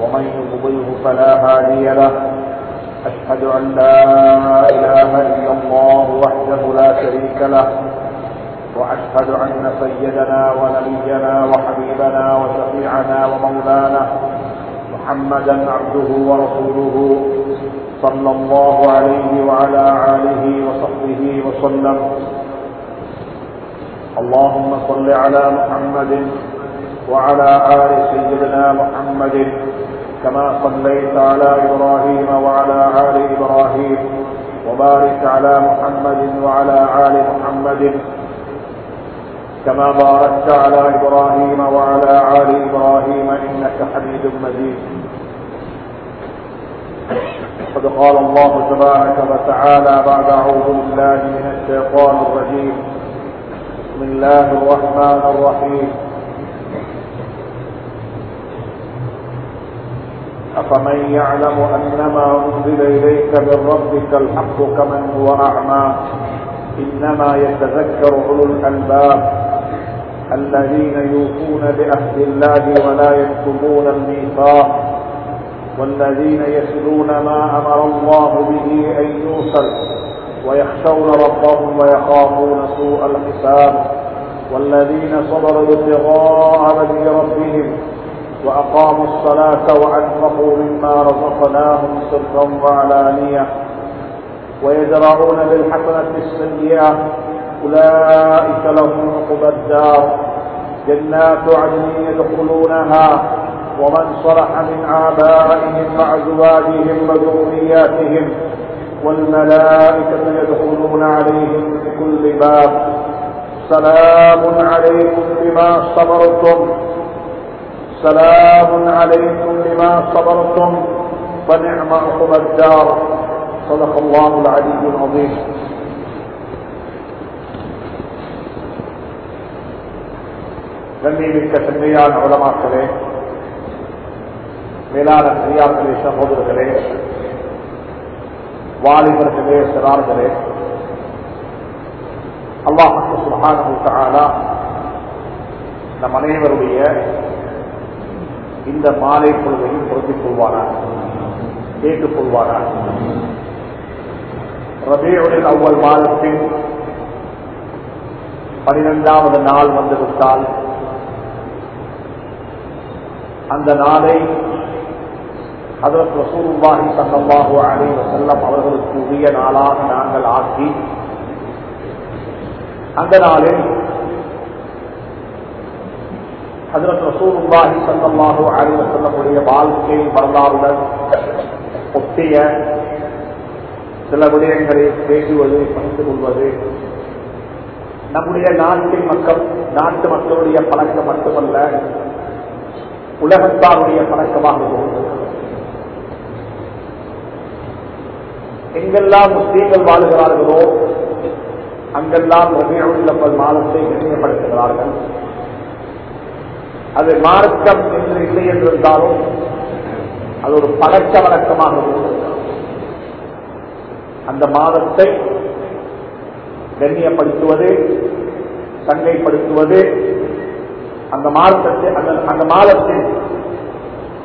ومن يضلله فلا هادي له. أشهد أن لا إله إلا الله وحده لا شريك له. وأشهد أن سيدنا ونبينا وحبيبنا وشفيعنا ومولانا محمدا عبده ورسوله صلى الله عليه وعلى آله وصحبه وسلم. اللهم صل على محمد وعلى آل سيدنا محمد كما صليت على إبراهيم وعلى آل إبراهيم وبارك على محمد وعلى آل محمد كما باركت على إبراهيم وعلى آل إبراهيم إنك حميد مجيد. قد قال الله تبارك وتعالى بعد أعوذ بالله من الشيطان الرجيم. بسم الله الرحمن الرحيم. أفمن يعلم أنما أنزل إليك من ربك الحق كمن هو أعمى؟ إنما يتذكر أولو الألباب الذين يوفون بعهد الله ولا يكتمون الميثاق والذين يصلون ما أمر الله به أن يوصل ويخشون ربهم ويخافون سوء الحساب والذين صبروا ابتغاء ربهم وأقاموا الصلاة وأنفقوا مما رزقناهم سرا وعلانية. ويدرعون بالحسنة السيئة. أولئك لهم عقبى الدار. جنات عدن يدخلونها. ومن صلح من آبائهم وأزواجهم وذرياتهم. والملائكة يدخلون عليهم بكل باب. سلام عليكم بما صبرتم. سلام عليكم بما صبرتم فنعم عقبى الدار صدق الله العلي العظيم கண்ணியமிக்க தன்மையான உலமாக்களே மேலான பெரியார்களே சகோதரர்களே வாலிபர்களே சிறார்களே அல்லாஹு சுகானா நம் அனைவருடைய இந்த மாலை பொழுதையும் பொருத்திக் கொள்வானார் கேட்டுக் கொள்வானார் ரபியுடைய அவ்வள் மாதத்தின் பனிரெண்டாவது நாள் வந்துவிட்டால் அந்த நாளை அதற்கு ரசூலுல்லாஹி சல்லல்லாஹு அலைஹி அவர்களுக்கு உரிய நாளாக நாங்கள் ஆக்கி அந்த நாளில் ஹஜரத் ரசூலுல்லாஹி சல்லல்லாஹு அலைஹி வஸல்லமுடைய வாழ்க்கை வரலாறுடன் ஒட்டிய சில விடயங்களை பேசுவது பகிர்ந்து கொள்வது. நம்முடைய நாட்டின் மக்கள் நாட்டு மக்களுடைய பழக்கம் மட்டுமல்ல உலகத்தாருடைய பழக்கமாக எங்கெல்லாம் முஸ்லீம்கள் வாழுகிறார்களோ அங்கெல்லாம் ரபியுள்ள மாதத்தை கண்ணியப்படுத்துகிறார்கள். அது மார்க்கம் என்று இல்லை என்றிருந்தாலும் அது ஒரு பழக்க வழக்கமாக அந்த மாதத்தை கண்ணியப்படுத்துவது சங்கைப்படுத்துவது அந்த மாதத்தை அந்த மாதத்தில்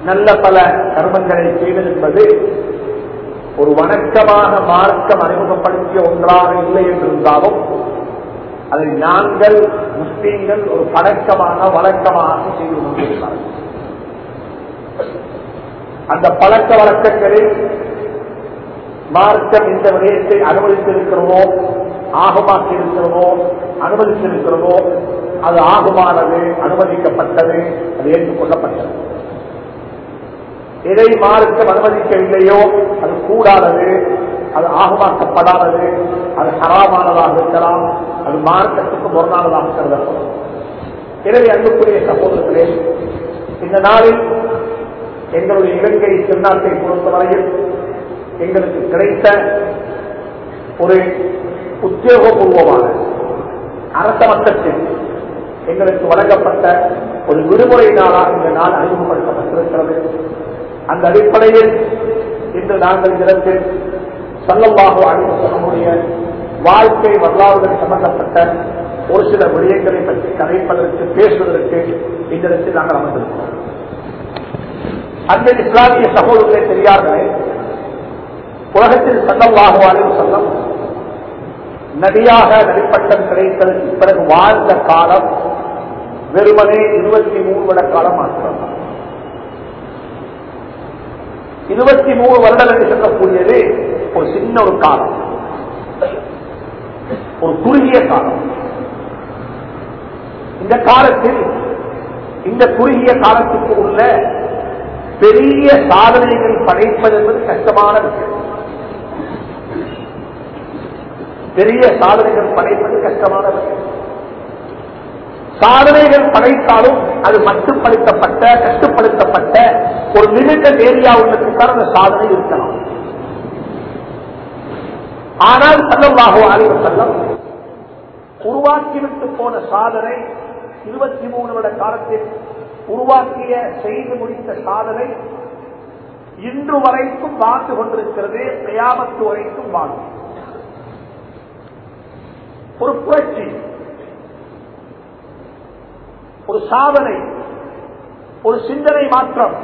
நல்ல பல கர்மங்களை செய்வது என்பது ஒரு வணக்கமாக மார்க்கம் அறிமுகப்படுத்திய ஒன்றாக இல்லை என்றிருந்தாலும் அதை நாங்கள் முஸ்லீம்கள் ஒரு பழக்கமாக வழக்கமாக செய்து கொண்டிருக்கிறார்கள். அந்த பழக்க வழக்கங்களில் மார்க்கம் இந்த விடயத்தை அனுமதித்திருக்கிறோமோ ஆகமாக்கியிருக்கிறோமோ அனுமதித்திருக்கிறோமோ அனுமதித்திருக்கிறதோ அது ஆகுமானது அனுமதிக்கப்பட்டது அது ஏற்றுக்கொள்ளப்பட்டது. எதை மார்க்கம் அனுமதிக்கவில்லையோ அது கூடாதது அது ஆகமாக்கப்படாதது அது ஹராமானதாக இருக்கலாம் அது மார்க்கத்துக்கு முரணானதாக கருதப்படும். எனவே அன்புக்குரிய சகோதரர்களே இந்த நாளில் எங்களுடைய இலங்கை திருநாட்டை பொறுத்தவரையில் எங்களுக்கு கிடைத்த ஒரு உத்தியோகபூர்வமான அரச மட்டத்தில் எங்களுக்கு வழங்கப்பட்ட ஒரு விடுமுறை நாளாக இந்த நாள் அறிமுகப்படுத்தப்பட்டிருக்கிறது. அந்த அடிப்படையில் இன்று நாங்கள் இடத்தில் சல்லமாக அனுபவமுடைய வாழ்க்கை வரலாறுடன் சம்பந்தப்பட்ட ஒரு சில விடயங்களை பற்றி கதைப்பதற்கு பேசுவதற்கு இந்த இடத்தில் நாங்கள் அமர்ந்திருக்கிறோம். அந்த இஸ்லாமிய சகோதரர்களை தெரியார்களே உலகத்தில் சல்லல்லாஹு அலைஹி வஸல்லம் நதியாக நடிப்பட்டம் கிடைத்ததற்கு பிறகு வாழ்ந்த காலம் வெறுமனே இருபத்தி மூணு வருட காலம் மாற்றம் இருபத்தி மூணு வருடம் என்று சொல்லக்கூடியது ஒரு சின்ன ஒரு காலம். ஒரு குறுகிய காலம். இந்த காலத்தில் இந்த குறுகிய காலத்துக்கு உள்ள பெரிய சாதனைகள் படைப்பது என்பது கஷ்டமான விஷயம். பெரிய சாதனைகள் படைப்பது கஷ்டமான விஷயம். சாதனைகள் படைத்தாலும் அது மட்டுப்படுத்தப்பட்ட கட்டுப்படுத்தப்பட்ட ஒரு லிமிட்டட் ஏரியா உள்ளதுக்கான அந்த சாதனை இருக்கலாம். ஆனால் சல்லல்லாஹு அலைஹி செல்லம் உருவாக்கிவிட்டு போன சாதனை இருபத்தி மூணு வருட காலத்தில் உருவாக்கிய செய்து முடித்த சாதனை இன்று வரைக்கும் வாழ்ந்து கொண்டிருக்கிறது பிரயாமத்து வரைக்கும் வாழும் ஒரு புரட்சி ஒரு சாதனை ஒரு சிந்தனை மாற்றம்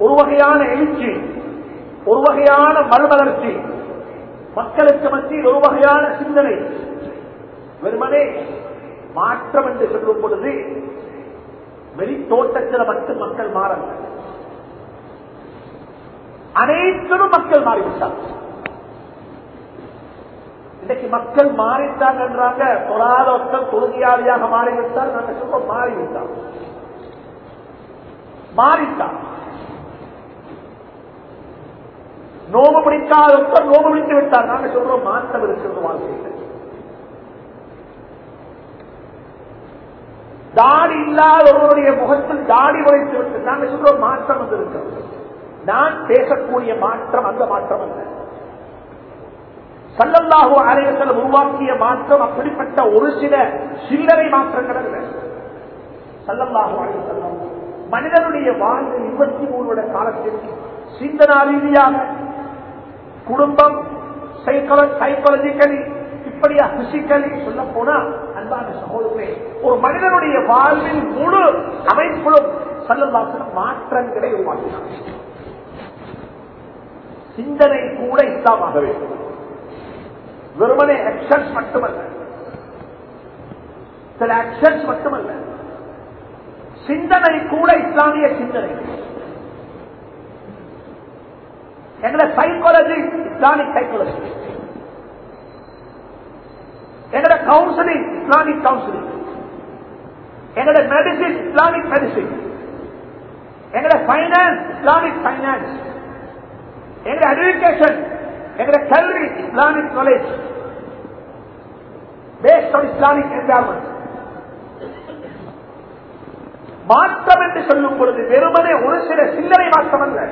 ஒரு வகையான எழுச்சி ஒரு வகையான மறுமலர்ச்சி மக்களுக்கு மத்தியில் ஒரு வகையான சிந்தனை. வெறுமனே மாற்றம் என்று சொல்லும் பொழுது வெளித்தோட்டத்தில் மட்டும் மக்கள் மாறல. அனைத்திலும் மக்கள் மாறிவிட்டார். இன்னைக்கு மக்கள் மாறிட்டாங்க என்றாங்க தொழாத மக்கள் தொழுதியாளியாக மாறிவிட்டார் நாங்கள் சொல்றோம் மாறிவிட்டார். மாறிட்டார். நோம பிடிக்காத நோம பிடித்து விட்டார். நாங்க சொல்றோம் மாற்றம் இருக்கிறது வாழ்க்கையில். தாடி இல்லாத ஒருவருடைய முகத்தில் தாடி உழைத்து விட்டு நாங்க சொல்றோம் மாற்றம் வந்து இருக்கிறது. நான் பேசக்கூடிய மாற்றம் அந்த மாற்றம் அல்ல. சல்லல்லாஹு அலைவசல் உருவாக்கிய மாற்றம் அப்படிப்பட்ட ஒரு சில சில்லறை மாற்றங்கள் அல்ல. சல்லல்லாஹு அலைவசல்லம் மனிதனுடைய வாழ்வு இருபத்தி மூணு காலத்திற்கு சிந்தனா ரீதியாக குடும்பம் சைக்காலஜிக்கலி இப்படியா பிசிக்கலி சொல்ல போனா அன்பான சகோதரே ஒரு மனிதனுடைய வாழ்வில் முழு அமைப்பிலும் சல்லல்லாசனம் மாற்றங்களை உருவாக்கினார் சிந்தனை கூட இஸ்லாமாக வேண்டும். வெறுமனே ஆக்ஷன்ஸ் மட்டுமல்ல. சில ஆக்ஷன்ஸ் மட்டுமல்ல. சிந்தனை கூட இஸ்லாமிய சிந்தனை. எங்களை சைக்காலஜி இஸ்லாமிக் சைக்காலஜி எங்களோட கவுன்சிலிங் இஸ்லாமிக் கவுன்சிலிங் எங்களோட மெடிசின் இஸ்லாமிக் மெடிசின் எங்களோட பைனான்ஸ் இஸ்லாமிக் பைனான்ஸ் எங்களோட எஜுகேஷன் எங்களோட கல்வி Islamic knowledge based on Islamic environment மாற்றம் என்று சொல்லும் பொழுது வெறுமனே ஒரு சில சில்லறை மாற்றம் அல்ல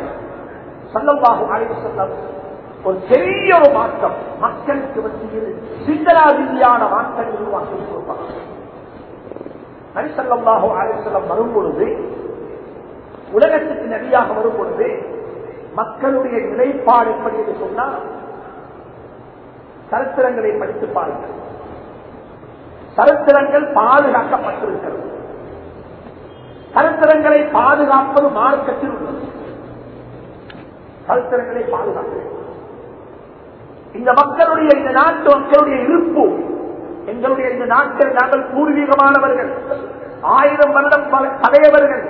சல்லம்பாகும் அழைத்து ஒரு பெரிய ஒரு மாற்றம். மக்களுக்கு மத்தியில் சிந்தனா ரீதியான மாற்றங்கள் உருவாக்கி கொடுப்பாங்க. நரிசல்லாஹோ அழைச்சலம் வரும் பொழுது உலகத்துக்கு நதியாக வரும் பொழுது மக்களுடைய நிலைப்பாடு எப்படி என்று சொன்னால் சரித்திரங்களை படித்து பாருங்கள். சரித்திரங்கள் பாதுகாக்கப்பட்டிருக்கிறது. சரித்திரங்களை பாதுகாப்பது மார்க்கத்தில் உள்ளது. சரித்திரங்களை பாதுகாக்க இந்த மக்களுடைய இந்த நாட்டு மக்களுடைய இருப்பு எங்களுடைய இந்த நாட்டில் நாங்கள் பூர்வீகமானவர்கள் ஆயிரம் வருடம் பழையவர்கள்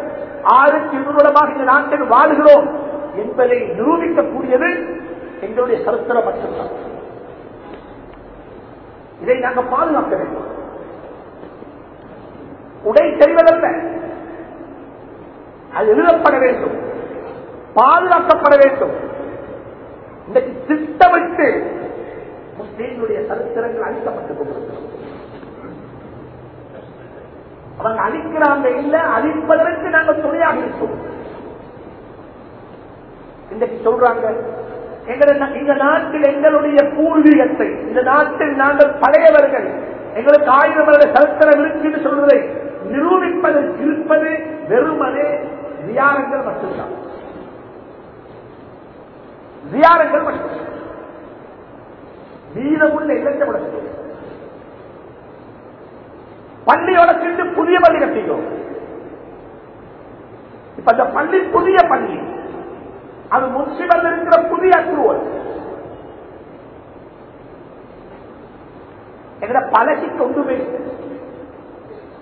ஆயிரத்தி இருநூறமாக இந்த நாட்டில் வாழுகிறோம் என்பதை நிரூபிக்கக்கூடியது எங்களுடைய சரித்திரம் மட்டும்தான் இதை நாங்கள் பாதுகாக்க வேண்டும். உடை செய்வதல்ல அது எழுதப்பட வேண்டும். பாதுகாக்கப்பட வேண்டும். இன்றைக்கு திட்டமிட்டு முஸ்லீம்களுடைய சரித்திரங்கள் அழிக்கப்பட்டுக் கொண்டிருக்கிறது. அவங்க அழிக்கிறாங்க இல்ல அழிப்பதற்கு நாங்கள் துணையாக இருக்கோம் சொல்றாங்க இந்த நாட்டில் எங்களுடைய பூர்வீகத்தை இந்த நாட்டில் நாங்கள் பழையவர்கள் எங்களுக்கு ஆயிரம் வருட சரித்திரம் இருக்குன்னு சொல்றதை நிரூபிப்பது இருப்பது வெறுமனே வியாரங்கள் மட்டும்தான். வியாரங்கள் மட்டும். மீதமுள்ள இலட்சம் உலகத்தில் பள்ளியோட சேர்ந்து புதிய பள்ளி கட்டிக்கும் இப்ப அந்த பள்ளி புதிய பள்ளி. அது முன்சிபல் இருக்கிற புதிய அக்ரூவல் எங்களை பழகி கொண்டுமே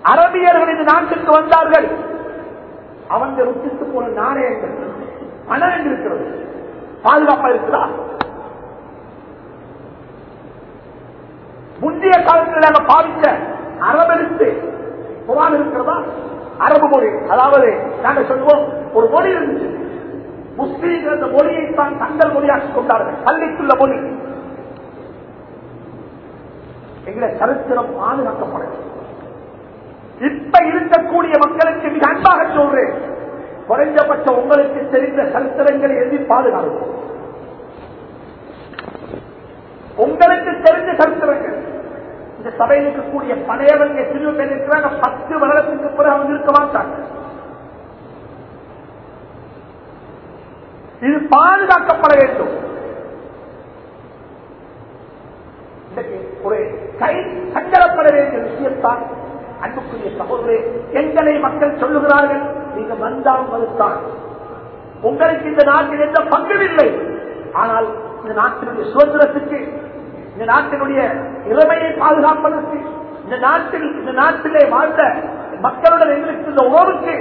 அரபியர்கள் இந்த நாட்டுக்கு வந்தார்கள். அவங்க ருச்சித்து போன நாணயங்கள். பணம் என்று இருக்கிறது. பாதுகாப்பா இருக்கிறா முந்தைய காலத்தில் நாங்கள் பாவித்த அரபெழுத்து குரான் இருக்கிறதா? அரபு மொழி. அதாவது நாங்கள் சொல்வோம் ஒரு மொழி இருந்துச்சு. முஸ்லீம்கள் அந்த மொழியை தான் தங்கள் மொழியாக்கி கொண்டார்கள். பள்ளிக்குள்ள மொழி. எங்களை சரித்திரம் பாதுகாக்கப்பட இப்ப இருக்கக்கூடிய மக்களுக்கு மிக அன்பாக சொல்றேன். குறைஞ்சபட்ச உங்களுக்கு தெரிந்த சரித்திரங்களை எழுதி பாதுகாக்கும் உங்களுக்கு தெரிந்த சரித்திரங்கள். இந்த சபையில் இருக்கக்கூடிய பழையவங்க எத்தனையோ பேர் இருக்கிறாங்க. பத்து வருடத்துக்கு பிறகு அவங்க இருக்க மாட்டாங்க. இது பாதுகாக்கப்பட வேண்டும். ஒரு கை சஞ்சலப்பட வேண்டிய விஷயத்தான் அன்புக்குரிய சகோதரே எங்களை மக்கள் சொல்லுகிறார்கள் நீங்க வந்தால் மறுத்தான் உங்களுக்கு இந்த நாட்டில் எந்த பங்கும் இல்லை. ஆனால் இந்த நாட்டினுடைய சுதந்திரத்துக்கு இந்த நாட்டினுடைய இளமையை பாதுகாப்பதற்கு இந்த நாட்டில் இந்த நாட்டிலே வாழ்ந்த மக்களுடன் எங்களுக்கு இந்த உறவுக்கு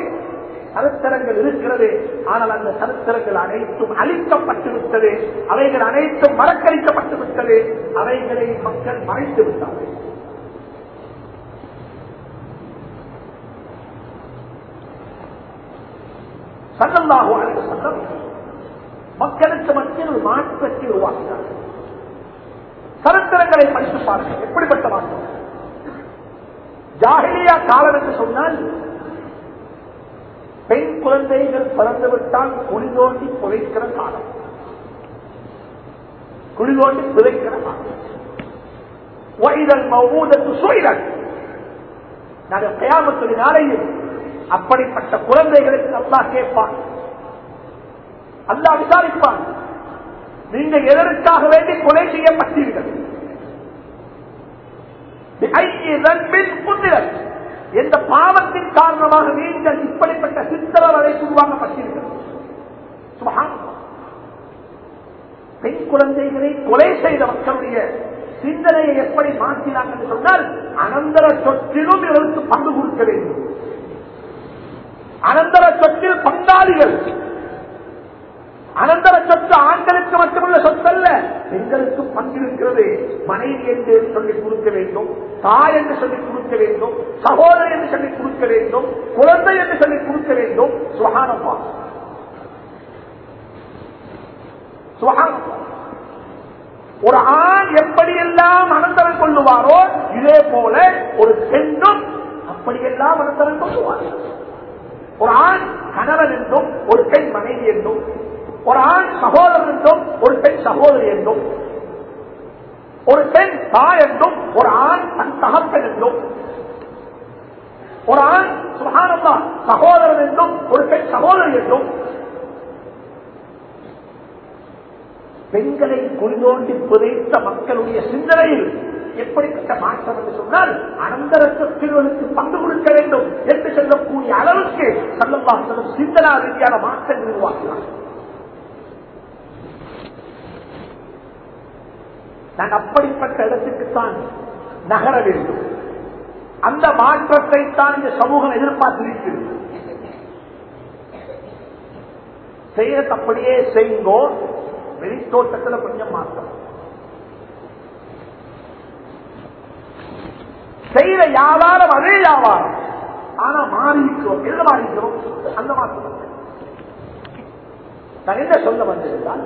சரித்திரங்கள் இருக்கிறது. ஆனால் அந்த சரித்திரங்கள் அனைத்தும் அழிக்கப்பட்டு விட்டது அவைகள் அனைத்தும் மறக்கடிக்கப்பட்டு விட்டது அவைகளை மக்கள் மறைத்து விட்டார்கள் சல்லல்லாஹு மக்களுக்கு மத்தியில் ஒரு மாற்றத்தை உருவாக்கினார்கள் சரித்திரங்களை படித்து பாருங்கள் எப்படிப்பட்ட மாற்றம்? ஜாகிலியா காலம் என்று சொன்னால் பெண் குழந்தைகள் பிறந்துவிட்டால் குளிதோண்டி புதைக்கிற காலம். குளிதோண்டி புதைக்கிற காலம். வைதல் மௌதத்து சுயிரல் நாங்கள் கயாமத்துடைய நாளையில் அப்படிப்பட்ட குழந்தைகளுக்கு நல்லா கேட்பான். அல்லா விசாரிப்பான். நீங்க எதற்காக வேண்டி கொலை செய்யப்பட்டீர்கள்? எந்த பாவத்தின் காரணமாக நீங்கள் இப்படிப்பட்ட சித்திரவதை உருவாக்கப்பட்டீர்கள்? பெண் குழந்தைகளை கொலை செய்த மக்களுடைய சிந்தனையை எப்படி மாற்றினார்கள் சொன்னால் அனந்தர சொற்றிலும் இவருக்கு பங்கு கொடுக்க வேண்டும். அனந்தர சொத்தில் பங்காளிகள். அனந்தர சொத்து ஆண்களுக்கு மட்டுமல்ல சொத்தல்ல. பெண்களுக்கும் பங்கிருக்கிறது. மனைவி என்று சொல்லி கொடுக்க வேண்டும் தாய் என்று சொல்லி கொடுக்க வேண்டும் சகோதரர் என்று சொல்லி கொடுக்க வேண்டும் குழந்தை என்று சொல்லி கொடுக்க வேண்டும். சுகானப்பா சுகானப்பா ஒரு ஆண் எப்படியெல்லாம் அனந்தரம் கொள்ளுவாரோ இதே போல ஒரு பெண்ணும் அப்படியெல்லாம் அனந்தரம் கொள்ளுவார்கள். ஒரு ஆண் கணவன் என்றும் ஒரு பெண் மனைவி என்றும் ஒரு ஆண் சகோதரன் என்றும் ஒரு பெண் சகோதரி என்றும் ஒரு பெண் தாய் என்றும் ஒரு ஆண் தன் தகப்பன் என்றும் ஒரு ஆண் சுகானந்தா சகோதரன் என்றும் ஒரு பெண் சகோதரி என்றும் பெண்களை குறிதோண்டி புதைத்த மக்களுடைய சிந்தனையில் எப்படிப்பட்ட மாற்றம் என்று சொன்னால் அனந்தர சொத்துகளுக்கு பங்கு கொடுக்க வேண்டும் என்று சொல்லக்கூடிய அளவுக்கு சல்லம்பாசனம் சிந்தனா ரீதியான மாற்றங்கள் உருவாக்கலாம் நான் அப்படிப்பட்ட இடத்துக்குத்தான் நகர வேண்டும். அந்த மாற்றத்தை தான் இந்த சமூகம் எதிர்பார்த்திருக்கிறது செய்யறது அப்படியே செய்யுங்கோ வெளித்தோட்டத்தில் கொஞ்சம் மாற்றம். செய்யற வியாபாரம் அதே வியாபாரம் ஆனா மாறிக்கிறோம் எதை மாறிக்கிறோம் அந்த மாற்றம். நான் என்ன சொல்ல வந்திருந்தால்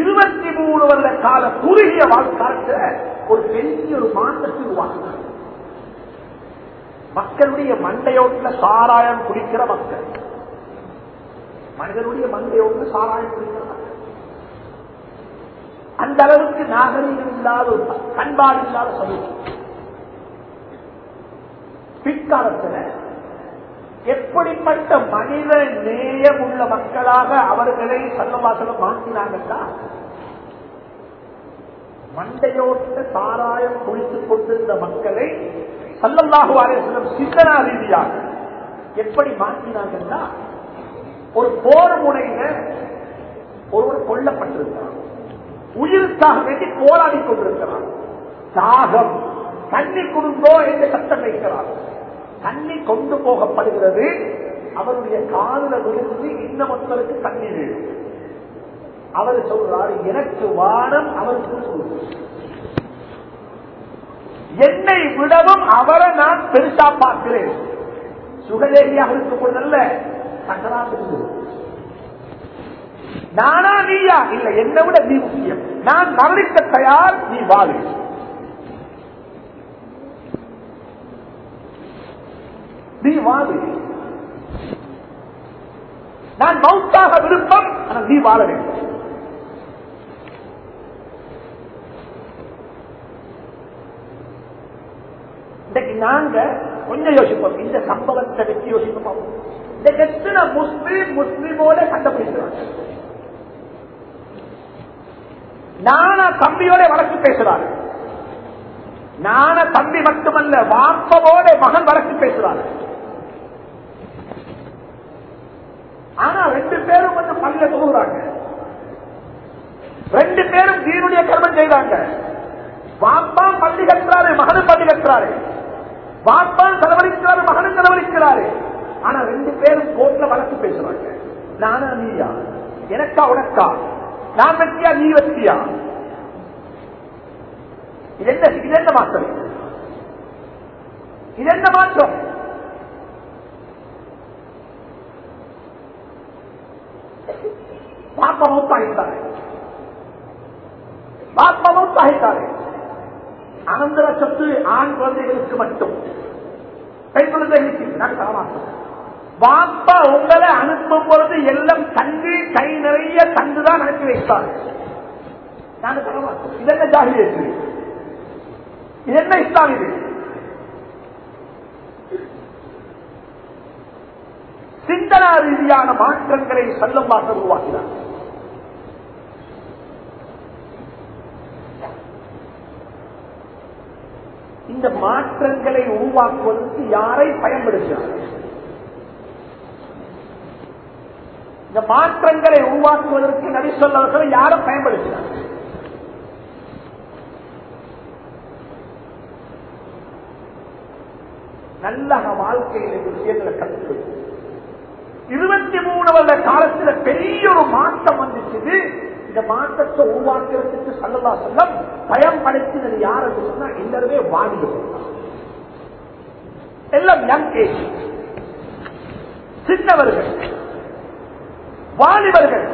இருபத்தி மூணு வருட கால குறுகிய வாழ்க்காலத்தில் ஒரு பெரிய ஒரு மாற்றத்தை உருவாக்கினார் மக்களுடைய மண்டையோட்டில் சாராயம் குடிக்கிற மக்கள். மனிதனுடைய மண்டையோட்டு சாராயம் குடிக்கிறார் அந்த அளவுக்கு நாகரீகம் இல்லாத ஒரு பண்பாடு இல்லாத சமூகம். பிற்காலத்தில் எப்படிப்பட்ட மனித நேயம் உள்ள மக்களாக அவர்களை சல்லவாசலம் மாற்றினாங்கன்னா மண்டையோட்ட சாராயம் குளித்துக் கொண்டிருந்த மக்களை சல்லல்லாஹு அலேசலம் சிந்தனா ரீதியாக எப்படி மாற்றினாங்கன்னா ஒரு போர் முனையில ஒருவர் கொல்லப்பட்டிருக்கிறார். உயிருக்காக வேண்டி போராடி கொண்டிருக்கிறார். தாகம் தண்ணி கொடுங்கோ என்று சத்தம் வைக்கிறார்கள் தண்ணி கொண்டு போகப்படுகிறது. அவருடைய காலில் விழுந்து இன்னமொத்தருக்கு தண்ணி தண்ணீர் அவர் சொல்றாரு எனக்கு வானம் அவருக்கு என்னை விடவும் அவரை நான் பெருசா பார்க்கிறேன். சுகதேவியாக இருக்கும் போதல்ல சங்கராத்து நானா நீயா? இல்ல என்னை விட நீ முக்கியம். நான் மரணிக்க தயார் நீ வாழு நீ நான் மவுத்தாக விருப்பம் ஆனால் நீ வாழ வேண்டும். இன்னைக்கு நாங்க கொஞ்சம் யோசிப்போம். இந்த சம்பவத்தை வச்சு யோசிப்போம். இந்த எத்தனை முஸ்லீம் முஸ்லீமோட சண்டை பேசுறாங்க நானா தம்பியோட வழக்கு பேசுறாரு. நான தம்பி மட்டுமல்ல வாப்பவோட மகன் வழக்கு பேசுறாரு. ஆனா ரெண்டு பேரும் வந்து பள்ளிய தொகுறாங்க ரெண்டு பேரும் தீனுடைய கர்மம் செய்தாங்க பாப்பா பள்ளி கட்டுறாரு மகனும் பள்ளி கட்டுறாரு வாப்பான் செலவழிக்கிறாரு மகனும் செலவழிக்கிறாரு. ஆனா ரெண்டு பேரும் கோர்ட்ல வழக்கு பேசுறாங்க. நானா நீயா? எனக்கா உனக்கா? நான் வெற்றியா நீ வெற்றியா இது என்ன இது என்ன மாற்றம்? இது என்ன மாற்றம்? பாப்பா மௌத்தாகிட்டாரு பாப்பா மௌத்தாகிட்டாரு அனந்தர சொத்து ஆண் குழந்தைகளுக்கு மட்டும் பெண் குழந்தைகளுக்கு நான் பாப்பா உங்களை அனுப்பும் பொழுது எல்லாம் தங்கு கை நிறைய தங்குதான் அனுப்பி வைத்தார் நான் இதென்ன ஜாகிலியத்து இது என்ன இஸ்லாம் இது சிந்தனா ரீதியான மாற்றங்களை செல்லமாக உருவாக்கினார். இந்த மாற்றங்களை உருவாக்குவதற்கு யாரை பயன்படுத்தினார்? இந்த மாற்றங்களை உருவாக்குவதற்கு நடி சொல்லவர்கள் யாரும் பயன்படுத்தினார்? நல்ல வாழ்க்கையில் விஷயங்களை கற்றுக்கொள்ளும் இருபத்தி மூணு வருட காலத்துல பெரிய ஒரு மாற்றம் வந்துச்சு இந்த மாற்றத்தை உருவாக்குறதுக்கு சல்லல்லா செல்லம் பயன்படுத்தினது யாருக்கு சொன்னா எல்லாருமே வாலிபர் எல்லாம் யங் ஏஜ் சின்னவர்கள். வாலிபர்கள்.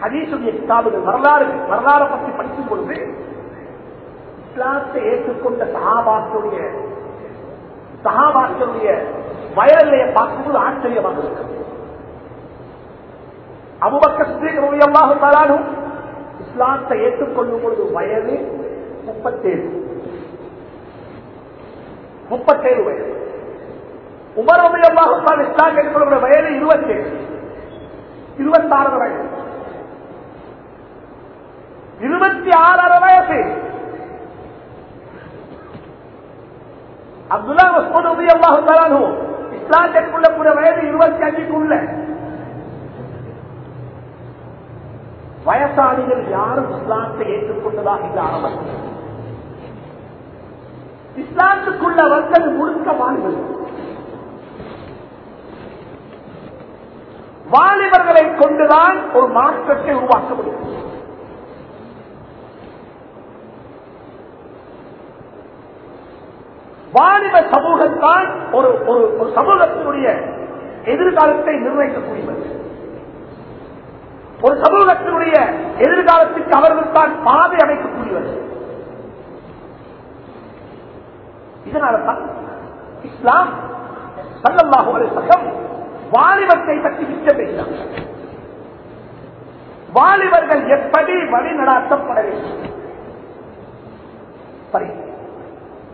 ஹதீசுடைய கிதாபுகள் வரலாறு வரலாறு பற்றி படிக்கும் பொழுது இஸ்லாத்தை ஏற்றுக்கொண்ட சகாபாக்களுடைய சகாபாக்களுடைய வயலையை பார்க்கும்போது ஆச்சரியமாக இருக்கிறது அபுபக்கமாக தரானும் இஸ்லாத்தை ஏற்றுக்கொள்ளும் பொழுது வயது முப்பத்தேழு. முப்பத்தேழு வயது உமர் உமையமாக இஸ்லாம் ஏற்றுக்கொள்ளும் வயது இருபத்தேழு. இருபத்தாறு வயது இருபத்தி ஆறரை வயசு அப்துல்லா மஸ்மூத் உதவி அல்லாஹு இஸ்லாத்திற்குள்ள கூட வயது இருபத்தி அஞ்சுக்குள்ள வயசாளிகள் யாரும் இஸ்லாத்தை ஏற்றுக்கொண்டதாக இந்த ஆரம்பத்தில் இஸ்லாத்துக்குள்ள வந்தது முழுக்க வாலிபர்கள் வாலிபர்களை கொண்டுதான் ஒரு மாற்றத்தை உருவாக்க முடியும் வாலிப சமூகத்தான் ஒரு ஒரு ஒரு சமூகத்தினுடைய எதிர்காலத்தை நிர்ணயிக்கக்கூடியவர். ஒரு சமூகத்தினுடைய எதிர்காலத்துக்கு அவர்கள் தான் பாதை அமைக்கக்கூடியவர். இதனால தான் இஸ்லாம் சல்லல்லாஹு அலைஹி சகம் வாலிபத்தை பற்றி மிச்ச பேசினாங்க வாலிபர்கள் எப்படி வழி நடாத்தப்பட வேண்டும்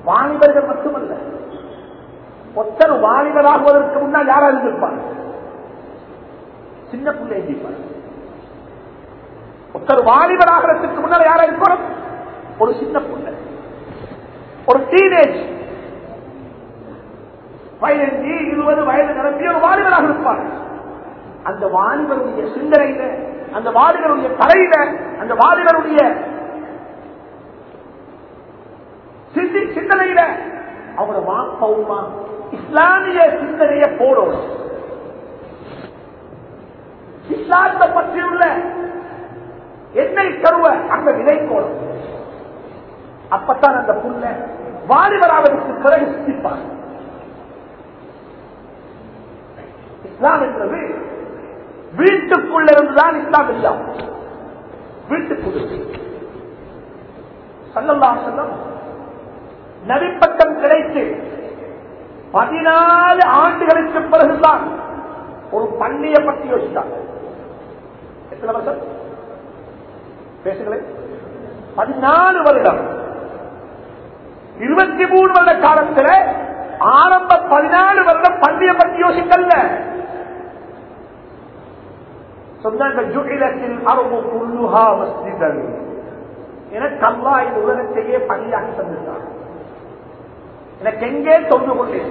வாலிபர்கள் மட்டுமல்ல. ஒத்தர் வாலிபராகுவதற்கு முன்னால் யாரா இருந்திருப்பார் சின்ன பிள்ளை இருப்பார்? ஒத்தர் வாலிபராகிறதுக்கு முன்னால் யாரா இருக்கணும் ஒரு சின்ன பிள்ளை. ஒரு டீனேஜ் பதினஞ்சு இருபது வயது நிரம்பிய ஒரு வாலிபராக இருப்பார். அந்த வாலிபருடைய சிந்தனையில அந்த வாலிபருடைய தலையில அந்த வாலிபருடைய சிந்தனையில. அவரோட வாப்பவுமா இஸ்லாமிய சிந்தனைய போடணும் இஸ்லாத்தை பற்றியுள்ள எண்ணெய் கருவ அங்க விதைக்கோணும் அப்பத்தான் அந்த புள்ள வாலிபராவதற்கு பிறகு சிந்திப்பார். இஸ்லாம் என்றது வீட்டுக்குள்ள இருந்துதான் இஸ்லாம் இல்லம் வீட்டுக்குள்ள. சல்லல்லா செல்லம் நபிப்பட்டம் கிடைத்து பதினாலு ஆண்டுகளுக்கு பிறகுதான் ஒரு பள்ளியை பற்றி யோசித்தாங்க எத்தனை வருஷம்? பேசுகிறேன் பதினாலு வருடம். இருபத்தி மூணு வருட காலத்தில் ஆரம்ப பதினாலு வருடம் பள்ளியை பற்றி யோசிக்கல சொன்னாங்க ஜுகிலத்தில் அரபு இந்த உலகத்தையே பள்ளியாக சந்தித்தார் எனக்கு எங்கே தொண்டு கொண்டேன்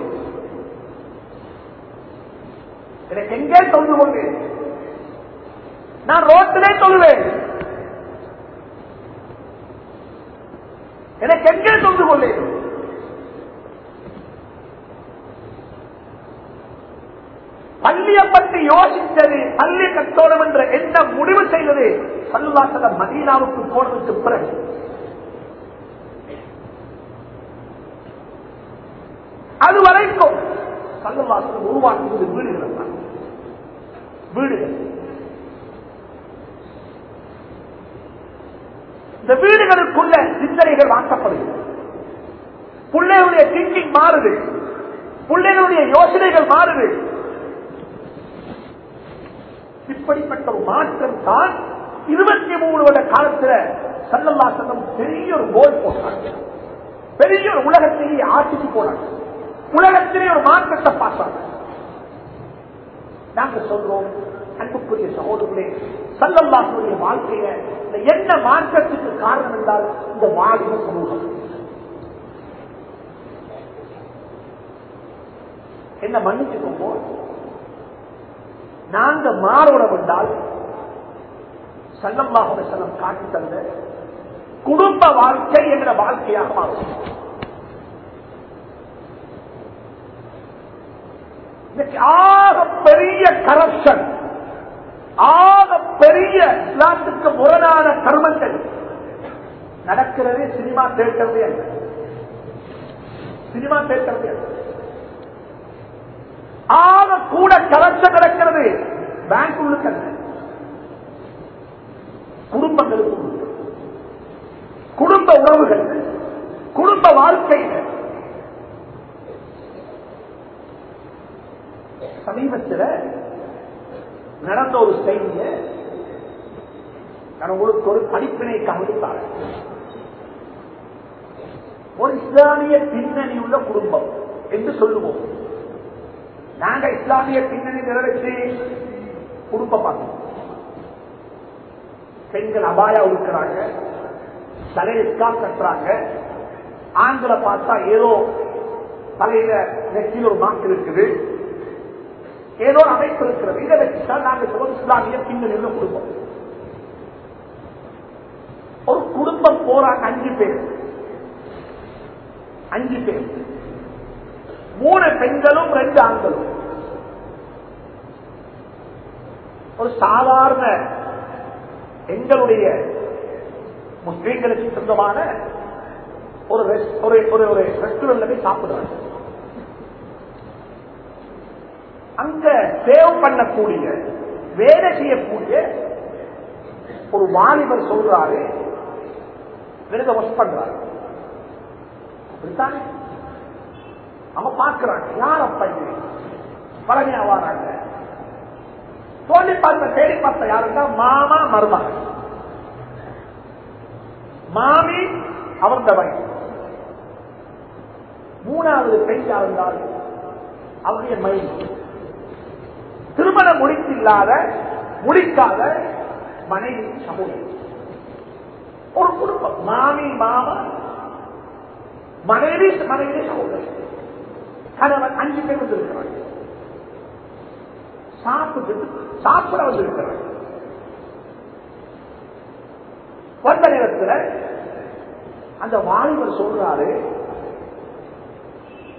எனக்கு எங்கே தொண்டு கொண்டேன் நான் ரோட்டிலே தொழுவேன். எனக்கு எங்கே தொண்டு கொண்டேன் பள்ளியை பற்றி யோசித்தது பள்ளி கட்டோடம் என்ற என்ன முடிவு செய்தது. பல்லாசல மதீனாவுக்கு போனதுக்கு பிறகு. அது வரைக்கும் பல்லவாசலம் உருவாக்குவது வீடுகள் தான். வீடுகள். இந்த வீடுகளுக்குள்ள சிந்தனைகள் வாக்கப்படுகிறது பிள்ளைகளுடைய திங்கிங் மாறுது. பிள்ளைகளுடைய யோசனைகள் மாறுது. இப்படிப்பட்ட ஒரு மாற்றம் தான் இருபத்தி மூணு வருட காலத்துல சல்லல்லா பெரிய ஒரு கோல் போட்டாங்க. பெரிய ஒரு உலகத்திலேயே ஆட்சிக்கு போனாங்க. உலகத்திலே ஒரு மார்க்கத்தை பாசம் நாங்க சொல்றோம் அன்புக்குரிய சகோதரர்களே சல்லல்லாஹுடைய வாழ்க்கைய இந்த என்ன மாற்றத்துக்கு காரணம் என்றால் இந்த வாலிப சமூகம். என்ன மன்னிச்சுக்கோங்க. நாங்க மாறோடம் என்றால் சல்லம்பாக செல்லம் காட்டி தந்த குடும்ப வாழ்க்கை என்ற வாழ்க்கையாக மாறும் இன்னைக்கு ஆக பெரிய கரப்ஷன். ஆக பெரிய இஸ்லாத்துக்கு முரணான கர்மங்கள். நடக்கிறதே சினிமா தேட்டரே சினிமா தேட்டரே ஆக கூட கரப்ஷன் நடக்கிறது பேங்க் உள்ளுக்கு குடும்பங்களுக்கு குடும்ப உறவுகள் குடும்ப வாழ்க்கைகள். சமீபத்தில் நடந்த ஒரு செய்திய நான் உங்களுக்கு ஒரு படிப்பினை கவனித்தார் ஒரு இஸ்லாமிய பின்னணி உள்ள குடும்பம் என்று சொல்லுவோம். நாங்க இஸ்லாமிய பின்னணி நிறைவேற்றி குடும்பம் பார்த்தோம் பெண்கள் அபாயா இருக்கிறாங்க தலையிற்கா கட்டுறாங்க ஆண்களை பார்த்தா ஏதோ தலையில நெற்றியில் ஒரு மாற்று இருக்குது. ஏதோ ஒரு அமைப்பு இருக்கிறது. இதை வச்சுதான் நாங்கள் சொல்லுவோம் இஸ்லாமிய பின்னணியில் குடும்பம். ஒரு குடும்பம் போறாங்க அஞ்சு பேர். அஞ்சு பேர். மூணு பெண்களும் ரெண்டு ஆண்களும். ஒரு சாதாரண எங்களுடைய முஸ்லீம்களுக்கு சொந்தமான ஒரு ஒரு ஒரு ஒரு ரெஸ்டாரண்ட்ல போய் சாப்பிடுறாங்க. அங்க சேவ் பண்ணக்கூடிய வேலை செய்யக்கூடிய ஒரு வாலிபர் சொல்றாரு விருத ஒர்க் பண்றாரு. அப்படித்தானே? அவன் பார்க்கிறான் யார் அப்பா இது? பழனியா தோண்டி பார்த்த தேடி பார்த்த யாருன்னா மாமா மருமகன் மாமி அவர்ந்த வயசு மூணாவது பெண் யாருந்தால் அவருடைய மைண்ட் திருமணம் முடித்தில்லாத முடிக்காத மனைவி சமூகம். ஒரு குடும்பம். மாமி மாமா மனைவி மனைவி சகோதரர் கணவன் அஞ்சு பேர் வந்திருக்கிறாங்க சாப்பிட்டு சாப்பிட வந்திருக்கிறாங்க வந்த நேரத்தில் அந்த வாலிபர் சொல்றாரு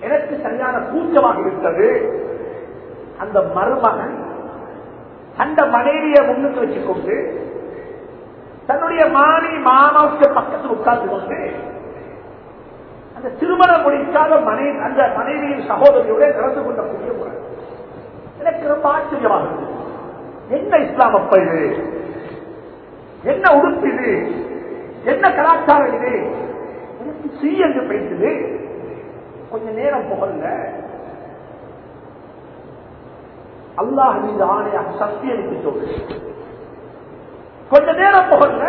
எனக்கு சரியான கூச்சமாக இருந்தது அந்த மருமகன் அந்த மனைவியை முன்னுக்கு வச்சுக்கொண்டு தன்னுடைய மாணி மாமாவுக்கு பக்கத்தில் உட்கார்ந்து கொண்டு அந்த திருமணம் முடிக்காத மனைவி அந்த மனைவியின் சகோதரியோட நடந்து கொள்ளக்கூடிய முறை. எனக்கு ரொம்ப ஆச்சரியமாக என்ன இஸ்லாம் அப்ப இது என்ன உடுப்பு இது? என்ன கலாச்சாரம் இது? எனக்கு சீ என்று பேசுது. கொஞ்ச நேரம் புகழ்ல அல்லாஹ் மீது ஆணையாக சத்தியமிட்டு சொல்றேன். கொஞ்ச நேரம் போகல.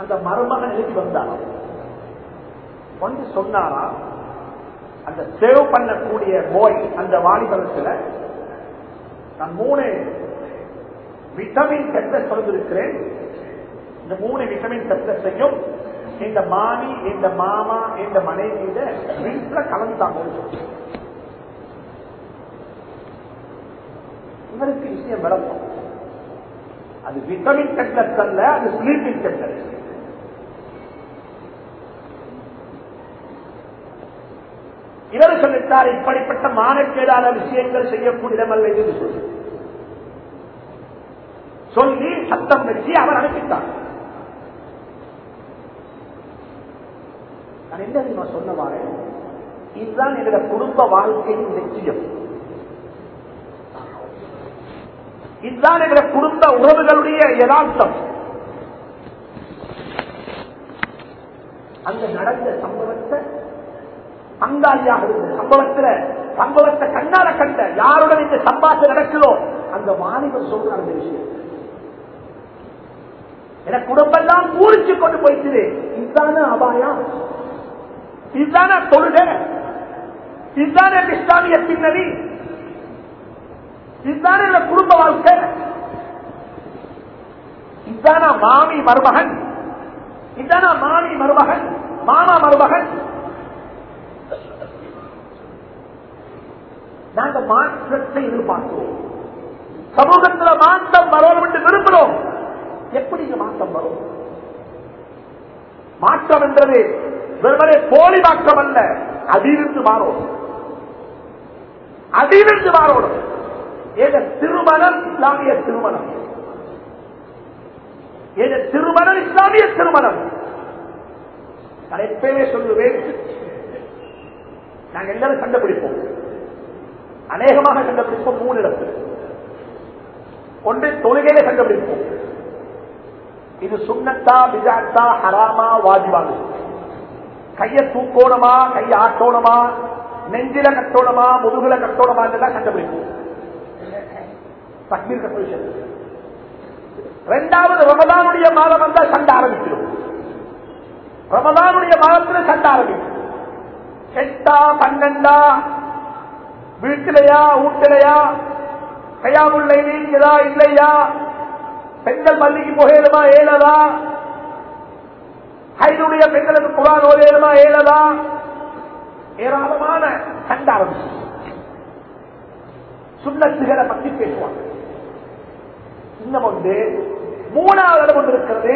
அந்த மருமகன் எழுதி வந்தாராம் வந்து சொன்னாரா அந்த சேவ் பண்ணக்கூடிய போய் அந்த வாலிபரத்துல நான் மூணு விட்டமின் டெஸ்ட் சொல்லிருக்கிறேன் இந்த மூணு விட்டமின் டெஸ்டையும் இந்த மாமி இந்த மாமா இந்த மனைவியில வீட்டுல தாங்க இவருக்கு விஷயம் விளக்கம் அது விட்டமின் டெஸ்ட் அல்ல அது ஸ்லீப்பிங் டெஸ்ட் இவர் சொல்லிட்டார் இப்படிப்பட்ட மானக்கேடான விஷயங்கள் செய்யக்கூடியதல்ல என்று சொல்லி. சொல்லி சத்தம் வச்சு அவர் அனுப்பிட்டார். நான் என்ன தெரியுமா சொன்னவாறு இதுதான் என்னோட குடும்ப வாழ்க்கையின் லட்சியம். இதுதான் எங்களோட குடும்ப உறவுகளுடைய யதார்த்தம். அங்க நடந்த சம்பவத்தை பங்காளியாக இருந்த சம்பவத்துல சம்பவத்தை கண்ணால கண்ட யாருடன் இந்த சம்பாஷம் நடக்குதோ அந்த வாலிபர் சொல்ற அந்த விஷயம். என குடும்பம் தான் பூரிச்சு கொண்டு போயிட்டு இதுதான அபாயம் இதுதான தொழுக? இதுதான இஸ்லாமிய பின்னணி? இதுதான் இந்த குடும்ப வாழ்க்கை. இதுதானா மாமி மருமகன்? இதுதானா மாமி மருமகன்? மாமா மருமகன்? நாங்க மாற்றத்தை எதிர்பார்க்கிறோம். சமூகத்துல மாற்றம் வரணும் என்று விரும்புகிறோம். எப்படி மாற்றம் வரும்? மாற்றம் என்றது வெறுமனே போலி மாற்றம் அல்ல அதிலிருந்து மாறும். அதிலிருந்து மாறோடும் ஏத திருமணம் இஸ்லாமிய திருமணம். ஏத திருமணம் இஸ்லாமிய திருமணம். நான் எப்பயுமே சொல்லுவேன் நாங்க எல்லாரும் கண்டுபிடிப்போம். அநேகமாக கண்டுபிடிப்போம் மூணு இடத்துல. ஒன்று தொழுகையில கண்டுபிடிப்போம். இது சுண்ணத்தா விஜாத்தா ஹராமா வாஜிபானு கைய தூக்கோணமா கைய ஆட்டோணமா நெஞ்சில கட்டோணமா முதுகுல கட்டோணமா எல்லாம் கண்டுபிடிப்போம். தக்மீர் கட்ட விஷயம் ரெண்டாவது ரமதானுடைய மாதம் வந்தா சண்டை ஆரம்பிச்சிடும். ரமதானுடைய மாதத்தில் சண்டை ஆரம்பிக்கும். எட்டா பன்னெண்டா வீட்டிலையா ஊட்டிலையா கையாமுள்ள நீங்களா இல்லையா பெண்கள் பள்ளிக்கு போகலுமா ஏழதா ஹைனுடைய பெண்களுக்கு குரான் ஓதேலுமா ஏழதா ஏராளமான சண்டை ஆரம்பிச்சு சுண்ணத்துகளை பற்றி பேசுவாங்க. இன்னும் ஒன்று மூணாவது இடம் ஒன்று இருக்கிறது.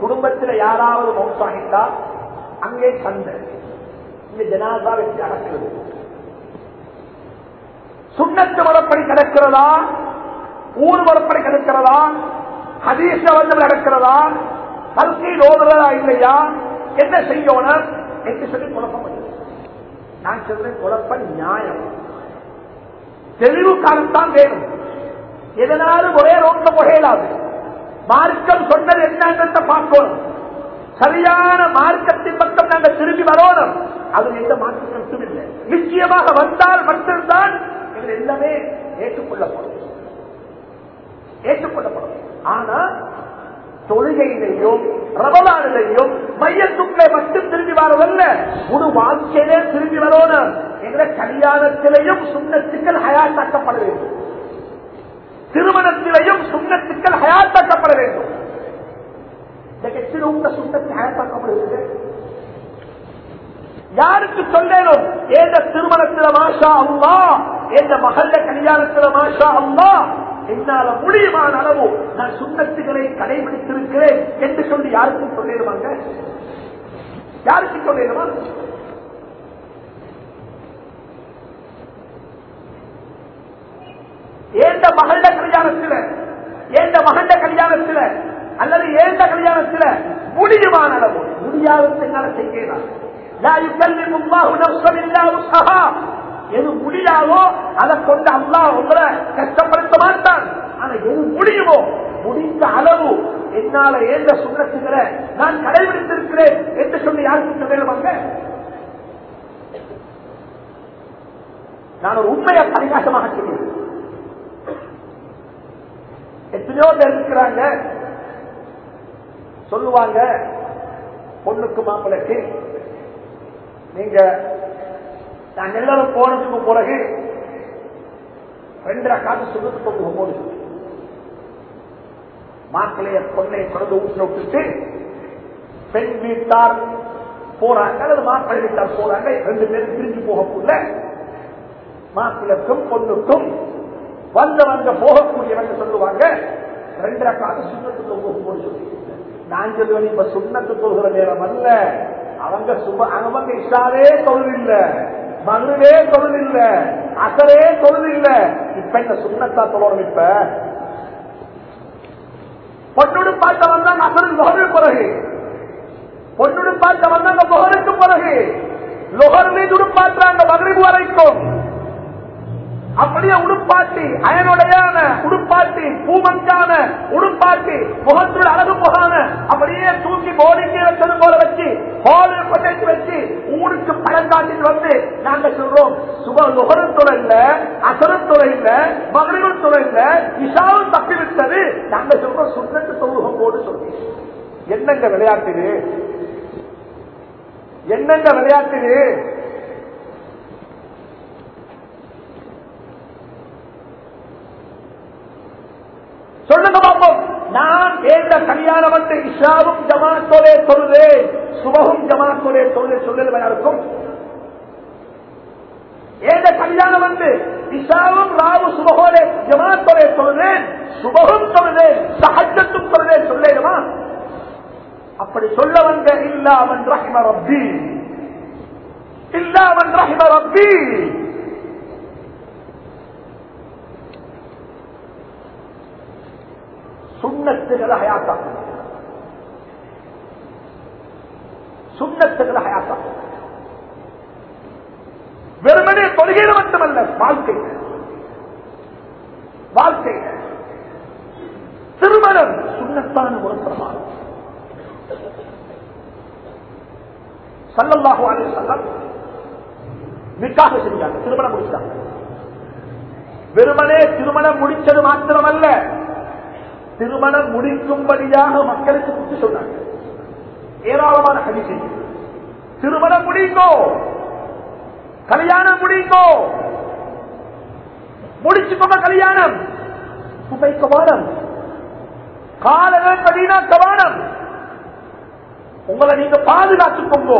குடும்பத்தில் யாராவது மௌசாகிட்டா அங்கே சந்தை இந்த ஜனாதா வச்சு அடக்கிறது. சுண்ணத்து முறைப்படி கிடக்கிறதா ஊர் முறைப்படி கிடக்கிறதா ஹதீச வந்து நடக்கிறதா? பல்கை ஓடுறதா இல்லையா? என்ன செய்யணும்? என்று சொல்லி குழப்பம் நான் சொல்றேன் குழப்பம் நியாயம். தெளிவு காலத்தான் வேணும். எதனாலும் ஒரே ரோட்ல புகையலாது. மார்க்கம் சொன்னது என்னன்றத பார்க்கணும். சரியான மார்க்கத்தின் பக்கம் நாங்கள் திரும்பி வரணும். அது எந்த மாற்று கருத்தும் இல்லை. நிச்சயமாக வந்தால் மட்டும்தான் இது எல்லாமே ஏற்றுக்கொள்ளப்படும். ஏற்றுக்கொள்ளப்படும். ஆனா தொழுகையிலையும் ரமலானிலையும் மையத்துக்களை மட்டும் திரும்பி வரவல்ல முழு வாழ்க்கையிலே திரும்பி வரணும். எங்களை கல்யாணத்திலையும் சுண்ணத்துக்கள் ஹயாத்தாக்கப்பட வேண்டும். திருமணத்திலையும் சுண்ணத்துக்கள் ஹயாத்தாக்கப்பட வேண்டும். இந்த சுண்ணத்தை ஹயாத்தாக்கப்படுகிறது யாருக்கு சொல்லேனும்? ஏந்த திருமணத்துல மாஷா அம்மா எந்த மகள கல்யாணத்துல மாஷா அம்மா என்னால முடியுமான அளவு நான் சுண்ணத்துகளை கடைபிடித்திருக்கிறேன் என்று சொல்லி யாருக்கும் சொல்லிடுவாங்க யாருக்கு சொல்லிடுமா ஏந்த மகள கல்யாணத்தில் ஏந்த மகள கல்யாணத்தில் அல்லது ஏந்த கல்யாணத்துல முடியுமான அளவு முடியாத என்னால செய்யலாம் எது முடியாதோ அதை கொண்டு அல்லா உங்களை கஷ்டப்படுத்த மாட்டான். ஆனா எது முடியுமோ முடிந்த அளவு என்னால ஏந்த சுண்ணத்துகளை நான் கடைபிடித்திருக்கிறேன் என்று சொல்லி யாருக்கு சொல்லுவாங்க நான் ஒரு உண்மையை பரிகாசமாக சொல்லுவேன் எத்தனையோ பேர் சொல்லுவாங்க. பொண்ணுக்கு மாப்பிளைக்கு. நீங்க நாங்க எல்லாரும் போனதுக்கு பிறகு ரெண்டரை காசு சுகத்து கொண்டு போது மாப்பிளைய பொண்ணை கொண்டு ஊற்ற விட்டுட்டு பெண் வீட்டார் போறாங்க அல்லது மாப்பிள்ளை வீட்டார் போறாங்க ரெண்டு பேரும் பிரிஞ்சு போகக்குள்ள மாப்பிளக்கும் பொண்ணுக்கும் வந்தவங்க போகக்கூடியவங்க சொல்லுவாங்க. ரெண்டு ரக்காவது சுண்ணத்து தொகுப்பு சொல்லி நான் சொல்லுவேன் இப்ப சுண்ணத்து தொகுகிற நேரம் அல்ல. அவங்க சுப அவங்க இஷாவே தொழில் இல்ல. மதுவே தொழில் இல்ல. அசரே தொழில் இல்ல. இப்ப இந்த சுண்ணத்தா தொழணும் இப்ப. பொண்ணுடு பார்த்த வந்தாங்க அசரின் முகருக்கு பிறகு. பொண்ணுடு பார்த்த வந்தாங்க முகருக்கு பிறகு. லொகர் மீது உடுப்பாற்றாங்க மகளிர் வரைக்கும். அப்படியே உடுப்பாட்டி அயனுடையான உடுப்பாட்டி பூமஞ்சான உடுப்பாட்டி முகத்தில் அழகு முகான அப்படியே தூக்கி போடிக்கு வச்சது போல வச்சு ஹோலில் கொட்டைக்கு வச்சு ஊருக்கு படம் காட்டிட்டு வந்து நாங்க சொல்றோம். சுப நுகரும் துறை இல்ல அசரும் துறை இல்ல மகளிரும் துறை இல்ல நாங்க சொல்றோம் சுந்தத்து தொழுகம் போடு சொல்லி. என்னங்க விளையாட்டு என்னங்க விளையாட்டு இது? சொல்லுங்க பாப்போம். நான் ஏந்த கல்யாணம் வந்து இஷாவும் ஜமாத்தோலே தொழுதேன் சுபகும் ஜமாத்தோலே சொல்லு சொல்லுவனா இருக்கும் ஏந்த கல்யாணம் வந்து இஷாவும் ராவு சுபகோலே ஜமாத்தோலே தொழுதேன் சுபகும் தொழுதேன் சகஜத்தும் தொழுதேன் சொல்லேடுமா அப்படி சொல்ல வந்த இல்லாமன் ரஹிம ரப்பி. இல்லாமன் ரஹிம ரப்பி. சுண்ணத்துகளை ஹயாத்தாக்கும் சுண்ணத்துகளை ஹயாத்தாக்கும் வெறுமனே தொழுகையில மட்டுமல்ல வாழ்க்கை வாழ்க்கை திருமணம் சுண்ணத்தான ஒரு பிரமாணம். சல்லல்லாஹு அலைஹி வஸல்லம் நிக்காக செஞ்சாங்க திருமணம் முடிச்சாங்க. வெறுமனே திருமணம் முடிச்சது மாத்திரமல்ல திருமணம் முடிக்கும்படியாக மக்களுக்கு புத்தி சொன்னாங்க. ஏராளமான ஹரிசை திருமணம் முடிங்கோ கல்யாணம் முடிங்கோ முடிச்சுக்கோங்க கல்யாணம். சுபை கவாடம் காலங்கள் கடினா கவாடம் உங்களை நீங்க பாதுகாத்துக்கோங்க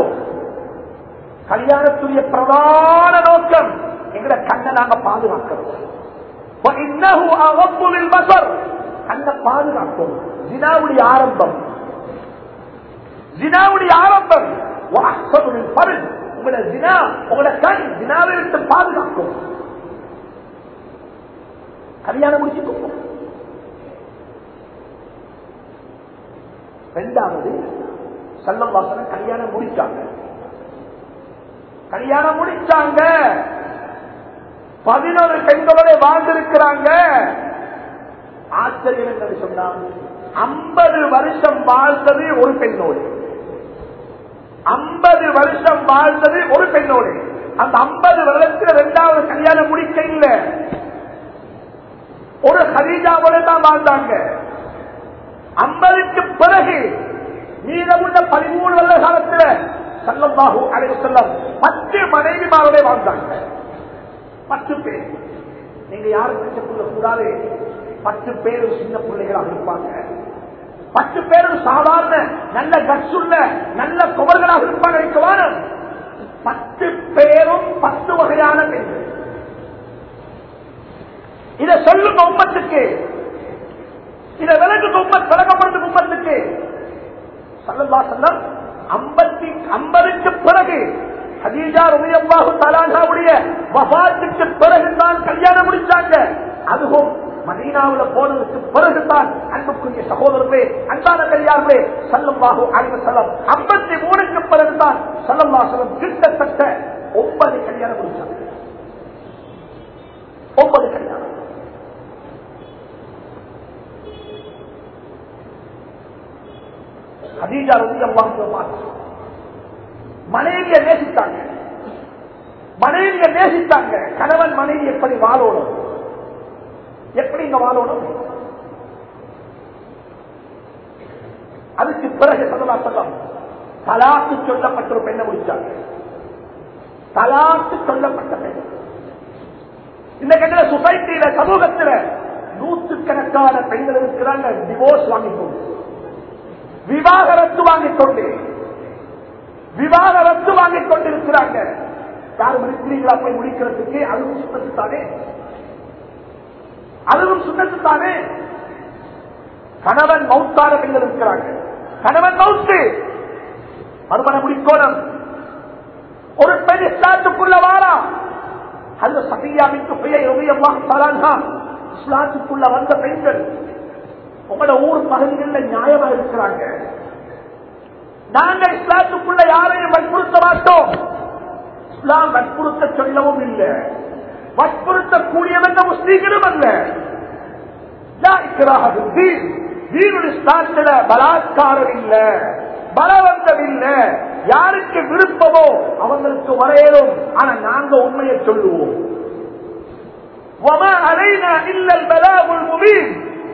கல்யாணத்துடைய பிரதான நோக்கம் எங்களை கண்ணை நாங்க பாதுகாக்கிறோம் அந்த பாதுகாக்கும் ஜினாவுடைய ஆரம்பம். ஜினாவுடைய ஆரம்பம். பருள். உங்களோட ஜினா உங்களோட கண் ஜினாவை விட்டு பாதுகாக்கும் கல்யாணம் முடிச்சுக்கோங்க. ரெண்டாவது செல்லம் வாசன கல்யாணம் முடிச்சாங்க. கல்யாணம் முடிச்சாங்க. பதினொரு பெண்களோட வாழ்ந்திருக்கிறாங்க. ஆச்சரியம் என்று சொன்னான் ஐம்பது வருஷம் வாழ்ந்தது ஒரு பெண்ணோடு. ஐம்பது வருஷம் வாழ்ந்தது ஒரு பெண்ணோடு. அந்த ஐம்பது வருடத்தில் இரண்டாவது கல்யாணம் முடிக்க இல்லை. ஒரு ஹதீஜாவோட தான் வாழ்ந்தாங்க. ஐம்பதுக்கு பிறகு மீதமுள்ள பதிமூணு வருட காலத்துல சல்லம்பாகு அழைவு செல்லம் பத்து மனைவிமாரோட வாழ்ந்தாங்க. பத்து பேர். நீங்க யாருக்கு நினைச்சுக்கொள்ள கூடாது. பத்து பேர் சின்ன பிள்ளைகளாக இருப்பாங்க. பத்து பேரும் சாதாரண நல்ல கட்சுள்ள நல்ல குவர்களாக இருப்பாங்க. இருக்கவான பத்து பேரும் பத்து வகையான பெண்கள். இதை சொல்லும் உம்மத்துக்கு. இதை விலகு உம்மத் விலகப்படுத்தும் உம்மத்துக்கு. சல்லல்லா செல்லம் ஐம்பத்தி ஐம்பதுக்கு பிறகு ஹதீஜா ரலியல்லாஹு தலாசாவுடைய வஃபாத்துக்கு பிறகுதான் கல்யாணம் முடிச்சாங்க. அதுவும் மதீனாவுல போனதுக்கு பிறகுதான் அன்புக்குரிய சகோதரர்களே அன்பான கல்யாணங்களே சல்லல்லாஹு அலைஹி வஸல்லம் 53 க்கு பிறகுதான் சல்லல்லாஹு அலைஹி கிட்டத்தட்ட ஒன்பது கல்யாணம் முடிச்சாங்க. ஒன்பது கல்யாணம். ஹதீஜா ரலியல்லாஹு பார்த்து மனைவியை நேசித்தாங்க. மனைவியை நேசித்தாங்க. கணவன் மனைவி எப்படி வாழணும்? எப்படி இங்க வாழணும்? அதுக்கு பிறகு சதலா சொல்லம் தலாக்கு சொல்லப்பட்ட ஒரு பெண்ணை முடிச்சாங்க தலாக்கு சொல்லப்பட்ட பெண். இந்த கட்டில சொசைட்டியில சமூகத்தில் நூற்றுக்கணக்கான பெண்கள் இருக்கிறாங்க. டிவோர்ஸ் வாங்கிக் கொண்டு விவாகரத்து வாங்கிக் கொண்டு விவாகரத்து வாங்கிக் கொண்டிருக்கிறாங்க யாரும் இருக்கிறீங்களா? போய் முடிக்கிறதுக்கு? அது தானே. அதுவும் சுண்ணத்துத்தானே கணவன் மவுத்தார பெண்கள் இருக்கிறாங்க கணவன் மவுத்து மறுமண முடிக்கோணம். ஒரு பெண் இஸ்லாத்துக்குள்ள வாரா. அந்த சபியாவிற்கு பெயர் இஸ்லாத்துக்குள்ள வந்த பெண்கள் உங்களோட ஊர் பகுதிகளில் நியாயமா இருக்கிறாங்க. நாங்க இஸ்லாத்துக்குள்ள யாரையும் வற்புறுத்த மாட்டோம். இஸ்லாம் வற்புறுத்த சொல்லவும் இல்லை. வற்புறுத்தக்கூடியவன் முஸ்லீம்களும் அல்ல. இஸ்லாத்துல பலாத்காரம் இல்ல. பலவந்தம் இல்ல. யாருக்கு விருப்பமோ அவங்களுக்கு வரையலும் ஆனா நாங்க உண்மையை சொல்லுவோம்.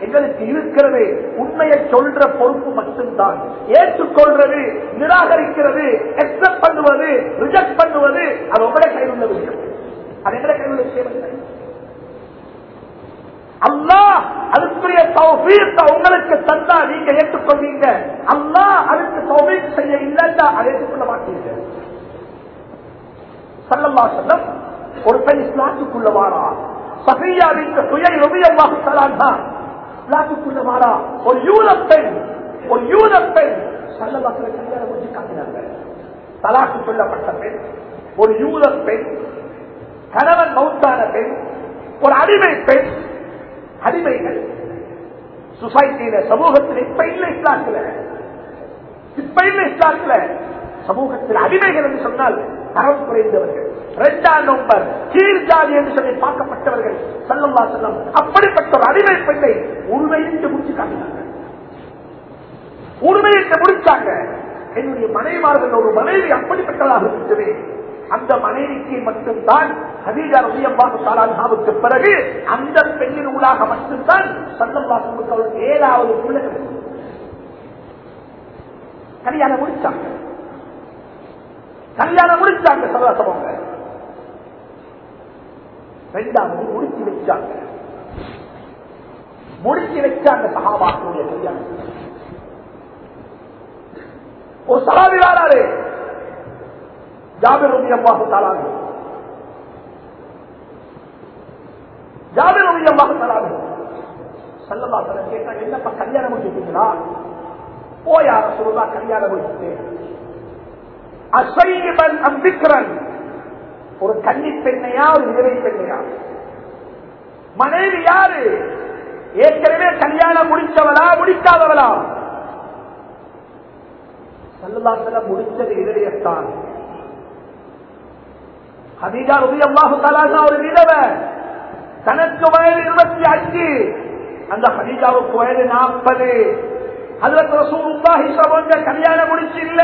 எங்களுக்கு இருக்கிறது உண்மையை சொல்ற பொறுப்பு மட்டும்தான். ஏற்றுக்கொள்றது நிராகரிக்கிறது எக்ஸப்ட் பண்ணுவது ரிஜெக்ட் பண்ணுவது அது உங்களோட கையில் உள்ள விஷயம். அது எங்களை கையில் விஷயம் இல்லை. அல்லா அதுக்குரிய தௌஃபீத்தை உங்களுக்கு தந்தா நீங்க ஏற்றுக்கொள்வீங்க. அல்லா அதுக்கு தௌஃபீக் செய்ய இல்லைன்னா அதை ஏற்றுக்கொள்ள மாட்டீங்க சல்லம்மா சொல்லம் ஒரு பெண் இஸ்லாத்துக்குள்ள வாரா. சஃபியாவிற்கு சுய ரவியல்லாஹு தலான் இஸ்லாத்துக்குள்ள வாரா. ஒரு யூத பெண் ஒரு யூத பெண் சல்லல்லா செல்லம் கல்யாணம் முடிச்சு காட்டினாங்க தலாக்கு சொல்லப்பட்ட பெண் ஒரு யூத பெண் கணவன் மவுத்தான பெண் ஒரு அடிமை பெண் அடிமைகள். சொசைட்டியில சமூகத்தில் இப்ப இல்லை இஸ்லாத்துல. இப்ப இல்லை இஸ்லாத்துல. சமூகத்தில் அடிமைகள் என்று சொன்னால் தரம் குறைந்தவர்கள். இரண்டாம் நம்பர் கீழ் ஜாதி என்று சொல்லி பார்க்கப்பட்டவர்கள். செல்லல்லா செல்லம் அப்படிப்பட்ட ஒரு அடிமை பெண்ணை உண்மையிட்டு முடிச்சு காட்டினாங்க. உண்மையிட்டு முடிச்சாங்க. என்னுடைய மனைவார்கள் ஒரு மனைவி அப்படிப்பட்டதாக இருந்தது. அந்த மனைவிக்கு மட்டும்தான் ஹதீஜா ரலியல்லாஹு தஆலாவுக்கு பிறகு அந்த பெண்ணின் ஊடாக மட்டும்தான் ஸல்லல்லாஹு அலைஹி ஏழாவது பிள்ளைகள் கல்யாணம் முடிச்சாங்க. கல்யாணம் முடிச்சாங்க சதாசவங்க ரெண்டாவது முடிச்சு வச்சாங்க. முடிச்சு வச்சாங்க சகாபாக்களுடைய கல்யாணம். ஒரு சகாவிதாரே ஜாபிர் ரவி அம்மாவு தாளாது ஜாபிர் ரவி அம்மாவு தாளாது சல்லல்லா தலை கேட்டா என்னப்பா கல்யாணம் முடிச்சுட்டீங்களா போயார சொல்லுதா கல்யாணம் முடிச்சுட்டேன் அசைவன் அம்பிக்கிறன் ஒரு கன்னி பெண்ணையா ஒரு விதவை பெண்ணையா மனைவி யாரு? ஏற்கனவே கல்யாணம் முடிச்சவளா முடிக்காதவளா? சல்லல்லாத்துல முடிச்சது இதயத்தான் ஹதீஜா ரபி அல்லாஹு ஒரு விதவை தனக்கு வயது இருபத்தி அஞ்சு. அந்த ஹதீஜாவுக்கு வயது நாற்பது. அதுல ரசூலுல்லாஹி கல்யாணம் முடிச்சு இல்ல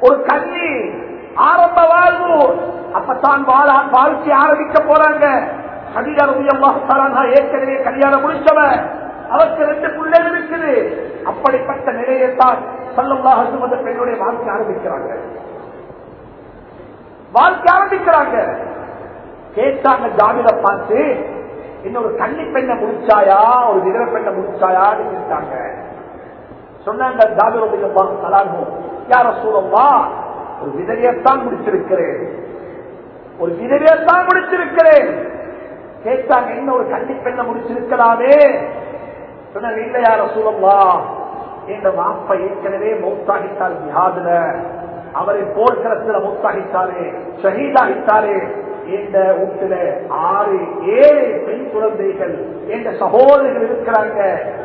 ஒரு கன்னி ஆரம்ப வாழ்வு. அப்பத்தான் வாழ வாழ்க்கை ஆரம்பிக்க போறாங்க. ஹதீஜா ரலியல்லாஹு தஆலா ஏற்கனவே கல்யாணம் முடிச்சவ. அவருக்கு ரெண்டு பிள்ளைகள் இருக்குது. அப்படிப்பட்ட நிலையைத்தான் சல்லல்லாஹு பெண்ணுடைய வாழ்க்கை ஆரம்பிக்கிறாங்க வாழ்க்கை ஆரம்பிக்கிறாங்க. கேட்டாங்க ஜாமில பார்த்து இன்னொரு கன்னி பெண்ணை முடிச்சாயா? ஒரு விதவ பெண்ணை முடிச்சாயான்னு கேட்டாங்க. சொன்னாங்க ஜாமிரத்துக்கு தலாகும் யார சூழம்மா ஒரு விதவையத்தான் முடிச்சிருக்கிறேன். ஒரு விதவையத்தான் முடிச்சிருக்கிறேன். கேட்டாங்க என்ன ஒரு கன்னி பெண்ணை முடிச்சிருக்கலாமே. சொன்னாங்க இல்ல யார சூழல்லா என் மாப்ப ஏற்கனவே மௌத்தாகித்தார் ஜிஹாதுல அவரை போர்க்களத்தில் முத்தாகித்தாரே ஷஹீதாகித்தாரே இந்த வீட்டுல ஆறு ஏழு பெண் குழந்தைகள் என்ற சகோதரிகள் இருக்கிறாங்க.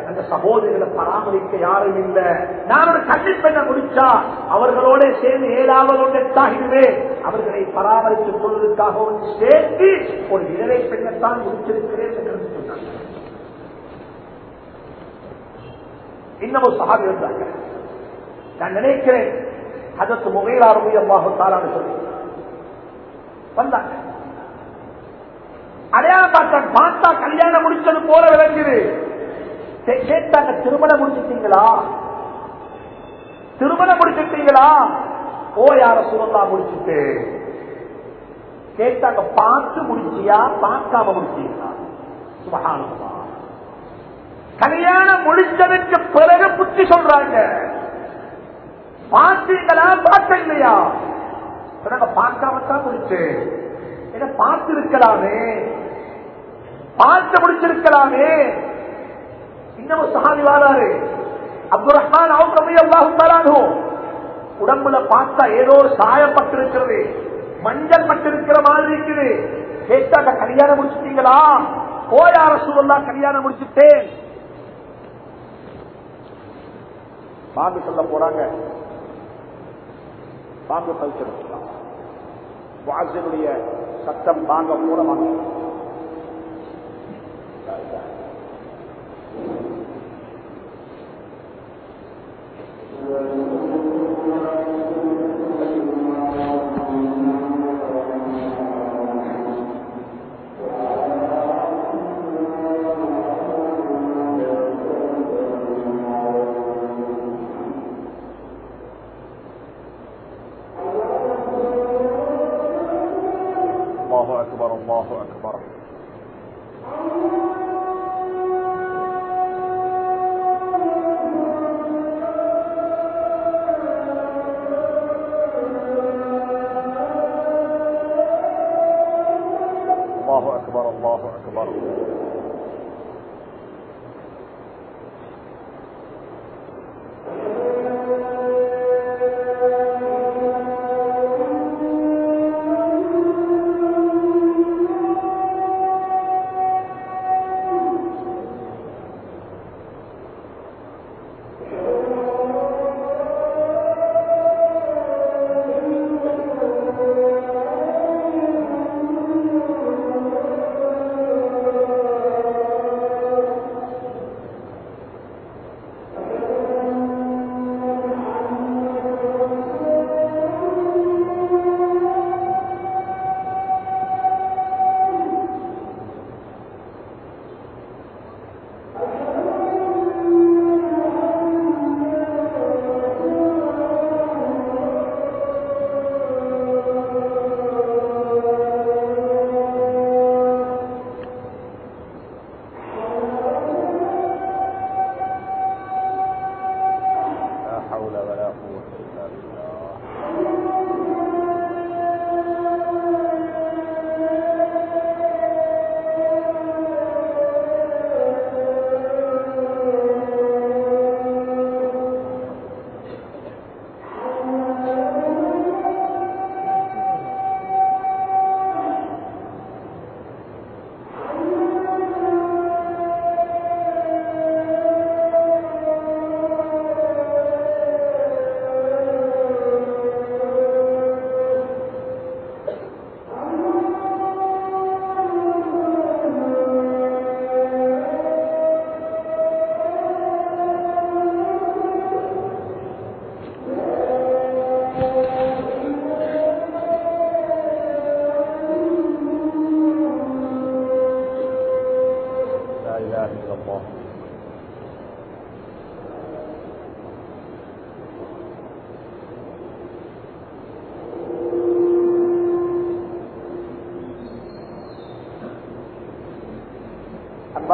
அந்த சகோதரிகளை பராமரிக்க யாரும் இல்லை. நான் ஒரு கல்வி முடிச்சா அவர்களோட சேர்ந்து ஏழாவது ஒன்றாகிடுவே அவர்களை பராமரித்துக் கொள்வதற்காக ஒன்று சேர்த்து ஒரு இளவை பெண்ணைத்தான் முடிச்சிருக்கிறேன் என்று சொன்னாங்க இன்னமும் சகாபி இருந்தாங்க நான் நினைக்கிறேன் அதற்கு முகையிலார் உயர்வாக தாரான சொல்லி வந்தாங்க. அடையாளம் பார்த்தா பார்த்தா கல்யாணம் முடிச்சது போல விளங்குது கேட்டாங்க திருமணம் முடிச்சிட்டீங்களா? திருமணம் முடிச்சிட்டீங்களா? ஓ யார சுரந்தா முடிச்சுட்டு. கேட்டாங்க பார்த்து முடிச்சியா? பார்க்காம முடிச்சீங்களா? சுபகானமா கல்யாணம் முடிச்சதுக்கு பிறகு புத்தி சொல்றாங்க. பார்த்தீங்களா பார்க்க இல்லையா பார்க்காமத்தான் முடிச்சேன் என்ன பார்த்து இருக்கலாமே பார்த்து முடிச்சிருக்கலாமே இன்னமும் சஹாபி வாராரு. அப்துல் ரஹ்மான் அவங்க ரவி உடம்புல பார்த்தா ஏதோ ஒரு சாயம் பட்டிருக்கிறது. மஞ்சள் பட்டிருக்கிற மாதிரி இருக்குது. கேட்டாக்க கல்யாணம் முடிச்சுட்டீங்களா? கோயார சூழல்லாம் கல்யாணம் முடிச்சுட்டேன். பாம்பு சொல்ல போறாங்க. பாம்பு பயிற்சிருக்கலாம் வாசனுடைய சத்தம் பாங்க மூலமாக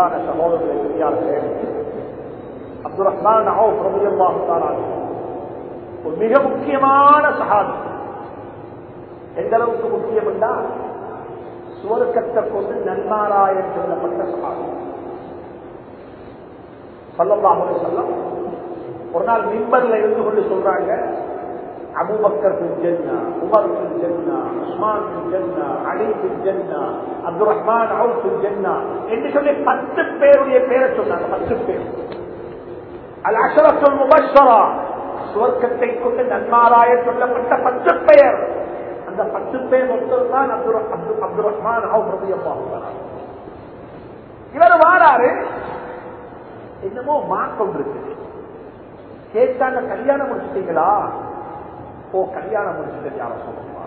அன்பான சகோதரர்களை பெரியார்களே அப்துல் ரஹ்மான் அவுப் பிரபுல்லாக ஒரு மிக முக்கியமான சஹாபி. எந்த அளவுக்கு முக்கியம் என்றால் சுவர்க்கத்தை கொண்டு நன்மாராயம் சொல்லப்பட்ட சஹாபி. சல்லல்லாஹு சொல்லம் ஒரு நாள் மிம்பர்ல இருந்து கொண்டு சொல்றாங்க அபுபக்கர் பின் ஜன்னா உமர் பின் ஜன்னா உஸ்மான் பின் ஜன்னா அலி ஜன்னா அப்துல் ரஹ்மான் அவுப் ஜன்னா என்று சொல்லி பத்து பேருடைய பேரை சொன்னாங்க பத்து பேர். அல் அஷரத்துல் முபஷரா சுவர்க்கத்தை கொண்டு நன்மாராய சொல்லப்பட்ட பத்து பெயர். அந்த பத்து பேர் மொத்தம் தான் அப்துல் அப்துல் அப்துல் ரஹ்மான் இவர் வாராரு. என்னமோ மாற்றம் இருக்கு கேட்டாங்க கல்யாணம் முடிச்சிட்டீங்களா? ஓ கல்யாணம் முடிச்சுட்டு யாரும் சொல்லுமா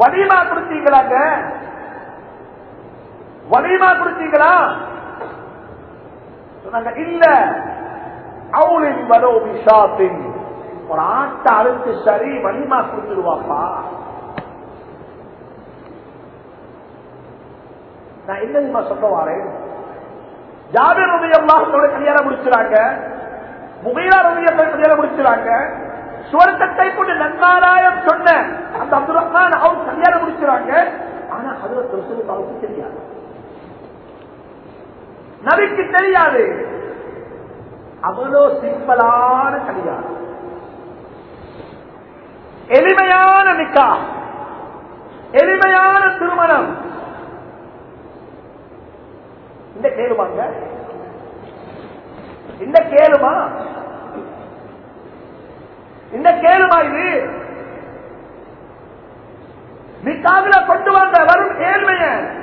வடிவா கொடுத்தீங்களாங்க? வலிமா கொடுத்தீங்களா சொன்னாங்க இல்ல. அவளின் வரோ விஷாத்தின் ஒரு ஆட்டை அறுத்து சரி வலிமா கொடுத்துருவாப்பா நான் என்ன தெரியுமா சொல்ல வாரேன்? ஜாபிர் ரவி அல்லாஹோட கல்யாணம் முடிச்சுறாங்க முகையா ரவி கல்யாணம் முடிச்சுறாங்க சுவர்க்கத்தை கொண்டு நன்மாராயம் சொன்ன அந்த அப்துல் ரஹ்மான் அவங்க கல்யாணம் முடிச்சுறாங்க ஆனா அதுல ரசூலுல்லாவுக்கு தெரியாது. நபிக்கு தெரியாது. அவ்வளோ சிம்பிளான கல்யாணம் எளிமையான நிக்கா. எளிமையான திருமணம். இந்த கேளுமாங்க. இந்த கேளுமா? இந்த கேளுமா இது? நிக்காவில கொண்டு வந்த வரும் ஏழ்மைய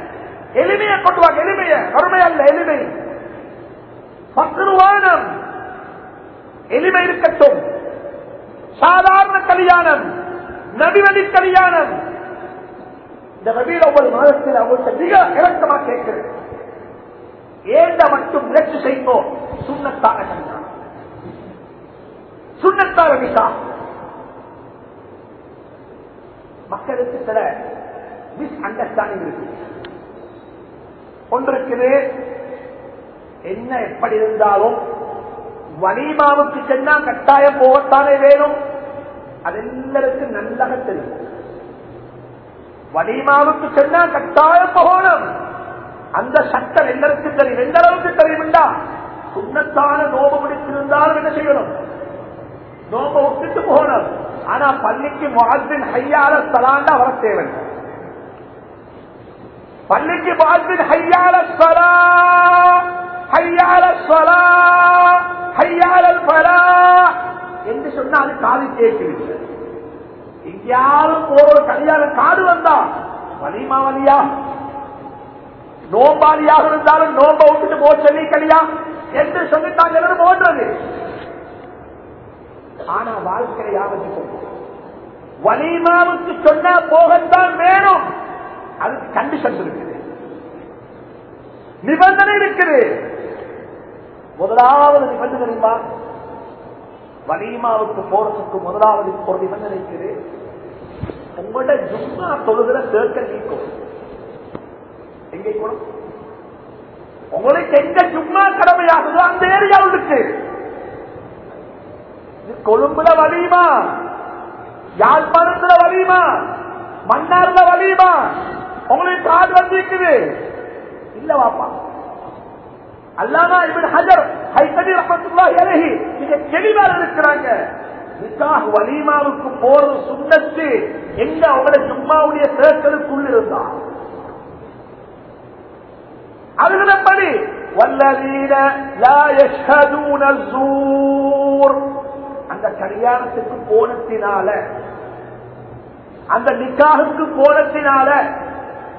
எளிமையை கொண்டு வாங்க. எளிமைய. வறுமை அல்ல எளிமை. பக்குருவானம் எளிமை இருக்கட்டும். சாதாரண கல்யாணம். நபிவழி கல்யாணம். இந்த நபியில் ஒவ்வொரு மாதத்தில் அவங்கள்ட்ட மிக இறக்கமா கேட்கிறேன் ஏண்ட மட்டும் முயற்சி செய்வோம் சுண்ணத்தான கல்யாணம். சுண்ணத்தான விசா. மக்களுக்கு சில மிஸ் அண்டர்ஸ்டாண்டிங் இருக்கு. ஒன்று என்ன எப்படி இருந்தாலும் வலிமாவுக்கு சென்னா கட்டாயம் போகத்தானே வேணும். அது எல்லாருக்கும் நல்லாக தெரியும். வலிமாவுக்கு சென்னா கட்டாயம் போகணும். அந்த சட்டம் எல்லாருக்கும் தெரியும். எந்த அளவுக்கு தெரியும்டா? சுண்ணத்தான நோபு பிடித்திருந்தாலும் என்ன செய்யணும்? நோம்ப ஒப்பிட்டு போகணும். ஆனா பள்ளிக்கு வாழ்வின் ஹையால தலாண்டா வர தேவை பள்ளிக்கு வாழ்வின் ஹையால சலா ஹையால ஹையால என்று சொன்னால் காது கேட்கிறது. எங்கேயாலும் போற ஒரு கல்யாண காடு வந்தா வலிமா வலியா? நோம்பாளியாக இருந்தாலும் நோம்ப விட்டுட்டு போ சொல்லி கலியா என்று சொல்லித்தாங்க போன்றது. ஆனா வாழ்க்கையை யாவது வலிமாவுக்கு சொன்னா போகத்தான் வேணும். அதுக்கு கண்டிஷன் இருக்குது. நிபந்தனை இருக்குது. முதலாவது நிபந்தனை தெரியுமா வலிமாவுக்கு போறதுக்கு முதலாவது ஒரு நிபந்தனை இருக்குது. உங்களோட ஜும்மா தொழுகிற சேர்க்க நீக்கும் எங்கே கூட உங்களுக்கு எங்க ஜும்மா கடமையாகுதோ அந்த ஏரியாவில் இருக்கு. கொழும்புல வலியுமா யாழ்ப்பாணத்துல வலியுமா மன்னார்ல வலியுமா உங்களுக்கு காது வந்திருக்குது இல்ல வாப்பா அல்லாமா இவன் ஹஜர் ஹைசடி ரஹமத்துல்லா இறகி மிக தெளிவாக இருக்கிறாங்க நிக்காஹ் வலிமாவுக்கு போறது சுண்ணத்து எங்க அவங்களோட ஜும்மாவுடைய சேர்க்கலுக்குள் இருந்தா அதுகளப்படி வல்லதீன லா யஷ்ஹதூன الزور அந்த கல்யாணத்துக்கு போனத்தினால அந்த நிக்காகுக்கு போனத்தினால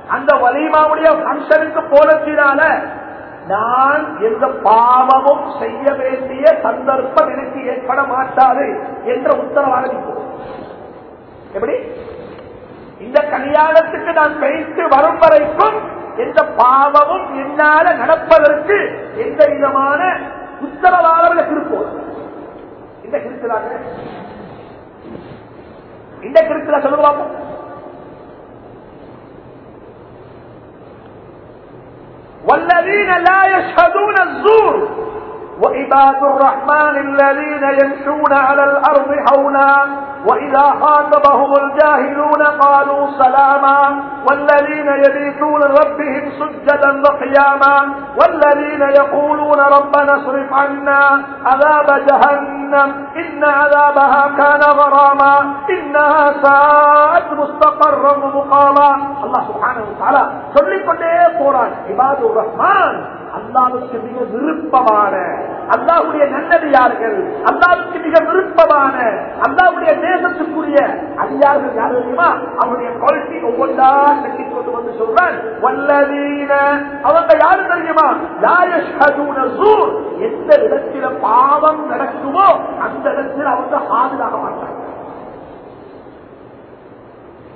அந்த வலிமாவுடைய பங்கனுக்கு போனத்தினால நான் எந்த பாவமும் செய்ய வேண்டிய சந்தர்ப்பம் எனக்கு ஏற்பட மாட்டாது என்ற உத்தரவாக எப்படி? இந்த கல்யாணத்துக்கு நான் பேசி வரும் வரைக்கும் எந்த பாவமும் என்னால நடப்பதற்கு எந்த விதமான உத்தரவாளர்கள் இருப்போம். இந்த கிருத்தலாக இந்த இருக்கிற சொல்லுவாங்க والذين لا يشهدون الزور. وعباد الرحمن الذين يمشون على الأرض حولا وإذا خاطبهم الجاهلون قالوا سلاما والذين يبيتون ربهم سجدا وقياما والذين يقولون ربنا اصرف عنا عذاب جهنم إن عذابها كان غراما إنها ساءت مستقرا ومقاما الله سبحانه وتعالى சொல்லிக்கொண்டே போறான் இபாது ரஹ்மான் அல்லாவுக்கு மிக விருப்பமான அல்லாவுடைய நல்லடியார்கள் அல்லாவுக்கு மிக விருப்பமான அல்லாவுடைய தேசத்துக்குரிய அதிகாரிகள் யார் தெரியுமா? அவருடைய குவாலிட்டி ஒவ்வொன்றா கட்டி கொண்டு வந்து சொல்றான் வல்லவீன அவங்க யாரு தெரியுமா? எந்த இடத்தில பாவம் நடக்குமோ அந்த இடத்தில் அவங்க பாதுகாக்க மாட்டாங்க.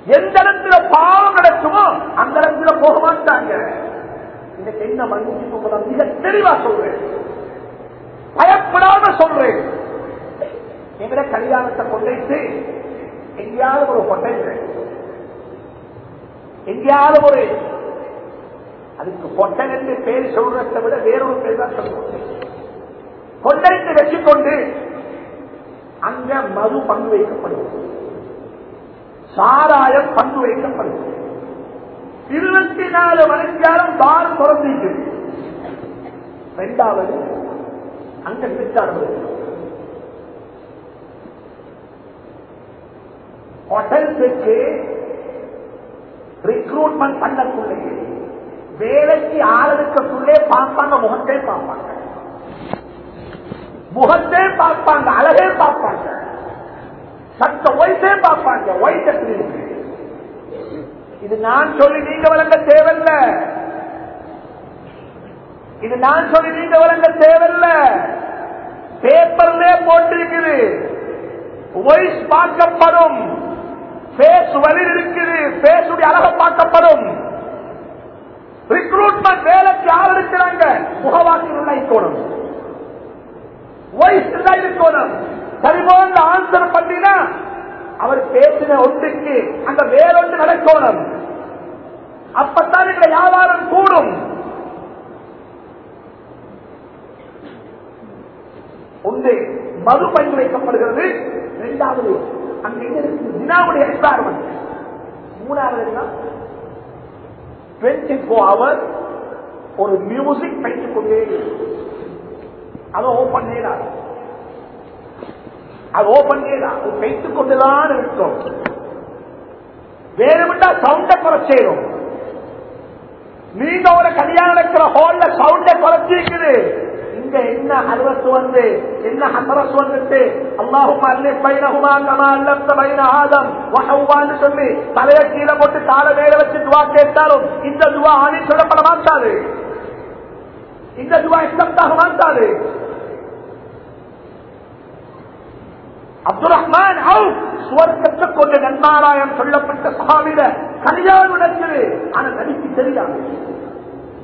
எந்த இடத்துல பாவம் நடக்குமோ அந்த இடத்துல போக மாட்டாங்க. இன்னைக்கு என்ன மன்னிச்சு போகலாம் மிக தெளிவா சொல்றேன். பயப்படாம சொல்றேன். எங்கட கல்யாணத்தை கொண்டைத்து எங்கேயாவது ஒரு கொண்டை எங்கேயாவது ஒரு அதுக்கு பொட்டன் என்று பேர் சொல்றதை விட வேறொரு பேர் தான் சொல்லுவோம் கொண்டைத்து வச்சுக்கொண்டு அங்க மது பங்கு வைக்கப்படுவது சாராயம் பங்கு வைக்கப்படுவது இருபத்தி நாலு மணிக்காலம் பார் திறந்திருக்கு ரெண்டாவது அங்க விசாரணை ஹோட்டல்ஸுக்கு ரிக்ரூட்மெண்ட் பண்ணக்குள்ளே வேலைக்கு ஆளுக்குள்ளே பார்ப்பாங்க முகத்தை பார்ப்பாங்க. முகத்தே பார்ப்பாங்க அழகே பார்ப்பாங்க. சட்ட ஒய்ஸே பார்ப்பாங்க. ஒய்ஸ் எப்படி இது நான் சொல்லி நீங்க வழங்க தேவையில்ல. இது நான் சொல்லி நீங்க வழங்க தேவையில்ல. பேப்பர்ல போட்டிருக்குது. வாய்ஸ் பார்க்கப்படும். பேஸ் வலி இருக்குது. பேசுடைய அழக பார்க்கப்படும். ரிக்ரூட்மெண்ட் வேலைக்கு ஆள் இருக்கிறாங்க. முகவாசி நிர்ணயிக்கணும் வாய்ஸ் நிர்ணயிக்கணும் சரிபோன்ற ஆன்சர் பண்ணினா அவர் பேசின ஒன்றுக்கு அந்த வேறொன்று நடக்கணும். அப்பத்தான் இந்த வியாபாரம் கூடும். ஒன்று மது பங்கு வைக்கப்படுகிறது. இரண்டாவது அங்க என்ன வினாவுடைய எக்ஸ்பார்மெண்ட் மூணாவது டுவெண்ட்டி போர் ஹவர் ஒரு மியூசிக் படித்துக் கொண்டே அதை ஓபன் செய்யலாம் அது ஓபன் தான் அது வைத்துக் கொண்டுதான் இருக்கும். வேணுமெண்டா சவுண்ட குறைச்சேரும். நீங்க ஒரு கல்யாணம் நடக்கிற ஹால்ல சவுண்ட குறைச்சிருக்குது. இங்க என்ன அலுவத்து வந்து என்ன ஹசரஸ் வந்துட்டு? அல்லாஹும் அல்லி பைனகுமா கமா அல்லத்த பைன ஆதம். வஹவ்வான்னு சொல்லி தலைய கீழே போட்டு கால மேல வச்சு துவா கேட்டாலும் இந்த துவா ஆணி சொல்லப்பட மாட்டாது. இந்த துவா இஷ்டத்தாக மாட்டாது. அப்துல் ரஹ்மான் சுவர்க்கத்தை கொண்ட நன்மாராயம் சொல்லப்பட்ட சகாவிட கல்யாணம் நடந்தது ஆனா நபிக்கு தெரியாது.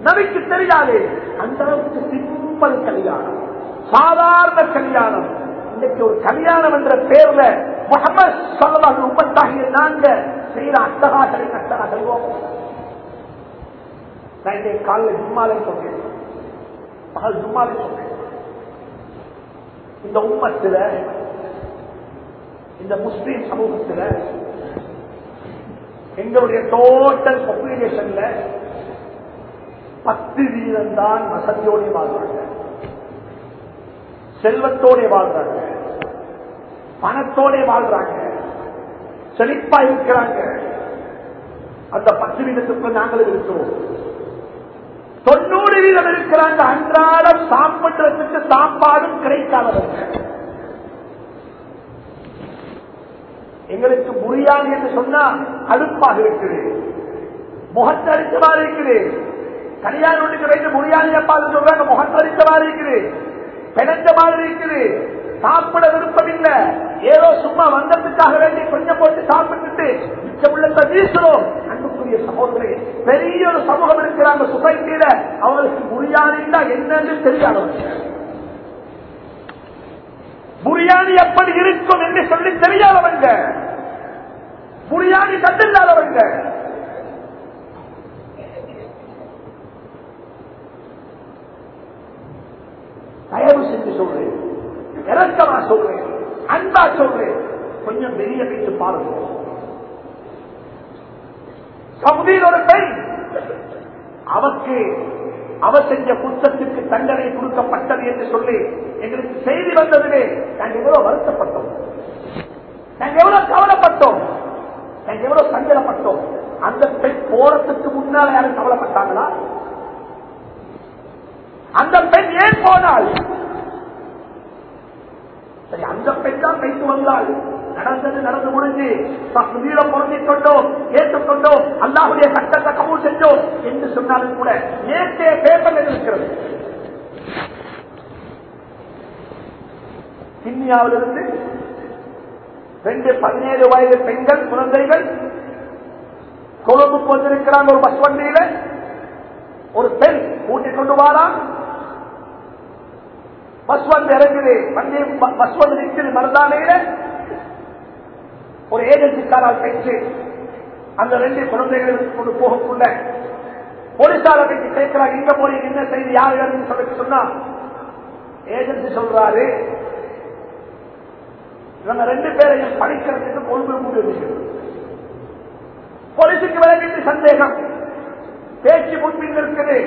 நபிக்கு தெரியாது. அந்த அளவுக்கு சிம்பிள் கல்யாணம். சாதாரண கல்யாணம். இன்னைக்கு ஒரு கல்யாணம் என்ற பேர்ல முகமது சொல்லமாக உப்பத்தாகிய நாங்க செய்யற அட்டகாசலை கட்டா செல்வோம். நான் இன்றைய காலையில் ஜும்மாலை சொன்னேன். பகல் ஜும்மாலை சொன்னேன். இந்த உம்மத்துல இந்த முஸ்லீம் சமூகத்தில் எங்களுடைய டோட்டல் பாப்புலேஷன்ல பத்து வீதம் தான் வசதியோட வாழ்றாங்க. செல்வத்தோட வாழ்றாங்க. பணத்தோட வாழ்றாங்க. செழிப்பா இருக்கிறாங்க. அந்த பத்து வீதத்துக்குள்ள நாங்கள் இருக்கிறோம். தொண்ணூறு வீதம் இருக்கிறாங்க. அன்றாடம் சாப்பிடுறதுக்கு சாப்பாடும் கிடைக்காதவங்க. எங்களுக்கு புரியாது என்று சொன்னா அடுப்பாக இருக்குது முகத்தரித்த மாதிரி இருக்குது கல்யாணம் வீட்டுக்கு வைத்து புரியாது எப்பாது சொல்றாங்க முகத்தரித்த மாதிரி இருக்குது பிணைந்த மாதிரி இருக்குது சாப்பிட விருப்பமில்லை. ஏதோ சும்மா வந்ததுக்காக வேண்டி கொஞ்சம் போட்டு சாப்பிட்டுட்டு மிச்சம் வீசுறோம். அன்புக்குரிய கண்ணியத்துக்குரிய சகோதரே பெரிய ஒரு சமூகம் இருக்கிறாங்க சொசைட்டியில அவங்களுக்கு புரியாதுன்னா என்னன்னு தெரியாதவங்க. புரியாணி எப்படி இருக்கும் என்று சொல்லி தெரியாதவங்க. புரியாணி கண்டில்லாதவங்க. தயவு செஞ்சு சொல்றேன். இறக்கமா சொல்றேன். அன்பா சொல்றேன். கொஞ்சம் வெளியே வைத்து பாருங்க. சவுதியில் ஒரு பெண் அவருக்கு அவர் செஞ்ச குற்றத்திற்கு தண்டனை கொடுக்கப்பட்டது என்று சொல்லி எங்களுக்கு செய்தி வந்ததுமே நாங்கள் எவ்வளவு வருத்தப்பட்டோம். நாங்கள் எவ்வளவு கவலைப்பட்டோம். நாங்கள் எவ்வளவு சஞ்சலப்பட்டோம். அந்த பெண் போறதுக்கு முன்னால யாரும் கவலைப்பட்டாங்களா? அந்த பெண் ஏன் போனால் சரி அந்த பெண் தான் பேசி வந்தால் நடந்தது நடந்து முடிஞ்சு வீரம் பொருந்திக் கொண்டோம் ஏற்றுக்கொண்டோம் அல்லாவுடைய சட்டத்தை கபூல் செஞ்சோம் என்று சொன்னாலும் கூட ஏற்றே பேப்பர் இருக்கிறது. கிண்ணியாவிலிருந்து ரெண்டு பதினேழு வயது பெண்கள் குழந்தைகள் கொழும்புக்கு வந்திருக்கிறாங்க ஒரு பஸ் வண்டியில. ஒரு பெண் கூட்டிக் கொண்டு வாரான். பஸ் வந்து இறங்குது. வண்டி பஸ் வந்து நிற்குது. மருதானையில ஒரு ஏஜென்சிக்காரால் பேச்சு அந்த ரெண்டு குழந்தைகளுக்கு கொண்டு போகக்குள்ள போலீசார பேச்சு கேட்கிறாங்க இங்க போய் என்ன செய்தி யாருன்னு சொல்லி சொன்னா ஏஜென்சி சொல்றாரு. இவங்க ரெண்டு பேரையும் படிக்கிறதுக்கு கொள்கை முடிவு போலீசுக்கு விலகிட்டு சந்தேகம். பேச்சு முன்பின் இருக்குது.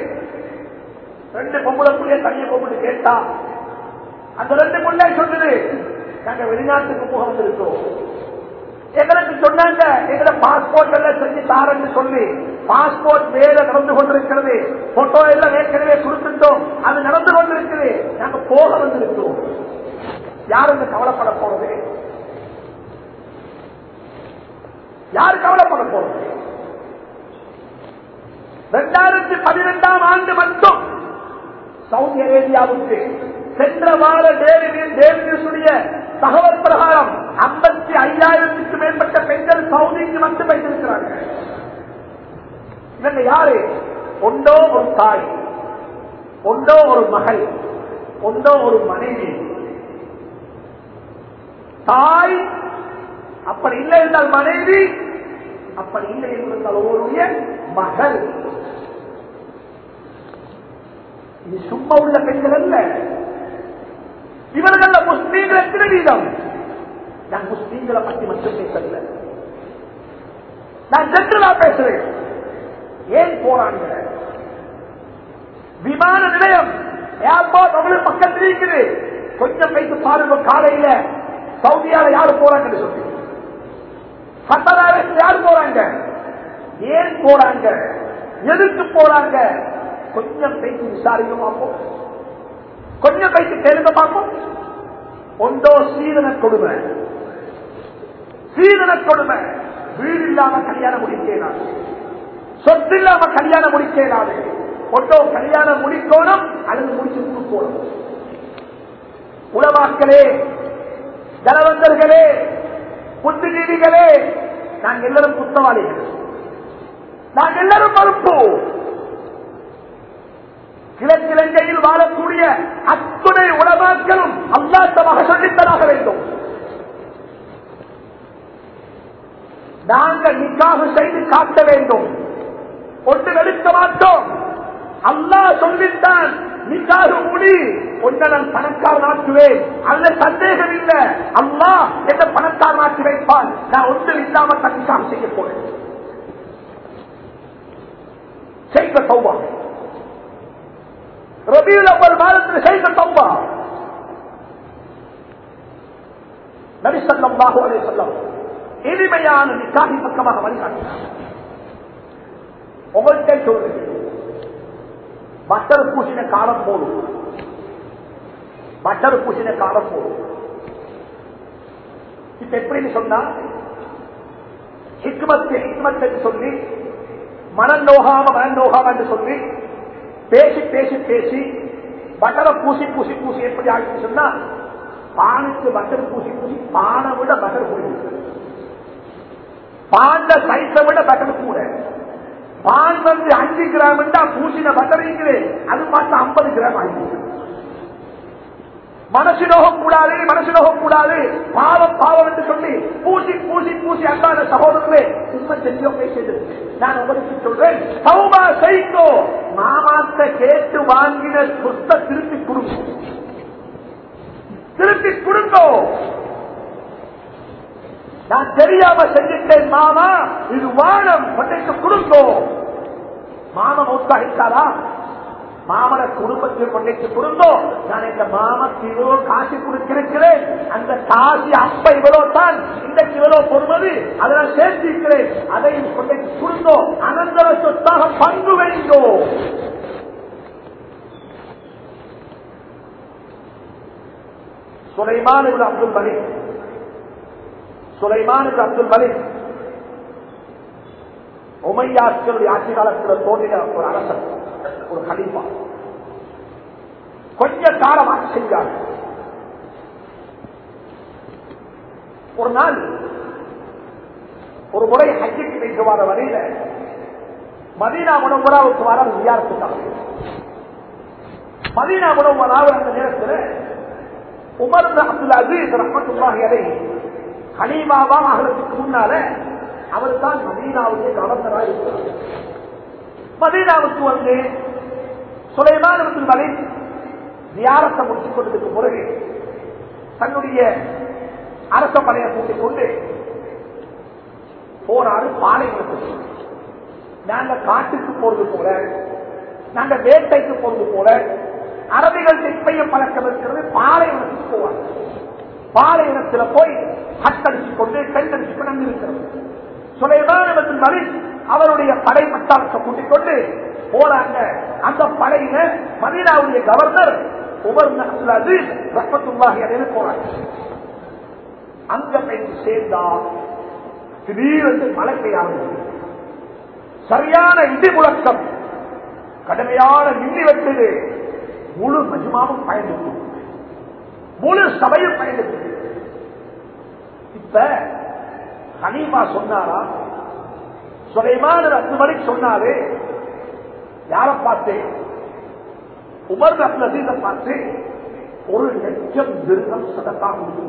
ரெண்டு பொம்பளைக்குள்ளே தனியை கூப்பிட்டு கேட்டா அந்த ரெண்டு முன்னே சொல்லுது. நாங்க வெளிநாட்டுக்கு போக வந்திருக்கோம் எங்களுக்கு சொன்னாங்க எங்களை பாஸ்போர்ட் எல்லாம் செஞ்சு தாரன்னு சொல்லி பாஸ்போர்ட் வேற நடந்து கொண்டிருக்கிறது. போட்டோ எல்லாம் ஏற்கனவே கொடுத்துட்டோம். அது நடந்து கொண்டிருக்குது. நாங்க போக வந்திருக்கோம். யாருங்க கவலைப்பட போறது? யாரு கவலைப்பட போறது? இரண்டாயிரத்தி பதினெட்டாம் ஆண்டு மட்டும் சவுதி அரேபியாவுக்கு சென்ற வார டேவிடிய தகவல் பிரகாரம் ஐம்பத்தி ஐயாயிரத்துக்கு மேற்பட்ட பெண்கள் சவுதிக்கு வந்து வைத்திருக்கிறாங்க இவங்க யாரு? ஒன்றோ ஒரு தாய் ஒன்றோ ஒரு மகள் ஒன்றோ ஒரு மனைவி. தாய் அப்படி இல்லை என்றால் மனைவி அப்படி இல்லை என்றால் ஒருவருடைய மகள். இது சும்மா உள்ள பெண்கள் அல்ல. முஸ்லீம்கள் எத்தனை வீதம்? நான் முஸ்லீம்களை பற்றி மட்டும் பேசல நான் ஜென்ரலா பேசுறேன். ஏன் போறாங்க விமான நிலையம் ஏர்போர்ட் அவங்களுக்கு பக்கத்தில் இருக்குது கொஞ்சம் பேசி பாருங்க காலையில சவுதியால யாரு போறாங்கன்னு சொல்லி. கத்தராவில் யாரு போறாங்க? ஏன் போறாங்க? எதுக்கு போறாங்க? கொஞ்சம் பேசி விசாரிக்க பார்ப்போம் கொஞ்சம் பேசி கேளுங்க பார்ப்போம். ஒன்றோ சீதன கொடுமை. சீதன கொடுமை. வீடு இல்லாம கல்யாணம் முடிக்கிறாங்க சொத்து இல்லாம கல்யாணம் முடிக்கிறாரு ஒன்றோ கல்யாணம் முடிக்கணும் அல்லது முடிச்சு கொடுக்கணும் உளவாக்களே ஜனவந்தர்களே புத்திஜீவிகளே நாங்கள் எல்லாரும் குத்தவாளிகள் நாங்கள் எல்லாரும் மறுப்போம் கிழக்கிழங்கையில் வாழக்கூடிய அத்துணை உலமாக்களும் அல்லாத்தமாக சொல்லித்தராக வேண்டும். நாங்கள் நிக்காக செய்து காட்ட வேண்டும். ஒன்று எடுக்க மாட்டோம். அல்லா சொல்லித்தான் நிக்காக முடி ஒன்றை நான் பணக்காரன் ஆக்குவேன் அல்ல சந்தேகம் இல்லை. அல்லா என்ன பணக்காரன் ஆக்கி வைப்பான். நான் ஒன்று இல்லாம தனிக்காக செய்ய போறேன் செய்த சௌபா ரபியுல் அவ்வல் மாதத்தில் செய்த சம்பா நபி ஸல்லல்லாஹு சொல்லம் வஸல்லம் எளிமையான நிக்காஹி பக்கமாக வழிகாட்டினார். உங்கள்கிட்ட சொல்றேன். பட்டர் பூசின காலம் போதும் பட்டர் பூசின காலம் போதும் இப்ப எப்படின்னு சொன்னா ஹிக்மத்து ஹிக்மத் என்று சொல்லி மனம் நோகாம மனம் நோகாம என்று சொல்லி பேசி பேசி பேசி பட்டரை பூசி பூசி பூசி எப்படி ஆகிட்டு சொன்னா பானுக்கு பட்டர் பூசி பூசி பானை விட பட்டர் கூடியிருக்கு பாண்ட சைஸை விட பட்டர் கூட. பான் வந்து அஞ்சு கிராம் பூசின பட்டறிக்குது அது பார்த்தா ஐம்பது கிராம் ஆயிடுச்சு. மனசு நோகம் கூடாது மனசு நோகம் கூடாது பாவம் பாவம் என்று சொல்லி பூசி பூசி பூசி அன்பான சகோதரர்களே உண்மை செஞ்சோ பேசியது நான் உங்களுக்கு சொல்றேன் சௌபா செய்தோ. மாமாத்த கேட்டு வாங்கின சொத்த திருப்பி கொடுங்க. திருப்பி கொடுங்கோ. நான் தெரியாம செஞ்சிட்டேன் மாமா. இது வானம் கொண்டைக்கு கொடுங்கோ. மாமா உற்சாகித்தாரா மாமன குடும்பத்தில் கொண்டைக்கு கொடுத்தோம் நான் இந்த மாமக்கு இவ்வளோ காசு கொடுத்திருக்கிறேன். அந்த காசு அப்ப இவ்வளோ தான் இன்றைக்கு இவ்வளோ பொறுமது அதனால் சேர்த்திருக்கிறேன். அதை கொண்டைக்கு கொடுத்தோம் அனந்தர சொத்தாக பங்கு வைங்கோ சுலைமான் அப்துல் மலிக். சுலைமானுக்கு அப்துல் மலிக். உமையாட்சிகளுடைய ஆட்சி காலத்தில் தோன்றின ஒரு அரசன் ஒரு கலிப்பா கொஞ்ச காலமாக ஆட்சி செஞ்சார் ஒரு நாள் ஒரு முறை ஹஜ்ஜுக்கு வைத்து வர வரையில மதீனா முனவராவுக்கு வர வியாரத்துக்காக மதீனா முனவராவு அந்த நேரத்தில் உமர் அப்துல் அசீஸ் ரஹமத்துல்லாஹி அலை ஹலீமாவா ஆகிறதுக்கு முன்னால அவர் தான் மதீனாவுக்கு கவர்னராக இருக்கிறார் மதீனாவுக்கு வந்து சுலைமான் வியாரத்தை மலிக் தியாரத்தை கொண்டதுக்கு பிறகு தன்னுடைய அரச படையை கூட்டிக் கொண்டு போராடு பாலைவனத்துக்கு நாங்க காட்டுக்கு போறது போல நாங்க வேட்டைக்கு போறது போல அரபிகள் தெப்பைய பழக்கம் இருக்கிறது பாலைவனத்துக்கு போவாங்க. பாலைவனத்துல போய் ஹட்டடிச்சு கொண்டு பெண்டடிச்சு கொண்டு இருக்கிறது. சுலைமான மலிக் அவருடைய படை பட்டாளத்தை கூட்டிக் கொண்டு போறாங்க. அந்த படையில மதீனாவுடைய கவர்னர் உமர் அப்துல் ரப்பத்துல்லாஹி அடைந்து போறாங்க அங்க பெண் சேர்ந்தா திடீரென்று மழை பெய்ய சரியான இடி முழக்கம். கடுமையான மின்னி வெட்டது. முழு மஜ்மாவும் பயந்து முழு சபையும் பயந்து இப்ப ஹனீமா சொன்னாரா? சுலைமான அத்துமணி சொன்னாரு. யார பார்த்து? உமர் அப்தீத பார்த்து. ஒரு லட்சம் திருகம் சதக்கா கொடுத்து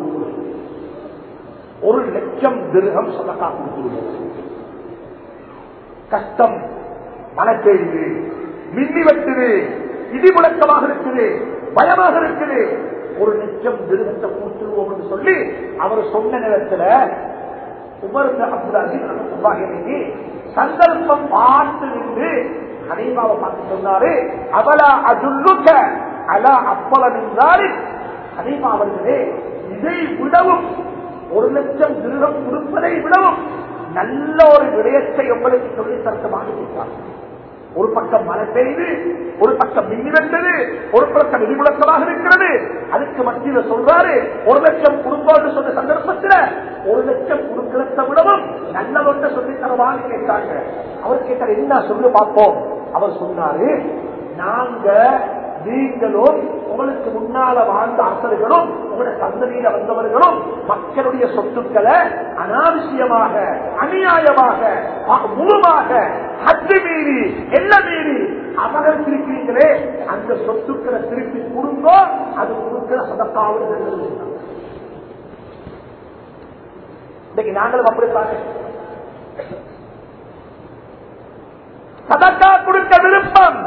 ஒரு லட்சம் திருகம் சதக்கா கொடுத்து கஷ்டம் மழை பெய்யுது மின்னி வெட்டுது இடி முழக்கமாக இருக்குது பயமாக இருக்குது. ஒரு லட்சம் திருகத்தை கொடுத்துருவோம் என்று சொல்லி அவர் சொன்ன நேரத்தில் உமர் அப்துல் சந்தர்ப்பம் பார்த்து நின்று ஹனீமாவை பார்த்து சொன்னாரு அவளா அஜுல்லுக்க அலா அப்பல நின்றாரு ஹனீமா அவர்களே இதை விடவும் ஒரு லட்சம் திருகம் கொடுப்பதை விடவும் நல்ல ஒரு விடயத்தை உங்களுக்கு சொல்லி தரத்தமாக இருக்கிறார் ஒரு பக்கம் மழை பெய்து ஒரு பக்கம் மின்னி வெட்டது ஒரு பக்கம் இடிமுழக்கமாக இருக்கிறது. அதுக்கு மத்தியில் சொல்றாரு ஒரு லட்சம் குடும்பம் சொன்ன சந்தர்ப்பத்தில் ஒரு லட்சம் குடுக்கலத்தை விடவும் நல்லவன் சொல்லி தரவான்னு கேட்டாங்க. அவர் கேட்டார் என்ன சொல்லு பார்ப்போம். அவர் சொன்னாரு நாங்க நீங்களும் உங்களுக்கு முன்னால வாழ்ந்த அரசர்களும் உங்களுடைய சந்ததியில வந்தவர்களும் மக்களுடைய சொத்துக்களை அனாவசியமாக அநியாயமாக முழுமாக அச்சு மீறி என்ன மீறி அபகரித்திருக்கிறீங்களே அந்த சொத்துக்களை திருப்பி கொடுங்கோ அது கொடுக்கிற சதக்காவது இன்னைக்கு நாங்களும் அப்படித்தாங்க சதக்கா கொடுக்க விருப்பம்.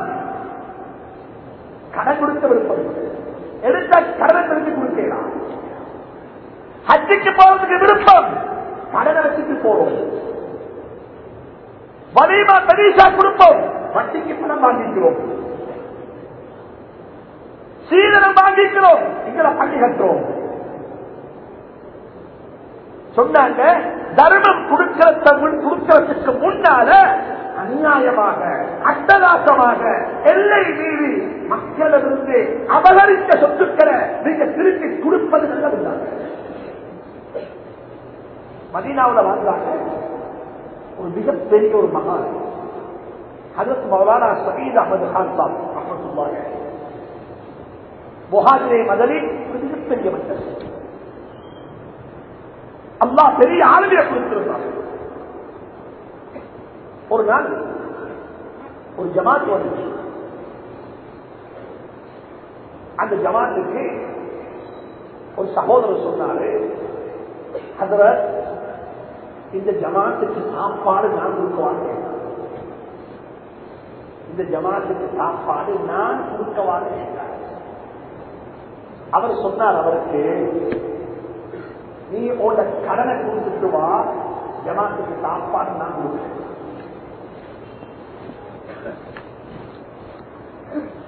கடன் கொடுக்க விருப்பம் எடுத்த கடனை திருப்பி கொடுக்கலாம். ஹஜ்ஜுக்கு போறதுக்கு விருப்பம். கடனை வச்சுட்டு போறோம் வலிமா பெரிசா கொடுப்போம். வட்டிக்கு பணம் வாங்கிக்கிறோம். சீதனம் வாங்கிக்கிறோம். எங்களை பள்ளி கட்டுறோம். சொன்னாங்க தர்மம் கொடுக்கிறதுக்கு முன்னால அநியாயமாக அட்டதாசமாக எல்லை மீறி மக்களிருந்து அபகரித்த சொத்துக்களை நீங்க திருப்பி கொடுப்பது நல்லது மதீனாவில் வாழ்ந்தாங்க. ஒரு மிகப்பெரிய ஒரு மகான். அதற்கு மௌலானா சயீத் அகமது கான் சாப் ரஹமத்துல்லாஹி புகாரிலே மதலில் மிகப்பெரிய மனிதர் அல்லா பெரிய ஆளுமையை கொடுத்திருந்தார் ஒரு நாள் ஒரு ஜமாத் வந்துச்சு. அந்த ஜமாத்துக்கு ஒரு சகோதரர் சொன்னாரு அதுல இந்த ஜமாத்துக்கு சாப்பாடு நான் கொடுக்கவாங்க இந்த ஜமாத்துக்கு சாப்பாடு நான் கொடுக்கவாங்க அவர் சொன்னார் அவருக்கு நீ உன் கடனை கொடுத்துட்டு வா. ஜமாத்துக்கு சாப்பாடு நான் கொடுக்குறேன்.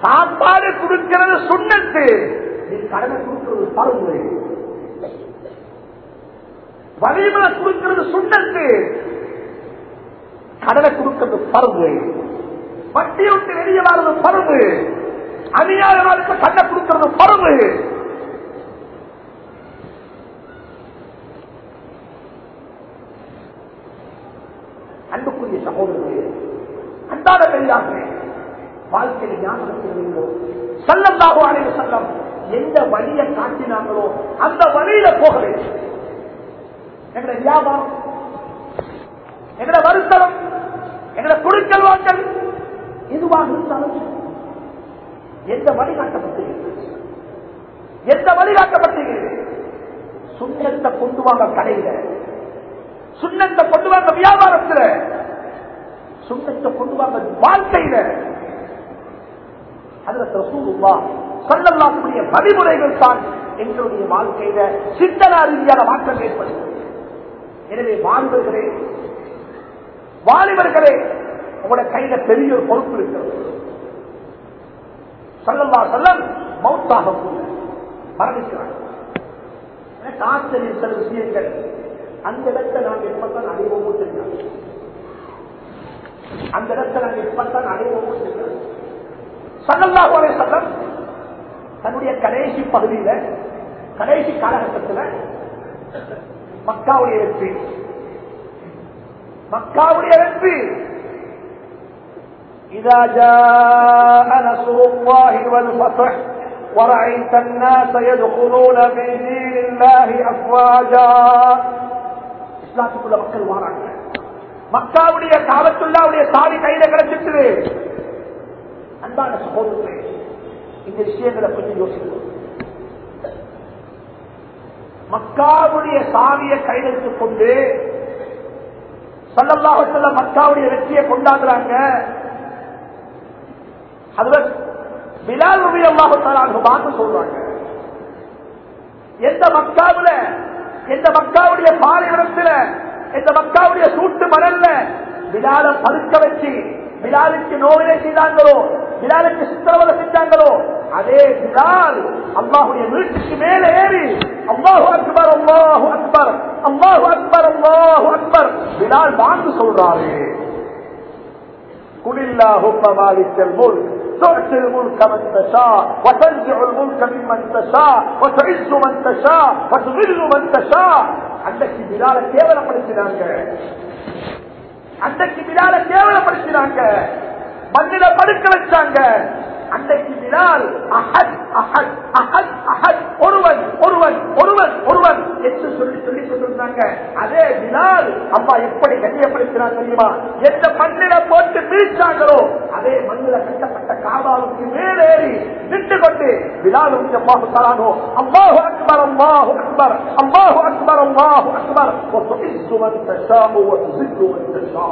சாப்பாடு கொடுக்கிறது சுண்ணத்து. நீ கடனை கொடுக்கிறது பருவு வலிமலை கொடுக்கிறது சுண்ணத்து. கடனை கொடுக்கிறது பருவு வட்டி விட்டு வெளியே வர்றது பருவு அநியாயமாக கண்ணை கொடுக்கிறது பருவு அன்புக்குரிய சகோதரர்களே அன்றாட பெரியார்களே வாழ்க்கையில் ஞாபகத்தில் செல்லந்தாக அனைவரு செல்லம் எந்த வழியை காட்டினாங்களோ அந்த வழியில போக வேண்டும். எங்களை வியாபாரம் எங்களை வருத்தம் எங்களை குழுக்கள் வாங்கல் எதுவாக இருந்தாலும் எந்த வழிகாட்டப்பட்டிருக்கிறது எந்த வழிகாட்டப்பட்டிருக்கிறது சுண்ணத்தை கொண்டு வாங்க கடையில சுண்ணத்தை கொண்டு வாங்க வியாபாரத்தில் சுண்ணத்தை கொண்டு வாங்க வாழ்க்கையில. அதுல ரசூலுல்லா சொல்லலாக்கூடிய வழிமுறைகள் தான் எங்களுடைய வாழ்க்கையில சிந்தனா ரீதியான மாற்றம் ஏற்படும் எனவே வாலிபர்களே வாலிபர்களே உங்களோட கையில பெரிய ஒரு பொறுப்பு இருக்கிறது. சொல்லல்லா சொல்லம் மௌத்தாக கூட மரணிக்கிறாங்க ஆச்சரியம் சில விஷயங்கள். அந்த இடத்தை நான் எப்பதான் அறிவோம் தெரியாது அந்த இடத்தை நாங்கள் எப்பத்தான் அடைவோம் தெரியாது சல்லல்லாஹு சல்லம் தன்னுடைய கடைசி பகுதியில கடைசி காலகட்டத்தில் மக்காவுடைய வெற்றி மக்காவுடைய வெற்றி إذا جاء نصر الله والفتح ورأيت الناس يدخلون في دين الله أفواجا இஸ்லாத்துக்குள்ள மக்கள் வாராங்க மக்காவுடைய காலத்துள்ளாவுடைய சாவி கையில கிடைச்சிட்டு அன்பான சகோதரர்களே இந்த விஷயங்களை கொஞ்சம் யோசிக்கிறோம் மக்காவுடைய சாவியை கையில் கொண்டு சல்லல்லாஹு சொல்ல மக்காவுடைய வெற்றியை கொண்டாடுறாங்க. அதுல பிலால் ரவி அல்லாஹு பார்த்து சொல்றாங்க. எந்த மக்காவுல எந்த மக்காவுடைய பாலைவனத்தில் எந்த மக்காவுடைய சூட்டு மணல்ல விழால பதுக்க வச்சு விழாலுக்கு நோவிலை செய்தாங்களோ விழாலுக்கு சித்திரவதை செஞ்சாங்களோ அதே விழால் அம்மாவுடைய வீட்டுக்கு மேலே ஏறி அம்மாஹு அக்பர் அம்மாஹு அக்பர் அம்மாஹு அக்பர் அம்மாஹு அக்பர் விழால் வாங்க சொல்றாரு குடில்லா மாலிக்கல் முல்க். تؤتي الملك من تشاء وتنزع الملك ممن تشاء وتعز من تشاء وتذل من تشاء அன்றைக்கு பிலால கேவலப்படுத்தினாங்க அன்றைக்கு பிலால கேவலப்படுத்தினாங்க மண்ணில படுக்க வச்சாங்க அன்றைக்கு பிலால் அஹத் அஹத் அஹத் அஹத் ஒருவன் ஒருவன் ஒருவன் ஒருவன் என்று சொல்லி சொல்லி கொண்டிருந்தாங்க அதே பிலால் அம்மா எப்படி கண்ணியப்படுத்தினார் தெரியுமா எந்த மண்ணில போட்டு வீழ்ச்சாங்களோ அதே மண்ணில கட்டப்பட்ட காபாவுக்கு மேலேறி நின்று கொண்டு பிலால் அம்மாவு தரானோ அம்மாஹு அக்பர் அம்மாஹு அக்பர் அம்மாஹு அக்பர் அம்மாஹு அக்பர் وتعز من تشاء وتذل من تشاء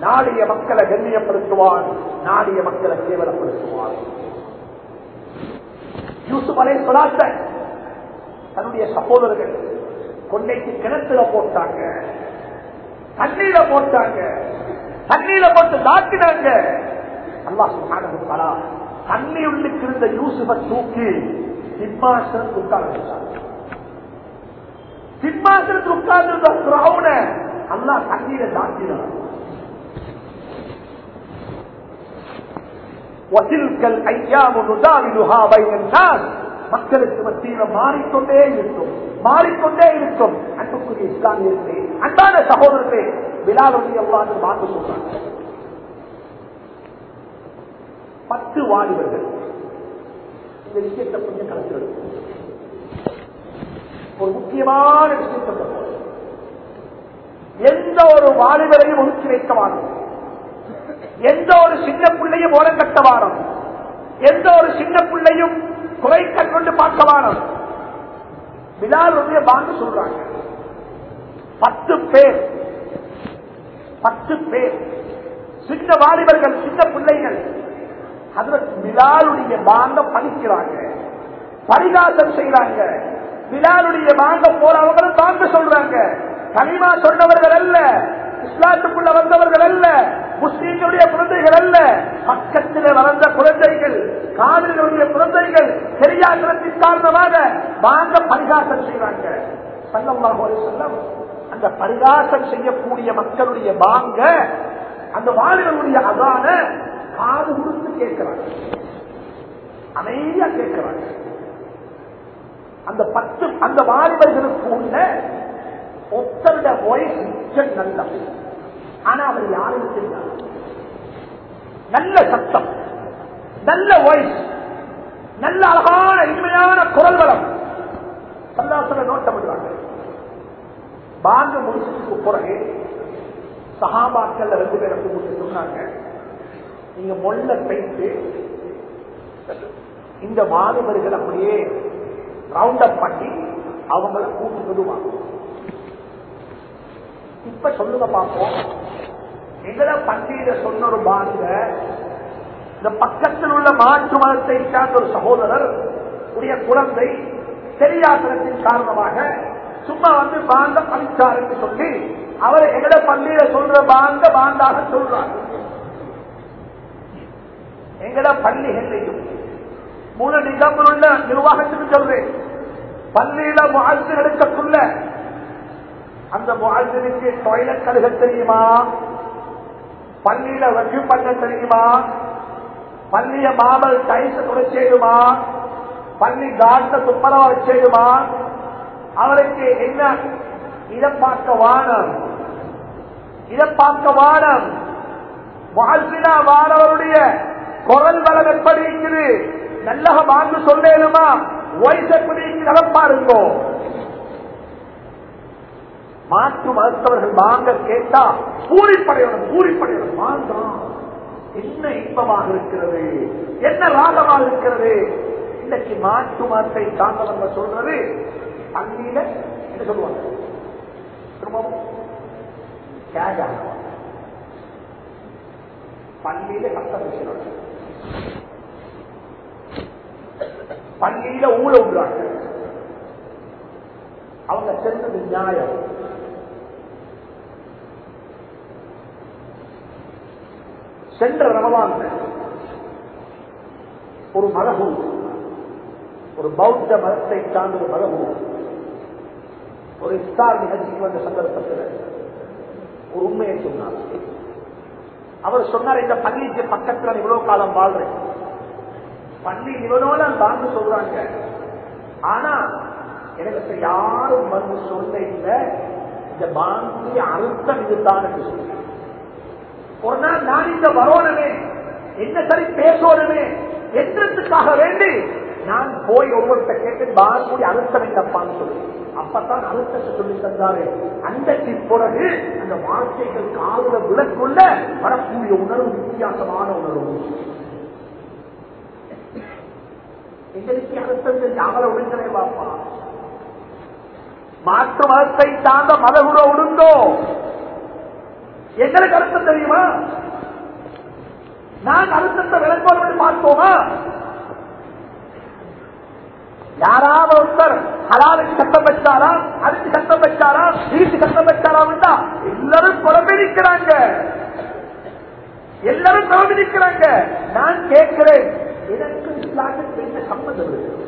நாடிய மக்களை கண்ணியப்படுத்துவான் நாடிய மக்களை கேவலப்படுத்துவான். யூசுப் அலை சொல்லாத்த தன்னுடைய சகோதரர்கள் கொண்டைக்கு கிணத்துல போட்டாங்க. தண்ணீர போட்டாங்க. தண்ணீர போட்டு தாக்கினாங்க. அல்லா சுகானா தண்ணி உள்ளுக்கு இருந்த யூசுஃபை தூக்கி சிம்மாசனத்து உட்கார வச்சாங்க சிம்மாசனத்தில் உட்கார்ந்து இருந்த அல்லா தண்ணீரை தாக்கினார் மக்களுக்கு மத்தியில மாறிக்கொண்டே இருக்கும். மாறிக்கொண்டே இருக்கும். அன்புக்குரிய இஸ்லாமியர்களே அன்பான சகோதரர்களே விழாவுடைய அவ்வாறு பார்த்து சொல்றாங்க. பத்து வாலிபர்கள் இந்த விஷயத்தை கொஞ்சம் கலந்து ஒரு முக்கியமான விஷயத்தை எந்த ஒரு வாலிபரையும் ஒதுக்கி வைக்க மாட்டோம். எந்த ஒரு சின்ன பிள்ளையும் ஓரம் கட்ட வாரம். எந்த ஒரு சின்ன பிள்ளையும் குறை கண்டு பார்க்க வாரம். பிலாலுடைய பாண்டு சொல்றாங்க. பத்து பேர் பத்து பேர் சின்ன வாலிபர்கள் சின்ன பிள்ளைகள் அதுல பிலாலுடைய பாங்க பணிக்கிறாங்க. பரிகாசம் செய்யறாங்க பிலாலுடைய பாங்க போறவங்களும் பாங்க சொல்றாங்க. கனிமா சொன்னவர்கள் அல்ல. இஸ்லாத்துக்குள்ள வந்தவர்கள் அல்ல முஸ்லீம்களுடைய குழந்தைகள் அல்ல. பக்கத்தில் வளர்ந்த குழந்தைகள் காவிரிகளுடைய குழந்தைகள் தெரியாதத்தின் காரணமாக வாங்க பரிகாசம் செய்வாங்க. சல்லல்லாஹு அந்த பரிகாசம் செய்யக்கூடிய மக்களுடைய வாங்க அந்த வாலிபர்களுடைய அதான காது கொடுத்து கேட்கிறாங்க. அமைதியா கேட்கிறாங்க. அந்த பத்து அந்த வாலிபர்களுக்கு உள்ள ஒத்தருட வாய்ஸ் மிச்சம் நல்ல. ஆனா அவர் யாரும் தெரியாது நல்ல சத்தம். நல்ல வாய்ஸ் நல்ல அழகான இனிமையான குரல் வளம். நோட்டம் நோட்டமிடுறாங்க பாங்க முடிச்சதுக்கு பிறகு சகாபாக்கள் ரெண்டு பேரை கூப்பிட்டு சொன்னாங்க நீங்க மொல்ல பெய்து இந்த மாணவர்கள் அப்படியே ரவுண்ட் அப் பண்ணி அவங்கள கூட்டு சொல்லுவாங்க இப்ப சொல்லுங்க பார்ப்போம் எங்களை பண்டிகையில சொன்ன ஒரு பாருங்க. இந்த பக்கத்தில் உள்ள மாற்று மதத்தை சார்ந்த ஒரு சகோதரர் உடைய குழந்தை தெரியாதனத்தின் காரணமாக சும்மா வந்து பாந்த பணிச்சாருன்னு சொல்லி அவர் எங்கட பள்ளியில சொல்ற பாந்த பாந்தாக சொல்றாங்க எங்கட பள்ளிகளையும் மூல நிகழ்வு உள்ள நிர்வாகத்துக்கு சொல்றேன். பள்ளியில வாழ்த்து எடுக்கக்குள்ள அந்த முகாஜனுக்கு டாய்லெட் கழுக தெரியுமா? பள்ளியில வெற்றி பண்ண தெரியுமா? பள்ளிய மாமல் டைஸ் துடைச்சேடுமா பள்ளி காட்ட துப்பரவா வச்சேருமா அவருக்கு என்ன? இதை பார்க்க வானம். இதை பார்க்க வானம். வாழ்வினா வானவருடைய குரல் வளம் எப்படி இருக்குது? நல்லக வாழ்ந்து சொல்லேனுமா? வயசு எப்படி நடப்பாருங்கோ மாற்று மருத்துவர்கள் வாங்க கேட்டா பூரிப்படையணும் பூரிப்படையணும் வாங்காம் என்ன இன்பமாக இருக்கிறது? என்ன ராகமாக இருக்கிறது? இன்னைக்கு மாற்று மரத்தை சார்ந்தவங்க சொல்றது பள்ளியில என்ன சொல்லுவாங்க? திரும்பவும் பள்ளியில கஷ்டம் பள்ளியில ஊழ விடுறாங்க அவங்க சென்றது நியாயம். சென்ற ரமவான் ஒரு மரபு. ஒரு பௌத்த மதத்தை சார்ந்த ஒரு மரபு. ஒரு இஸ்தார் நிகழ்ச்சிக்கு வந்த சந்தர்ப்பத்தில் ஒரு உண்மையை சொன்னார். அவர் சொன்னார் இந்த பள்ளிக்கு பக்கத்தில் இவ்வளவு காலம் வாழ்றேன். பள்ளி இவனோட வாழ்ந்து சொல்றாங்க. ஆனா எனக்கு யாரும் வந்து சொல்ல இல்லை. இந்த பாங்கி அழுத்தம் இதுதான் என்று ஒரு நாள் நான் இந்த வரோனமே என்ன சரி பேசோனமே என்றதுக்காக வேண்டி நான் போய் ஒவ்வொருத்த கேட்டு பாரக்கூடிய அழுத்தம் என்னப்பான்னு சொல்லுவேன் அப்பதான் அழுத்தத்தை சொல்லி தந்தாரு. அந்த பிறகு அந்த வாழ்க்கைகள் காதல விளக்குள்ள வரக்கூடிய உணர்வு வித்தியாசமான உணர்வு. எங்களுக்கு அழுத்தம் தெரிஞ்சு அவரை ஒழுங்கனே மாற்று மதத்தை சார்ந்த மதகுர உடுந்தோ? எங்களுக்கு அர்த்தம் தெரியுமா? நான் அழுத்தத்தை விளக்கோடு பார்த்தோமா யாராவது ஒருத்தர் ஹலாலுக்கு சட்டம் வச்சாரா அதுக்கு சட்டம் வச்சாரா இதுக்கு சட்டம் வச்சாரா எல்லாரும் குழம்பிருக்கிறாங்க எல்லாரும் குழம்பிருக்கிறாங்க நான் கேட்கிறேன் எனக்கு இஸ்லாத்துக்கு என்ன சம்மந்தம் இருக்கு.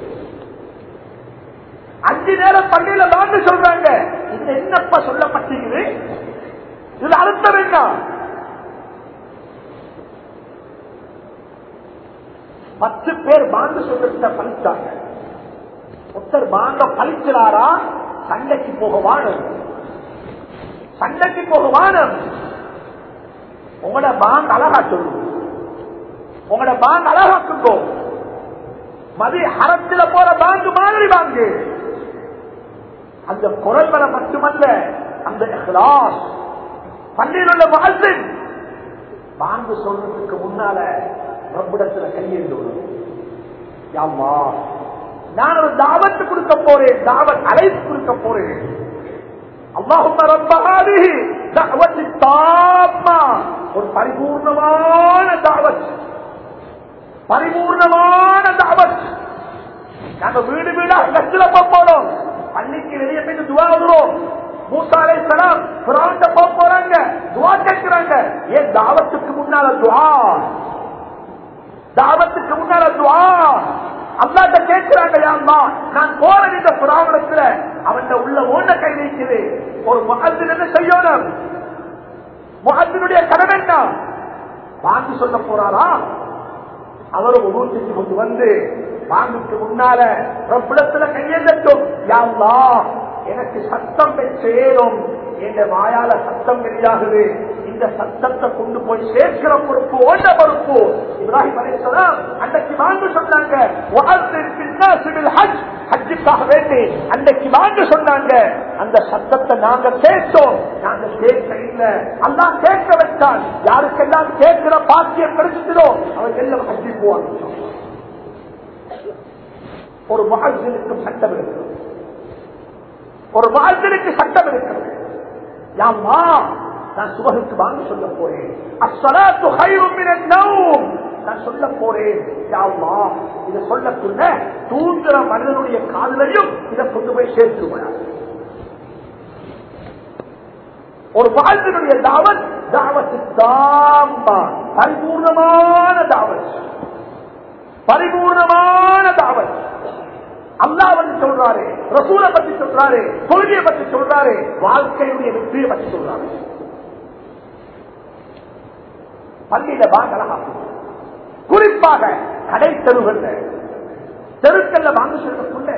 அஞ்சு நேரம் பள்ளியில தான் சொல்றாங்க. இது என்னப்ப சொல்லப்பட்டிருக்குது? இதுல அர்த்தம் என்ன? பத்து பேர் பாண்டு சொல்றத பழிச்சாங்க. ஒருத்தர் பாண்ட பழிக்கிறாரா சண்டைக்கு போக வாணும் சண்டைக்கு போக வாணும் உங்களோட பாண்ட் அழகா சொல்லுங்க உங்களோட பாண்ட் அழகாக்குங்கோ. மதி அறத்துல போற பாங்கு மாதிரி வாங்கு அந்த குரல் வர மட்டுமல்ல அந்த பள்ளியில் உள்ள மகசின் பாங்கு சொல்றதுக்கு முன்னால ரப்பிடத்துல கையெழுந்து யாமா நான் ஒரு தாவத்து கொடுக்க போறேன் தாவத் அழைப்பு கொடுக்க போறேன். ஒரு பரிபூர்ணமான தாவத். பரிபூர்ணமான தாவத். நாங்க வீடு வீடாக கட்டில போனோம். பள்ளிக்கு வெளியே போய் துவா வருவோம் மூசாலை சலாம் புறாண்ட போறாங்க. துவா கேட்கிறாங்க. ஏன் தாவத்துக்கு முன்னால துவா. தாவத்துக்கு முன்னால துவா. அல்லாட்ட கேட்கிறாங்க யாருமா நான் போறேன் இந்த புறாவணத்துல அவன் உள்ள ஓட்ட கை வைக்குது ஒரு முகத்தின் என்ன செய்யணும்? முகத்தினுடைய கடன் என்ன? வாங்கி சொல்ல போறாரா? அவரும் உருவம் செஞ்சு கொண்டு வந்து வாங்கிட்டு முன்னால பிரபலத்துல கையெழுத்தும் யாருலா எனக்கு சத்தம் சேரும் என்ற வாயால சத்தம் வெளியாகுது. இந்த சத்தத்தை கொண்டு போய் சேர்க்கிற பொறுப்பு ஓட்ட பொறுப்பு. இப்ராஹிம் அலிஸ்லாம் அன்றைக்கு வாங்க சொன்னாங்க. ஹஜ்ஜுக்காக வேண்டி அன்றைக்கு வாங்க சொன்னாங்க. அந்த சத்தத்தை நாங்க கேட்டோம். நாங்க கேட்க இல்லை. அல்லா கேட்க வச்சால் யாருக்கெல்லாம் கேட்கிற பாக்கியம் கிடைச்சிடும் அவங்க எல்லாம் ஹஜ்ஜி போவாங்க. ஒரு மகஜனுக்கும் சட்டம் இருக்கிறது ஒரு மகஜனுக்கு சட்டம் இருக்கிறது யாம்மா நான் சுபகுக்கு வாங்க சொல்ல போறேன். அஸ்ஸலாத்து ஹைரும் நான் சொல்ல போறேன். யாம்மா இதை சொல்லக்குள்ள தூங்குற மனிதனுடைய காதலையும் இதை கொண்டு போய் சேர்த்து ஒரு வாழ்வினுடைய தாவத் தாவத்து தாம்பா பரிபூர்ணமான தாவத். பரிபூர்ணமான தாவல். அல்லா வந்து சொல்றாரு ரசூலை பத்தி சொல்றாரு கொள்கையை பத்தி சொல்றாரு வாழ்க்கையுடைய வெற்றியை பத்தி சொல்றாரு. பள்ளியில வாங்கலாம் குறிப்பாக கடை தெருவல்ல தெருக்கல்ல வாங்க சொல்றதுக்குள்ள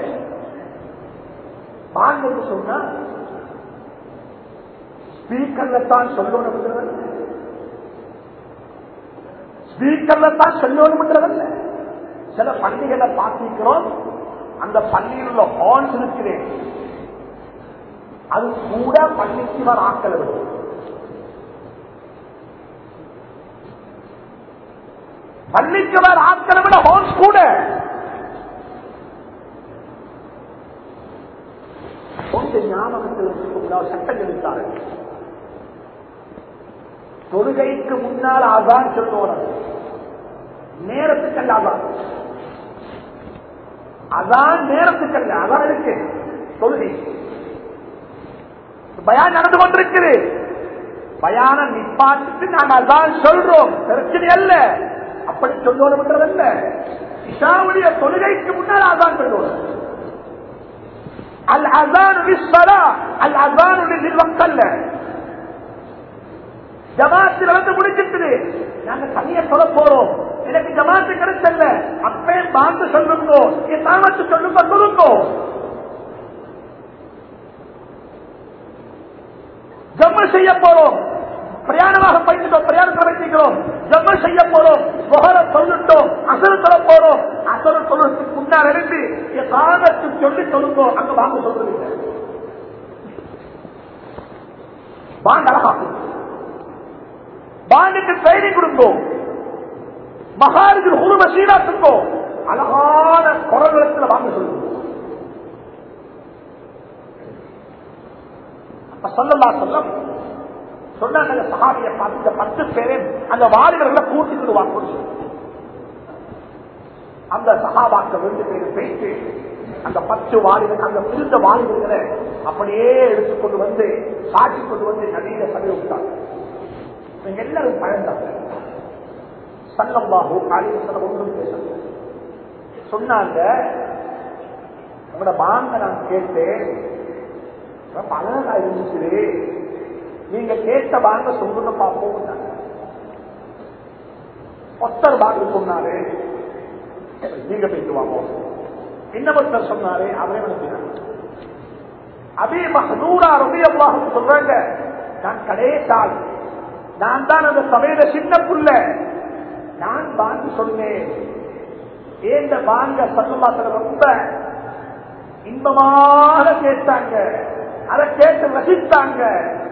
வாங்க சொன்னா ஸ்பீக்கர்ல தான் சொல்லணும் ஸ்பீக்கர்ல தான் சொல்லணும்ன்றதல்ல சில பள்ளிகளை பார்த்திருக்கிறோம். அந்த பள்ளியில் உள்ள ஹால்ஸ் இருக்கிறேன் அது கூட பள்ளிக்கு வர ஆக்கல விடும். பள்ளிக்கு வர ஆட்களை விட ஹால்ஸ் கூட. கொஞ்சம் ஞாபகத்தில் வச்சுக்கொண்டால் சட்டம் எடுத்தார்கள் தொழுகைக்கு முன்னால் அதான் சொல்லுவார்கள் நேரத்துக்கு அல்ல அதான் அதான் நேரத்துக்கு அல்ல அதான் இருக்கு. தொழுகை. பயான் நடந்து கொண்டிருக்குது. பயான நிப்பாட்டு நாங்க அதான் சொல்றோம். பிரச்சனை அல்ல. அப்படி சொல்லணும்ன்றதல்ல இஷாவுடைய தொழுகைக்கு முன்னால் அதான் சொல்லுவோம் அல் அசான் அல் அதான் வக்கல்ல ஜமாத்து வந்து முடிச்சிட்டு நாங்க தனிய சொல்ல போறோம். எனக்கு ஜமாத்து கிடைச்சல்ல. அப்பே பார்த்து சொல்லுங்க. என் தாமத்து சொல்லுங்க சொல்லுங்க. ஜம்மு செய்ய போறோம். பிரயாணமாக பயந்துட்டோம் பிரயாணத்தில் வைத்திருக்கிறோம் ஜம்மு செய்ய போறோம். முகர சொல்லிட்டோம் அசல் சொல்ல போறோம். அசல் சொல்றதுக்கு முன்னால் இருந்து என் தாமத்து சொல்லி சொல்லுங்க. அங்க வாங்க சொல்றீங்க வாங்க பாண்டுக்கு ட்ரைனிங் கொடுப்போம் மகாருக்கு உருவ சீராக்குங்கோ அழகான குரல்களத்தில் வாங்க சொல்லுங்க அப்ப சொல்லலா சொல்லம். சொன்னாங்க சகாபியை பார்த்து இந்த பத்து பேரே அந்த வாலிபர்களை கூட்டிட்டு வாங்க அந்த சகாபாக்க ரெண்டு பேரும் பேசி அந்த பத்து வாலிபர் அந்த பிரிந்த வாலிபர்களை அப்படியே எடுத்துக்கொண்டு வந்து சாட்சி கொண்டு வந்து நதியில சதவி விட்டாங்க. நீங்க எல்லாரும் பழந்தாங்க. சல்லம்பாஹு காலிவசனம் ஒன்றும் பேசல சொன்னாங்க உங்களோட பாங்க நான் கேட்டேன். ரொம்ப அழகா இருந்துச்சு. நீங்க கேட்ட பாங்க சொல்லுங்க பார்ப்போம் ஒத்தர் பாங்க சொன்னாரு. நீங்க போயிட்டு வாங்க. இன்னொருத்தர் சொன்னாரு அவரே நினைக்கிறாங்க அதே மகனூரா ரொம்ப சொல்றாங்க நான் கடைசால் நான் தான் அந்த சபையில சின்ன புள்ள. நான் பாங்கு சொன்னேன். ஏந்த பாங்க சத்தமாத்திர ரொம்ப இன்பமாக கேட்டாங்க. அதை கேட்டு ரசித்தாங்க.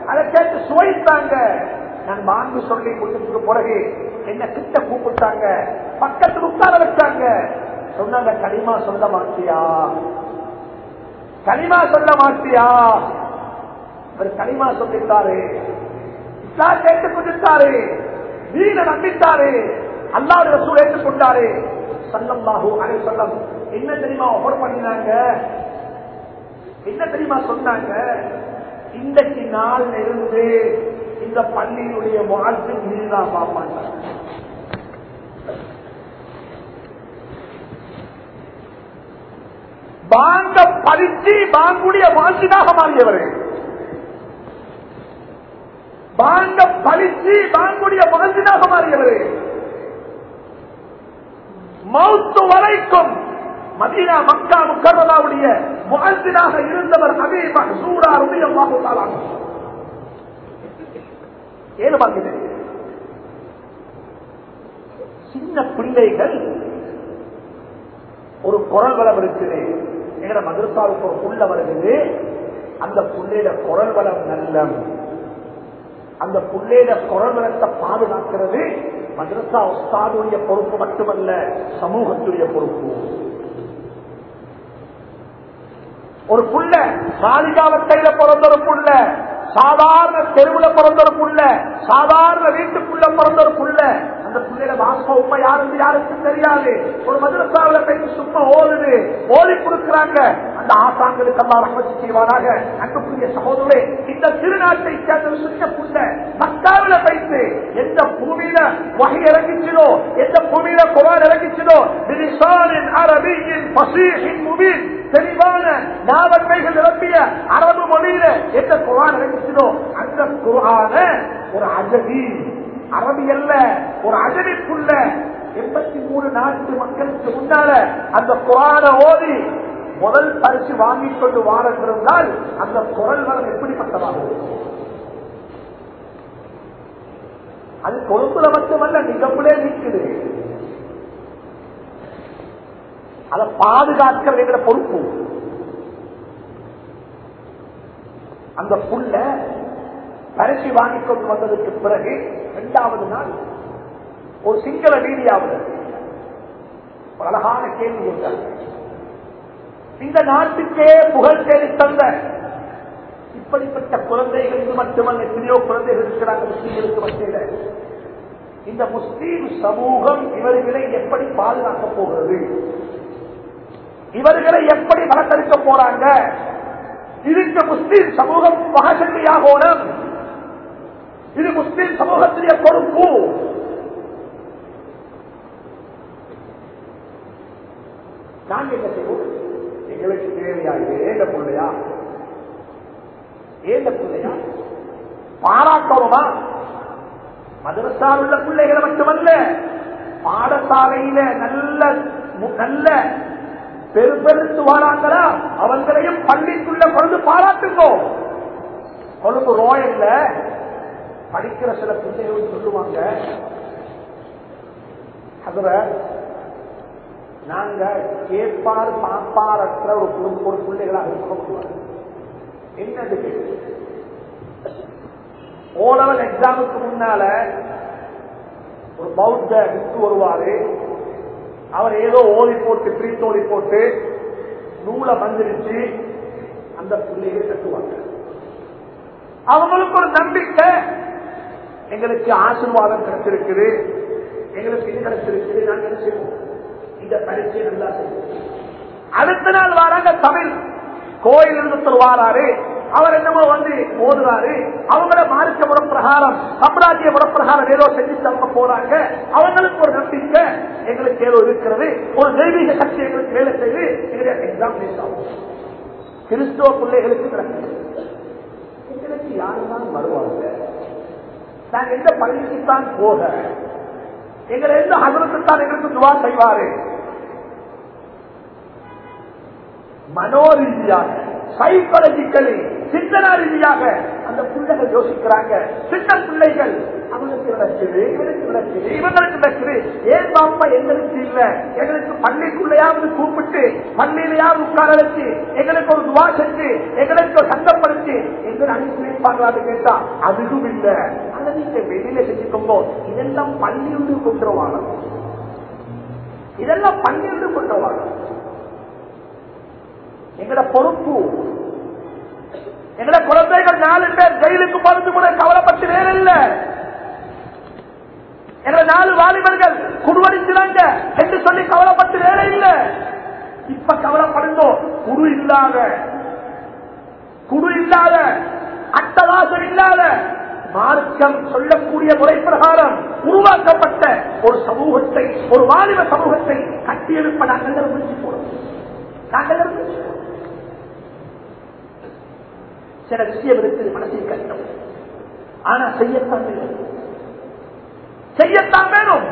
அதை கேட்டு சுவைத்தாங்க. நான் வாங்கு சொல்லி கொடுத்ததுக்கு பிறகு என்ன கிட்ட கூப்பிட்டாங்க. பக்கத்து உட்கார வச்சாங்க. சொன்னாங்க கனிமா சொல்ல மாட்டியா? கனிமா சொல்ல மாட்டியா? அவர் கனிமா சொல்லிட்டாரு. இஸ்லாம் கேட்டுக் கொண்டிருக்காரு நம்பித்தாரு. நம்பிட்டாரு அல்லாத ரசூல் ஏற்றுக்கொண்டாரு. சல்லல்லாஹு அலைஹி சொல்லம் என்ன தெரியுமா ஆஃபர் பண்ணினாங்க? என்ன தெரியுமா சொன்னாங்க? இன்றைக்கு நாள் இருந்து இந்த பள்ளியினுடைய வாழ்த்து நீதான் பாப்பாங்க. பாங்க பறிச்சு பாங்குடைய வாழ்த்துதாக மாறியவர்கள் பாங்க பழிச்சு பாங்குடைய வாழ்த்தினாக மாறுகிறது மௌத்து வரைக்கும் மதீனா மக்கா முக்கரதாவுடைய முகத்தினாக இருந்தவர் அபி மஹசூரா ரலியல்லாஹு தஆலா ஏழு பார்க்கிறேன் சின்ன பிள்ளைகள் ஒரு குரல் வளம் இருக்குது. எங்கட மதுரத்தாவுக்கு ஒரு புள்ள வருகிறது அந்த புள்ளையில குரல் வளம் நல்ல அந்த புள்ளையில குரல் பாதுகாக்கிறது மதரசா உஸ்தாதுடைய பொறுப்பு மட்டுமல்ல சமூகத்துடைய பொறுப்பு. ஒரு புள்ள சாலிகாவத்தையில பிறந்த ஒரு புள்ள சாதாரண தெருவுல பிறந்தவருக்குள்ள சாதாரண வீட்டுக்குள்ள பிறந்தவருக்குள்ள அந்த புள்ளையில வாச உண்மை யாருக்கு யாருக்கும் தெரியாது. ஒரு மதுரசாவில போய் சும்மா ஓடுது. ஓடி கொடுக்கிறாங்க. அந்த ஆசாங்களுக்கு எல்லாம் ரகமதி செய்வாராக அன்புக்குரிய சகோதரே இந்த திருநாட்டை சேர்ந்த ஒரு புள்ள மக்காவில வைத்து எந்த பூமியில வகை இறங்கிச்சதோ எந்த பூமியில குரான் இறங்கிச்சதோ அரபியின் பசீகின் முபீன் தெளிவான நாவன்மைகள் நிரம்பிய அரபு மொழியில எந்த குரான் இறங்கிச்சதோ அந்த குரான ஒரு அஜதி. அரபி அல்ல ஒரு அஜதிக்குள்ள எண்பத்தி மூணு நாட்டு மக்களுக்கு முன்னால அந்த குரான ஓதி முதல் பரிசு வாங்கிக் கொண்டு வாரத்திருந்தால் அந்த குரல் வளம் எப்படிப்பட்டதாக அது கொழும்புல மட்டுமல்ல நிகம்புலே நிற்குது. அதை பாதுகாக்கிறது என்ற பொறுப்பு. அந்த புல்ல பரிசு வாங்கிக் கொண்டு வந்ததுக்கு பிறகு இரண்டாவது நாள் ஒரு சிங்கள மீடியாவில் ஒரு அழகான கேள்வி கொண்டார் இந்த நாட்டுக்கே புகழ் தேடி தந்த இப்படிப்பட்ட குழந்தைகளுக்கு மட்டுமல்ல எத்தனையோ குழந்தைகள் இருக்கிறாங்க முஸ்லீம்களுக்கு மத்தியில. இந்த முஸ்லீம் சமூகம் இவர்களை எப்படி பாதுகாக்க போகிறது? இவர்களை எப்படி வளர்த்தெடுக்க போறாங்க? இதுக்கு முஸ்லீம் சமூகம் மகசக்தியாகணும் இது முஸ்லீம் சமூகத்துடைய பொறுப்பு. நாங்க என்ன செய்வோம் எங்களுக்கு தேவையா? இது ஏந்த பிள்ளையா? ஏந்த பிள்ளையா? பாராட்டணுமா? மதரசால் உள்ள பிள்ளைகளை மட்டுமல்ல பாடசாலையில நல்ல நல்ல பெருப்பெருத்து வாராங்களா? அவங்களையும் பள்ளிக்குள்ள கொண்டு பாராட்டுங்கோ. கொழும்பு ரோயல்ல படிக்கிற சில பிள்ளைகள் சொல்லுவாங்க அதுல நாங்க கேட்பார் பாப்பாரற்ற ஒரு குடும்ப ஒரு பிள்ளைகளாக இருக்க என்னது ஓலவல் எக்ஸாமுக்கு முன்னால ஒரு பௌத்த வித்து வருவாரு. அவர் ஏதோ ஓதி போட்டு பிரித்தோடி போட்டு நூலை வந்துருச்சு அந்த பிள்ளையை கட்டுவாங்க. அவங்களுக்கு ஒரு நம்பிக்கை எங்களுக்கு ஆசீர்வாதம் கிடைச்சிருக்குது எங்களுக்கு இது கிடைச்சிருக்குது நாங்க செய்வோம்? இந்த பரிசு நல்லா செய்வோம். அடுத்த நாள் வராங்க தமிழ். கோயில் இருந்து வாராரு அவர் என்னமோ வந்து ஓடுறாரு அவங்கள மார்க்க முறப்பிரகாரம் சம்ராஜ்ய முறப்பிரகாரம் ஏதோ செஞ்சு தரப்ப போறாங்க. அவங்களுக்கு ஒரு நம்பிக்கை. எங்களுக்கு ஏதோ இருக்கிறது. ஒரு தெய்வீக சக்தி எங்களுக்கு வேலை செய்து எங்களுடைய எக்ஸாம் பேஸ் ஆகும். கிறிஸ்துவ பிள்ளைகளுக்கு நடக்குது. எங்களுக்கு யாருதான் வருவாங்க? நாங்க எந்த பள்ளிக்குத்தான் போக. எங்களை எந்த அதற்கு தான் எங்களுக்கு துவா செய்வாரு? மனோரீதியாக சைக்காலஜிக்கலி சிந்தனா ரீதியாக அந்த பிள்ளைகள் யோசிக்கிறாங்க. சின்ன பிள்ளைகள் அவங்களுக்கு நடக்குது இவனுக்கு நடக்குது இவங்களுக்கு நடக்குது ஏன் பாப்பா எங்களுக்கு இல்ல? எங்களுக்கு பள்ளிக்குள்ளையாவது கூப்பிட்டு பள்ளியிலையாவது உட்கார வச்சு எங்களுக்கு ஒரு துவா செஞ்சு எங்களுக்கு ஒரு சந்தப்படுத்தி எங்களை அனுப்பி வைப்பாங்களான்னு கேட்டா அதுவும் இல்ல. அதை நீங்க வெளியில செஞ்சுக்கோங்க. இதெல்லாம் பள்ளியுண்டு கொண்டுருவாங்க இதெல்லாம் பள்ளியுண்டு கொண்டுருவாங்க எங்கட பொறுப்பு எங்களை குழந்தைகள் நாலு பேர் ஜெயிலுக்கு போறது கூட கவலைப்பட்டு வேற இல்ல. எங்க நாலு வாலிபர்கள் குடுவடிக்கிறாங்க என்று சொல்லி கவலைப்பட்டு வேற இல்ல. இப்ப கவலைப்படுங்க குரு இல்லாத குரு இல்லாத அட்டவாசம் இல்லாத மார்க்கம் சொல்லக்கூடிய முறை பிரகாரம் உருவாக்கப்பட்ட ஒரு சமூகத்தை ஒரு வாலிப சமூகத்தை கட்டியெழுப்ப நாங்கள் முயற்சி போறோம். நாங்கள் முயற்சி போறோம். சில விஷயம் இருக்குது மனசில் கஷ்டம். ஆனா செய்யத்தான் வேண்டும் செய்யத்தான் வேணும்.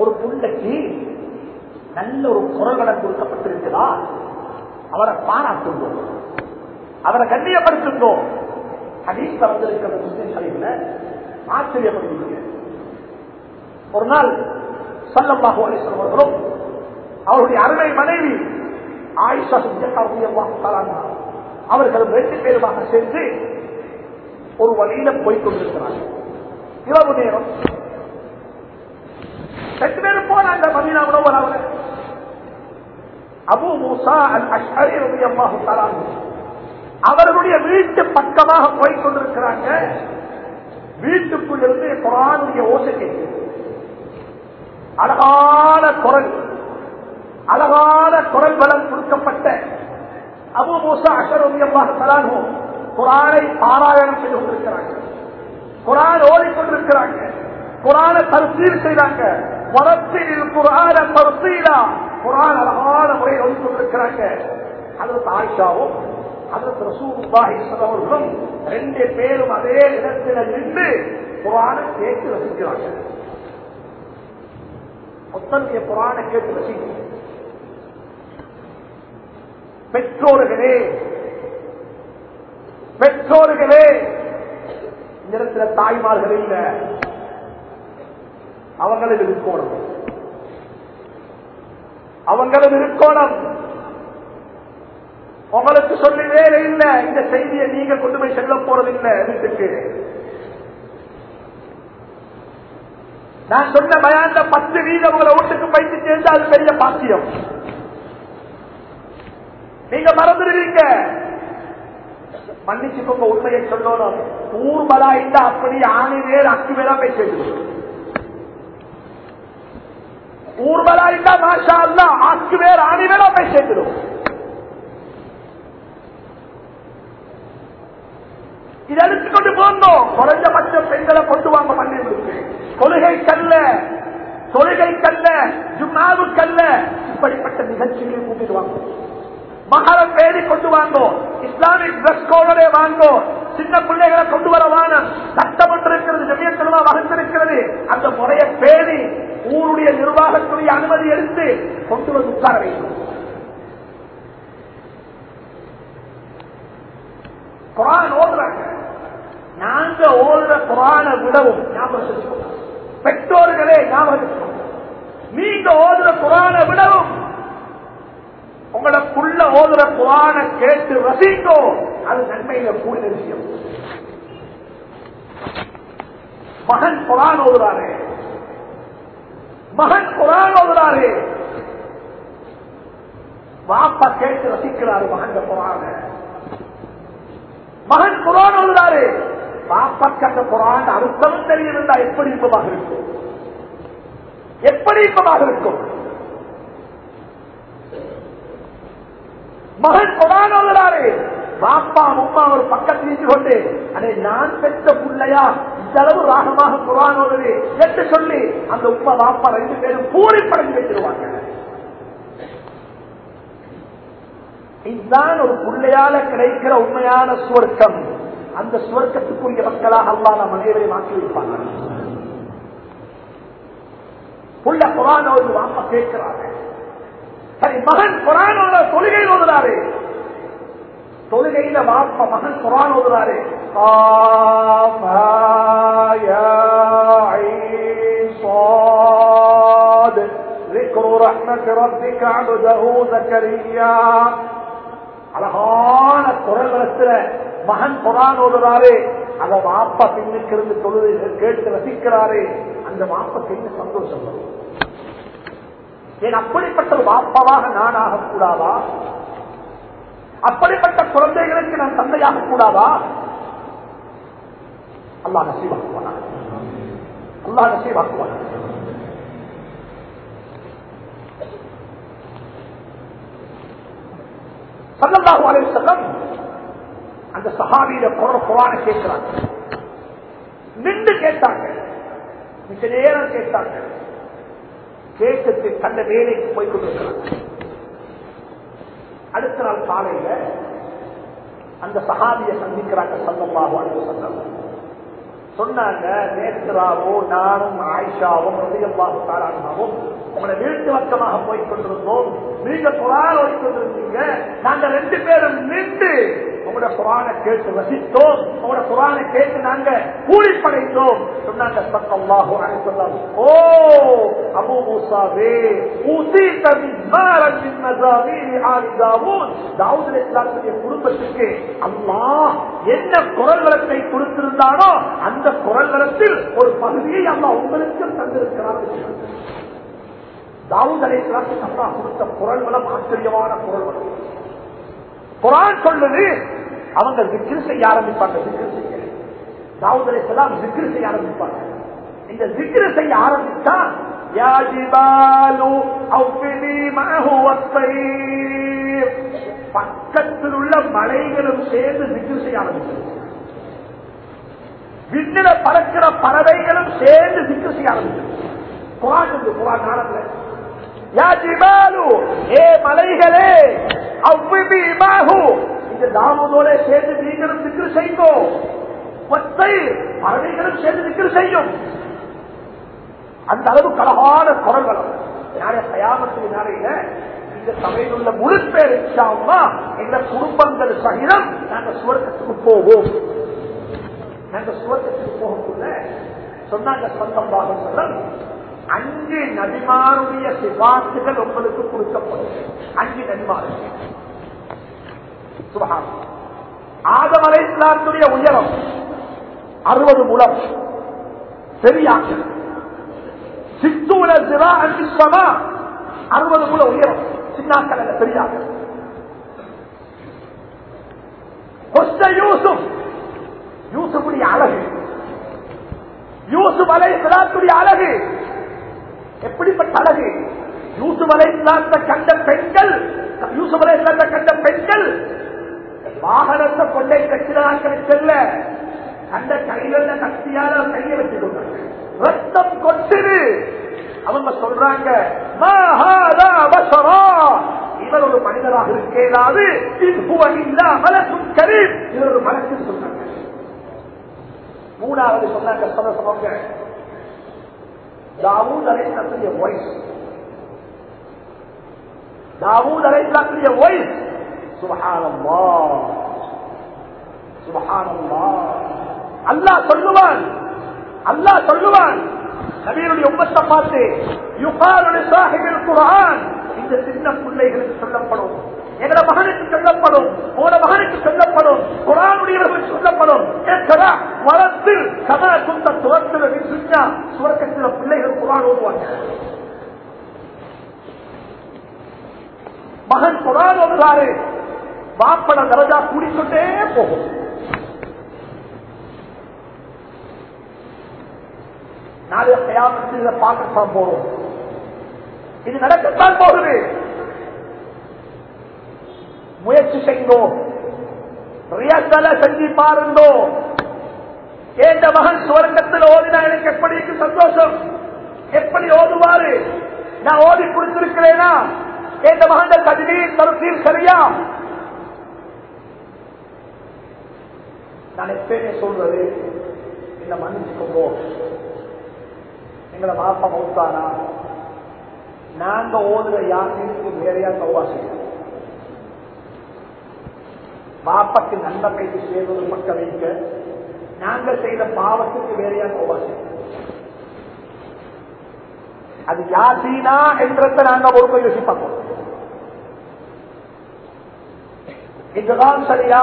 ஒரு புள்ளைக்கு நல்ல ஒரு குரல்வளம் கொடுக்கப்பட்டிருக்கிறா அவரை பாராட்டுவோம் அவரை கண்ணியப்படுத்துவோம் ஹதீஸ்ல வந்திருக்கிற முஸ்லிம் சலையில ஆச்சரியப்படுவீங்க ஒரு நாள் சல்லல்லாஹு அவர்களும் அவருடைய அருமை மனைவி ஆயுஷா ஆயிஷா சுஜகாவுடைய அவர்கள் ரெண்டு பேருமாக சென்று ஒரு வழியில போய் கொண்டிருக்கிறார்கள். இரவு நேரம். ரெண்டு பேரும் போனாங்க மதீனா உணவராக அபு மூசா அல் அஷ்அரி ரலியல்லாஹு அவருடைய அவர்களுடைய வீட்டு பக்கமாக போய் கொண்டிருக்கிறாங்க. வீட்டுக்குள் இருந்து குரானுடைய ஓசை அழகான குரல். அழகான குரல் பலம் கொடுக்கப்பட்ட அபு மூசா அஷரமியமாக தலானோ குரானை பாராயணம் செய்து கொண்டிருக்கிறாங்க குரான் ஓடிக்கொண்டிருக்கிறாங்க குரான தருசீல் செய்தாங்க வளர்ச்சியில் குரான தருசீலா குரான் அழகான முறையில் ஓடிக்கொண்டிருக்கிறாங்க அது தாய்ஷாவும் அதற்கு ரசூலுல்லாஹி அவர்களும் ரெண்டு பேரும் அதே இடத்துல நின்று குரானை கேட்டு ரசிக்கிறாங்க மொத்தனுடைய குரானை கேட்டு ரசிக்கிறாங்க பெற்றோர்களே பெற்றோர்களே. இந்த இடத்துல தாய்மார்கள் இல்ல. அவங்களும் இருக்கோணும். அவங்களும் இருக்கோணும். உங்களுக்கு சொல்லி வேலை இல்ல. இந்த செய்தியை நீங்க கொண்டு போய் செல்ல போறதில்லை வீட்டுக்கு. நான் சொன்ன பயாந்த பத்து வீதம் உங்களை வீட்டுக்கு பயிற்சி சேர்ந்து அது பெரிய பாக்கியம். நீங்க மறந்துடுவீங்க மன்னிச்சுக்கோங்க உண்மையை சொல்லணும். ஊர்வலா இல்ல அப்படி ஆணி வேறு அக்கு வேறா பேசிட்டு ஊர்வலா இல்ல மாஷா அல்ல அக்கு வேறு ஆணி வேறா பேசிட்டு இதை எடுத்துக்கொண்டு போனோம் குறைஞ்சபட்சம் பெண்களை கொண்டு வாங்க மண்ணிற்கு கொள்கை கல்ல தொழுகை கல்ல ஜும்மாவு கல்ல இப்படிப்பட்ட நிகழ்ச்சிகளை கூட்டிட்டு மகளை பேடி கொண்டு வாங்கோ. இஸ்லாமிக் டிரஸ் கோடரே வாங்கோ. சின்ன பிள்ளைகளை கொண்டு வர வானம். சட்டம் இருக்கிறது ஜமியத்தனமா வகுத்திருக்கிறது. அந்த முறையை பேடி ஊருடைய நிர்வாகத்துடைய அனுமதி எடுத்து கொண்டு வந்து உட்கார வேண்டும் குரான் ஓடுறாங்க நாங்க ஓடுற குரான விடவும் ஞாபகம் பெற்றோர்களே ஞாபகம் நீங்க ஓடுற குரான விடவும் உங்களை புள்ள ஓதுற குரான கேட்டு ரசிக்கோ அது நன்மையில கூடிய விஷயம். மகன் குரான் ஓதுறாரு. மகன் குரான் ஓதுறாரு. வாப்பா கேட்டு ரசிக்கிறாரு மகன் குரான. மகன் குரான் ஓதுறாரு. பாப்பாக்கு அந்த குரான் அர்த்தம் தெரியிருந்தா எப்படி இன்பமாக இருக்கும்? எப்படி இன்பமாக இருக்கும்? மகன் குரான் பாப்பா அம்மா ஒரு பக்கத்தில் இருந்து கொண்டு அதை நான் பெற்ற பிள்ளையா? இந்த அளவு ராகமாக குரான் என்று சொல்லி அந்த உப்பா பாப்பா ரெண்டு பேரும் பூரி படம் வச்சிருவாங்க இதுதான் ஒரு பிள்ளையால கிடைக்கிற உண்மையான சுவர்க்கம். அந்த சுவர்க்கத்துக்குரிய மக்களாக அல்லா நம் அனைவரையும் ஆக்கி வைப்பாங்க புள்ள ஒரு வாப்பா கேட்கிறாங்க தன் மகன் குரானோட தொழுகை ஓதுறாரு. தொழுகையில வாப்ப மகன் குரான் ஓதுறாரு. அழகான குரல் வளர்த்துல மகன் குரான் ஓடுறாரு அந்த வாப்பா பின்னுக்கு இருந்து தொழுது கேட்டு ரசிக்கிறாரு. அந்த மாப்பா பின்னு சந்தோஷம் வரும். ஏன் அப்படிப்பட்ட ஒரு வாப்பாவாக நான் ஆகக்கூடாதா அப்படிப்பட்ட குழந்தைகளுக்கு நான் தந்தையாக கூடாதா அல்லா நசீவாக்குவானா அல்லா நசீவாக்குவானா சல்லல்லாஹு அலைஹி வஸல்லம் அந்த சஹாபியில குரல் குரான கேட்கிறாங்க. நின்று கேட்டாங்க. மிக நேரம் கேட்டாங்க. தேசத்தை தந்த வேலைக்கு போய் கொண்டிருக்கிறாங்க அடுத்த நாள் காலையில அந்த சகாதியை சந்திக்கிறாங்க சல்லல்லாஹு அலைஹி சொன்னாங்க சொன்னாங்க நேத்ராவோ நானும் ஆயிஷாவும் ரதியல்லாஹு தாரானாவும் உங்களை வீட்டு பக்கமாக போய் கொண்டிருந்தோம். நீங்க குரான் ஓடி நாங்க ரெண்டு பேரும் நின்று உங்களோட குரானை கேட்டு வசித்தோம் உங்களோட குரானை கேட்டு நாங்க கூலி படைத்தோம் சொன்னாங்க சத்தல்லாஹு ஓ அபூ மூசாவே ஊசீத மிஸ்மாரன் மின் என்ன குரல் வளத்தை கொடுத்திருந்தானோ அந்த குரல் வளத்தில் ஒரு பகுதியை அம்மா உங்களுக்கு தந்திருக்கிறார் தாவூத் அலை கொடுத்த குரல் வளம் ஆச்சரியமான குரல் வளம். குரான் சொல்லுது அவங்க விக்கிரி செய்ய ஆரம்பிப்பாங்க விக்கிரி செய்ய. தாவூத் செல்லாம் விக்கிரி செய்ய ஆரம்பிப்பாங்க. இந்த விக்கிரி செய்ய ஆரம்பித்தா யா ஜிபாலு மஹு பக்கத்தில் உள்ள மலைகளும் சேர்ந்து விக்கிரி செய்ய ஆரம்பிச்சு விண்ணில பறக்கிற பறவைகளும் சேர்ந்து விக்கிரி செய்ய ஆரம்பிச்சு குரான் சொல்லு குரான் யா ஜிபாலு ஏ மலைகளே அவ்விதி மஹு இந்த தாமோதோட சேர்ந்து நீங்களும் விக்கிரி செய்யுங்கோ. ஒத்தை பறவைகளும் சேர்ந்து விக்கிரி செய்யும். அந்த அளவுக்கு அழகான குரல் வளம் நாளை கயாமத்தின் நாளையில இந்த சபையில் உள்ள முழு பேர் இச்சாவுமா எங்க குடும்பங்கள் சகிதம் நாங்க சுவர்க்கத்துக்கு போவோம். நாங்க சுவர்க்கத்துக்கு போகக்குள்ள சொன்னாங்க சொந்தம் பாகம் அஞ்சு நபிமாருடைய சிபாசுகள் உங்களுக்கு கொடுக்கப்படும். அஞ்சு நபிமாறு சுபகாரம் ஆதமலை இஸ்லாத்துடைய உயரம் அறுபது முலம் பெரியாக்கள் சித்தூர சிவா அன்பிஸ்வமா அறுபது முல உயரம். சின்னாக்கள் அல்ல பெரியாக்கள் கொஸ்ட யூசுப். யூசுஃபுடைய அழகு. யூசுப் அலை இஸ்லாத்துடைய அழகு. எப்படிப்பட்ட அழகு? யூசுப் அலை இஸ்லாத்தை கண்ட பெண்கள் யூசுப் அலை இஸ்லாத்தை கண்ட பெண்கள் வாகனத்தை கொண்டை கட்சிதாக்களை செல்ல அந்த கைகள சக்தியால கைய வச்சு ரத்தம் கொட்டுது. அவங்க சொல்றாங்க இவர் ஒரு மனிதராக இருக்கேதாவது இவர் ஒரு மனசு சொன்னாங்க மூணாவது சொன்னாங்க சொல்ல சொன்னாங்க தாவூத் அலைசாத்துடைய வாய்ஸ் தாவூத் அலைசாத்துடைய வாய்ஸ் சுபஹானல்லா அல்லாஹ் சொல்லுவான். அல்லாஹ் சொல்லுவான். நவீனுடைய உம்மத்தை பார்த்து யுகாருடைய சாஹிபில் குரான் இந்த சின்ன பிள்ளைகளுக்கு சொல்லப்படும். எங்கள மகனுக்கு சொல்லப்படும். போன மகனுக்கு சொல்லப்படும். குரானுடையவர்களுக்கு சொல்லப்படும். மரத்தில் கதா சுத்த துவத்தில் சுற்றா சுவர்க்கத்தில் பிள்ளைகள் குரான் ஓடுவாங்க மகன் குரான் ஓடுறாரு வாப்பட தரஜா கூடிக்கொண்டே போகும். நாளைய கயாமத்தில் இதை பார்க்கத்தான் போறோம். இது நடக்கத்தான் போகுது. முயற்சி செய்தோம். ரியாசல செஞ்சு பாருந்தோ ஏந்த மகன் சுவர்க்கத்தில் ஓதினா எனக்கு எப்படி இருக்கு சந்தோஷம்? எப்படி ஓதுவாரு? நான் ஓதி கொடுத்திருக்கிறேனா? ஏந்த மகன் கதிரீர் கருத்தில் சரியா? நான் எப்பயுமே சொல்றது இந்த மன்னிச்சுக்கோ எங்களை மாப்பா மௌத்தானா நாங்க ஓதுற யாருக்கு வேறையா கௌவா செய்யணும். பாப்பக்கு நன்மை கைக்கு சேர்வது பக்க வைக்க நாங்க செய்த பாவத்துக்கு வேறையா கௌவா செய்யணும். அது யாசீனா என்றத நாங்க ஒருமை யோசிப்போம் இதுதான் சரியா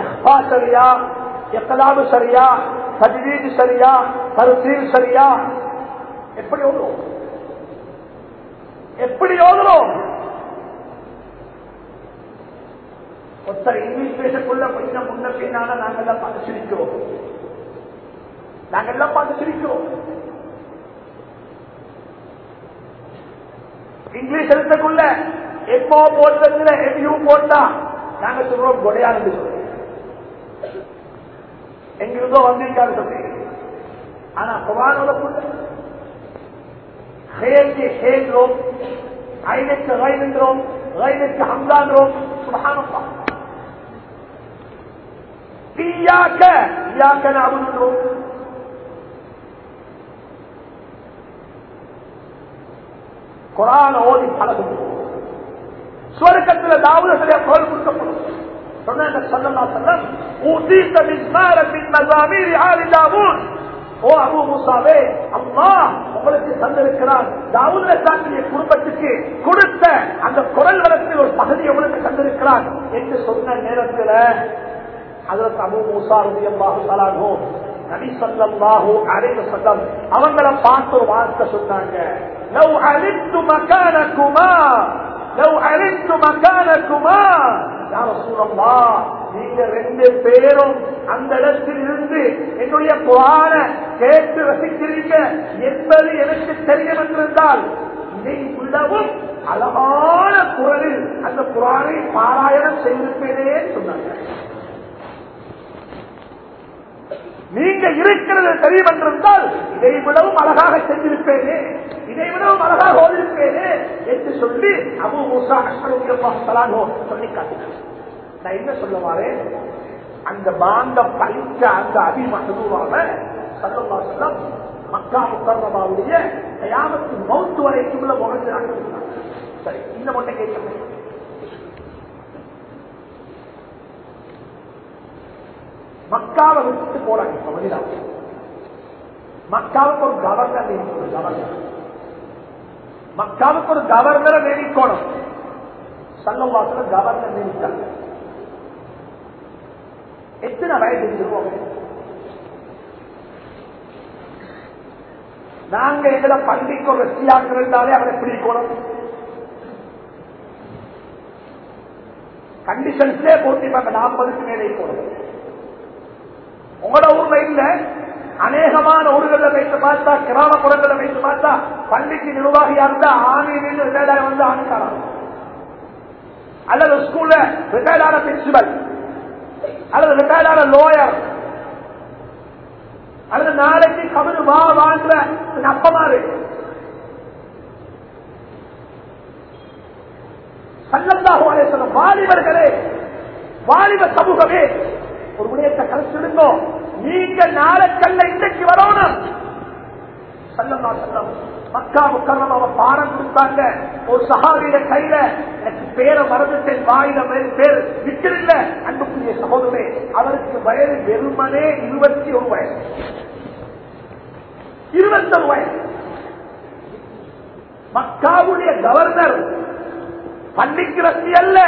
இஹ்பா சரியா எக்கலாபு சரியா தஜ்வீது சரியா கருத்தீர் சரியா? எப்படி ஓடுவோம் எப்படி ஓடுறோம் ஒருத்தர் இங்கிலீஷ் பேசக்குள்ள கொஞ்சம் முன்ன பின்னால நாங்கெல்லாம் பார்த்து சிரிக்கிறோம். நாங்கெல்லாம் பார்த்து சிரிக்கிறோம். இங்கிலீஷ் எழுத்தக்குள்ள எப்போ போட்டதுல எவ்யூ போட்டா நாங்க சொல்றோம் கொடையான்னு சொல்றோம். எங்கிருந்தோ வந்திருக்காரு சொல்லி ஆனா குரானோட புள்ள ஹேக்கு ஹேங்கிறோம் ஐனுக்கு ரைனுங்கிறோம் ரைனுக்கு ஹம்தாங்கிறோம் சுபஹானல்லா இய்யாக்க இய்யாக்க நஅபுதுங்கிறோம் குரான் ஓதி பழகும் சுவர்க்கத்தில் தாவூத சரியா குரல் கொடுக்கப்படும் சொன்னாங்க சொல்லலாம் சொல்லம் ஊதீத்த மிஸ்மாரத்தின் மசாமீர் ஆலி தாவூத். ஓ அபு மூசாவே அம்மா உங்களுக்கு தந்திருக்கிறார் தாவூத் நசாமிய குடும்பத்துக்கு கொடுத்த அந்த குரல் வளத்தில் ஒரு பகுதி உங்களுக்கு தந்திருக்கிறார் என்று சொன்ன நேரத்தில் அதற்கு அபு மூசா ரலியல்லாஹு தஆலாஹு நபி ஸல்லல்லாஹு அலைஹி வஸல்லம் அவங்கள பார்த்து ஒரு வார்த்தை சொன்னாங்க لو علمت مكانكما. يا رسول الله நீங்க ரெண்டு பேரும் அந்த இடத்தில் இருந்து என்னுடைய குரான கேட்டு ரசிக்கிறீங்க என்பது எனக்கு தெரியும் என்றிருந்தால் நீங்களும் உள்ளவும் அழகான குரலில் அந்த குரானை பாராயணம் செய்திருப்பேனே சொன்னாங்க. நீங்க இருக்கிறது தெரியும் என்றிருந்தால் இதை விடவும் அழகாக செஞ்சிருப்பேனே இதை விடவும் அழகாக ஓடிருப்பேனே என்று சொல்லி அபு மூசா அஷ்டலானோ சொல்லி காட்டினார். நான் என்ன சொல்லுவாரு அந்த பாந்த பழித்த அந்த அபிமகதுவாக சல்லல்லா மக்கா முக்கர்மாவுடைய கயாமத்து மௌத்து வரைக்கும் உள்ள முகத்தில் சரி இந்த மட்டும் கேட்க மக்காவை விட்டு போறாங்க இப்ப மனிதா மக்காவுக்கு ஒரு கவர்னர் நியமிக்கணும் கவர்னர் மக்காவுக்கு ஒரு கவர்னரை நியமிக்கணும் சங்கவாசல கவர்னர் நியமித்தாங்க எத்தனை வயது இருந்துருவோம் நாங்க எங்களை பள்ளிக்கு ஒரு வெற்றியாக்க இருந்தாலே அவரை பிடிக்கணும் கண்டிஷன்ஸ்லே போட்டிப்பாங்க நாற்பதுக்கு மேலே போனோம் உங்களோட ஊர்ல இல்ல. அநேகமான ஊர்களை வைத்து பார்த்தா கிராமப்புறங்களை வைத்து பார்த்தா பள்ளிக்கு நிர்வாகியா இருந்தா ஆணையில் ரிட்டையர்டாக வந்து ஆணுக்காரம் அல்லது ஸ்கூல்ல ரிட்டையர்டான பிரின்சிபல் அல்லது ரிட்டையர்டான லோயர் அல்லது நாளைக்கு கவிழ் வா வாழ்ற அப்பமாறு சல்லல்லாஹு வாலிபர்களே வாலிப சமூகமே ஒரு விடயத்தை கலைச்சிருந்தோம் நீங்க நாளைக்கல்ல இன்றைக்கு வரணும். சல்லல்லா செல்லம் மக்கா முக்கரம் அவன் பாடம் கொடுத்தாங்க. ஒரு சகாவிட கையில எனக்கு பேரை மறந்துட்டேன். வாயில பேர் விட்டிருந்த அன்புக்குரிய சகோதரே அவருக்கு வயது வெறுமனே இருபத்தி ஒரு வயசு. இருபத்தொரு வயசு. மக்காவுடைய கவர்னர் பள்ளிக்கு ரசி அல்ல.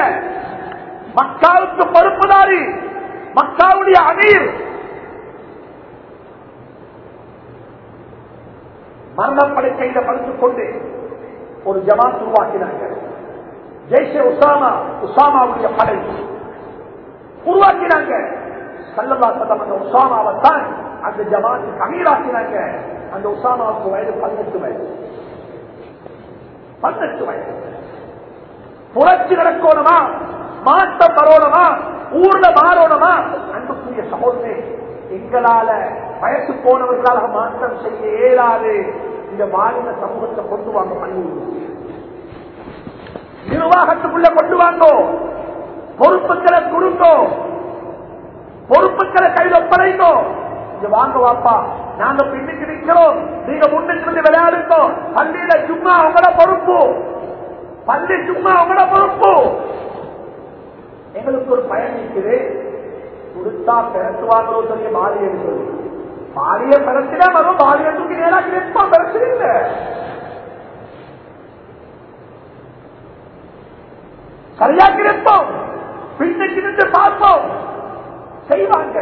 மக்காவுக்கு பொறுப்புதாரி. மக்காவுடைய அமீர். மரணப்படுக்கையில படுத்துக் கொண்டு ஒரு ஜமாத் உருவாக்கினாங்க ஜெய்ஷே உசாமா உசாமாவுடைய படை உருவாக்கினாங்க சல்லல்லா சல்லம் அந்த உசாமாவை தான் அந்த ஜமாத்துக்கு அமீராக்கினாங்க அந்த உசாமாவுக்கு வயது பதினெட்டு வயது. பதினெட்டு வயது. புரட்சி நடக்கணுமா? மாற்றம் வரணுமா? ஊர்ல மாறணுமா? அன்புக்குரிய சகோதரே எங்களால வயசு போனவர்களாக மாற்றம் செய்ய இயலாது. இந்த மாநில சமூகத்தை கொண்டு வாங்க பண்ணி நிர்வாகத்துக்குள்ள கொண்டு வாங்கோ. பொறுப்புகளை கொடுங்கோ பொறுப்புகளை கையில் ஒப்படைங்கோ இது வாங்க வாப்பா. நாங்க பின்னுக்கு நிற்கிறோம் நீங்க முன்னுக்கு வந்து விளையாடுங்கோ. பள்ளியில சும்மா அவங்கள பொறுப்பு. பள்ளி சும்மா அவங்கள பொறுப்பு. எங்களுக்கு ஒரு பயன் இருக்குது. கொடுத்தா பிறத்துவாங்களோ சொல்லி மாறியை சொல்லி. மாறிய பிறத்தினா வரும் மாறிய தூக்கி நேரா கிடைப்போம் பிரச்சனை இல்லை. சரியா கிடைப்போம். பின்னுக்கு நின்று பார்ப்போம். செய்வாங்க.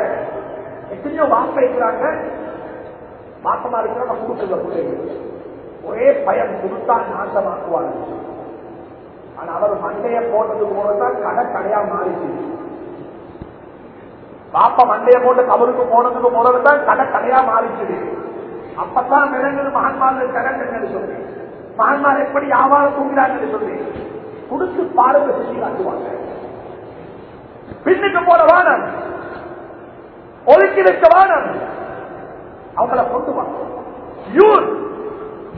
எத்தனையோ வாப்ப இருக்கிறாங்க. மாசமா நம்ம கொடுக்குற பிள்ளைங்க ஒரே பயம் கொடுத்தா நாசமாக்குவாங்க. ஆனா அவர் மண்டையை போட்டது போலதான் கடை கடையா மாறிச்சு. பாப்பா மண்டைய போட்டு கபருக்கு போனதுக்கு போனதுதான் கடை கடையா மாறிச்சுது. அப்பதான் விலங்குது மகான்மார்கள் கடன் சொல்லி மகான்மார் எப்படி வியாபாரம் தூங்கிறாங்கன்னு சொல்லி குடிச்சு பாருங்க சுற்றி காட்டுவாங்க. பின்னுக்கு போன வானம் ஒதுக்கி வைக்க வானம் அவங்கள கொண்டு வாங்க. யூத்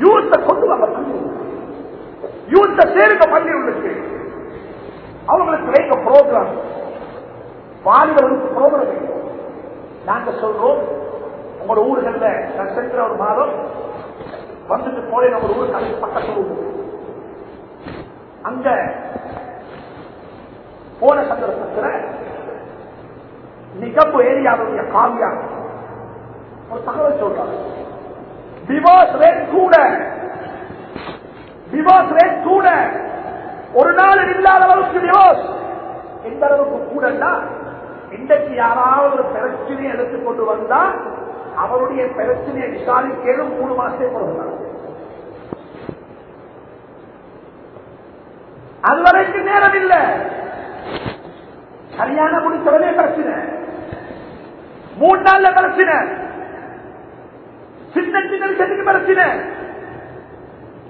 யூத்த கொண்டு வாங்க பள்ளி யூத்த சேருங்க பள்ளி உள்ளுக்கு. அவங்களுக்கு வைக்க ப்ரோக்ராம் வாலிபர்களுக்கு ப்ரோக்ராம் நாங்க சொல்றோம் உங்களோட ஊர்கள்ல நான் சென்ற ஒரு மாதம் வந்துட்டு போல நம்ம ஊர் கலை பக்கத்தில் ஊர். அங்க போன சந்தர்ப்பத்தில் நிகப்பு ஏரியாவுடைய காவியா ஒரு தகவல் சொல்றாங்க. டிவோர்ஸ் ரேட் கூட டிவோர்ஸ் ரேட் கூட ஒரு நாள் இல்லாத அளவுக்கு டிவோர்ஸ் எந்த அளவுக்கு கூடன்னா இன்றைக்கு யாராவது ஒரு பிரச்சனையை எடுத்துக்கொண்டு வந்தா அவருடைய பிரச்சனையை விசாரிக்கலும் மூணு மாசத்தை கொடுக்கிறார் அது வரைக்கும் நேரம் இல்லை. சரியான முடிச்சவனே பிரச்சனை. மூணு நாள்ல பிரச்சனை. சின்ன சின்ன விஷயத்துக்கு பிரச்சனை.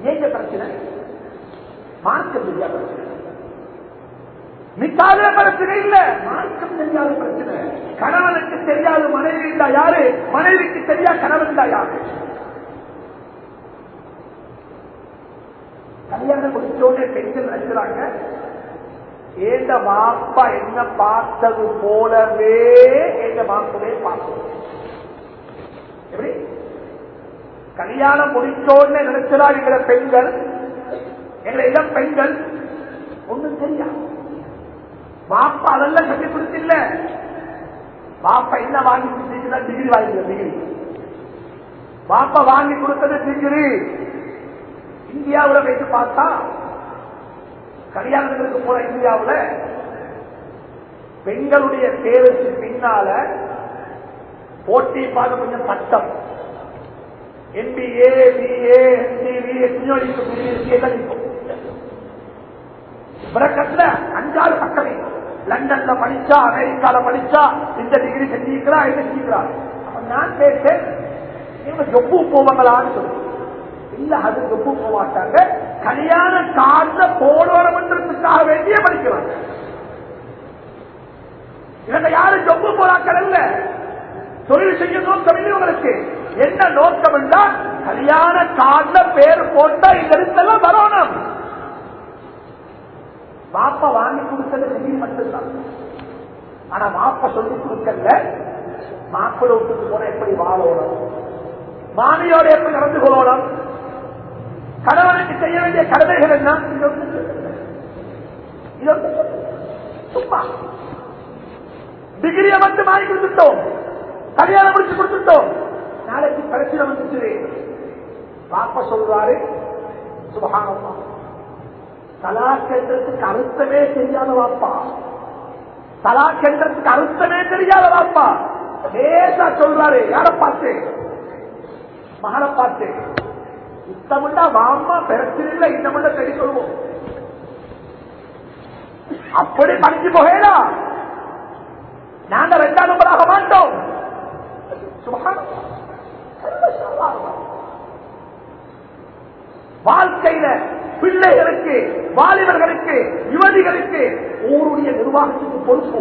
ஏங்க பிரச்சனை? மார்க்க பிரச்சனை. நிக்காத பிரச்சனை இல்ல. மார்க்கம் தெரியாத பிரச்சனை. கணவனுக்கு தெரியாத மனைவி இருந்தா யாரு? மனைவிக்கு தெரியா கணவன் இருந்தா யாரு? கல்யாணம் முடிச்சோட பெண்கள் நினைக்கிறாங்க எந்த மாப்பா என்ன பார்த்தது போலவே எங்க மாப்பவே பார்த்தோம் எப்படி? கல்யாணம் முடிச்சோடனே நினைச்சாருங்கிற பெண்கள்? எங்களை இடம் பெண்கள்? ஒண்ணும் தெரியாது. பாப்பா அதெல்லாம் கட்டி கொடுத்தில்ல. பாப்பா என்ன வாங்கி கொடுத்தீங்கன்னா டிகிரி வாங்கி டிகிரி பாப்பா வாங்கி கொடுத்தது டிகிரி இந்தியாவில் வைத்து பார்த்தா கல்யாணங்களுக்கு போற இந்தியாவுல பெண்களுடைய தேவைக்கு பின்னால போட்டி பார்க்க கொஞ்சம் பட்டம். எம்பிஏ பிஏ என்டிவி எத்தனையோ இருக்கும் பிரக்கத்துல அஞ்சாறு பக்கமே. லண்டன்ல படிச்சா அமெரிக்கால படிச்சா இந்த டிகிரி செஞ்சிருக்கிறா என்ன செஞ்சிருக்கிறா நான் கேட்டேன் இவங்க ஜொப்பு போவாங்களான்னு சொல்லி. இல்ல அது ஜொப்பு போக மாட்டாங்க. கல்யாண கார்ல போடணும்ன்றதுக்காக வேண்டிய படிக்கிறாங்க இவங்க யாரும் ஜொப்பு போறாக்கள் இல்ல தொழில் செய்ய நோக்கம் இல்லை உங்களுக்கு. என்ன நோக்கம் என்றால் கல்யாண கார்ல பேர் போட்டா இந்த வரணும். பாப்பா வாங்கி கொடுத்தது டிகிரி மட்டும்தான் ஆனா மாப்ப சொல்லி கொடுக்கல. மாப்பிள விட்டுக்கு போன எப்படி வாழணும் மாமியோட எப்படி நடந்து கொள்ளணும் கணவனுக்கு செய்ய வேண்டிய கடமைகள் என்ன? சும்மா. டிகிரியை மட்டும் வாங்கி கொடுத்துட்டோம். கல்யாணம் முடிச்சு கொடுத்துட்டோம். நாளைக்கு பிரச்சனை வந்துச்சு பாப்பா சொல்றாரு. சுபகானமா தலாக்கென்றதுக்கு அர்த்தமே தெரியாத வாப்பா தலாக்கென்றதுக்கு அர்த்தமே தெரியாத வாப்பா லேசா சொல்றாரு யார பார்த்து? மகனை பார்த்து. இத்தமுண்டா வாமா பிரச்சனை மட்டும் தெரிய சொல்வோம் அப்படி படிச்சு போகலா நாங்க ரெண்டாம் நம்பராக மாட்டோம். சுபகானமா. வாழ்க்கையில பிள்ளைகளுக்கு வாலிபர்களுக்கு யுவதிகளுக்கு ஊருடைய நிர்வாகத்துக்கு பொறுப்பு.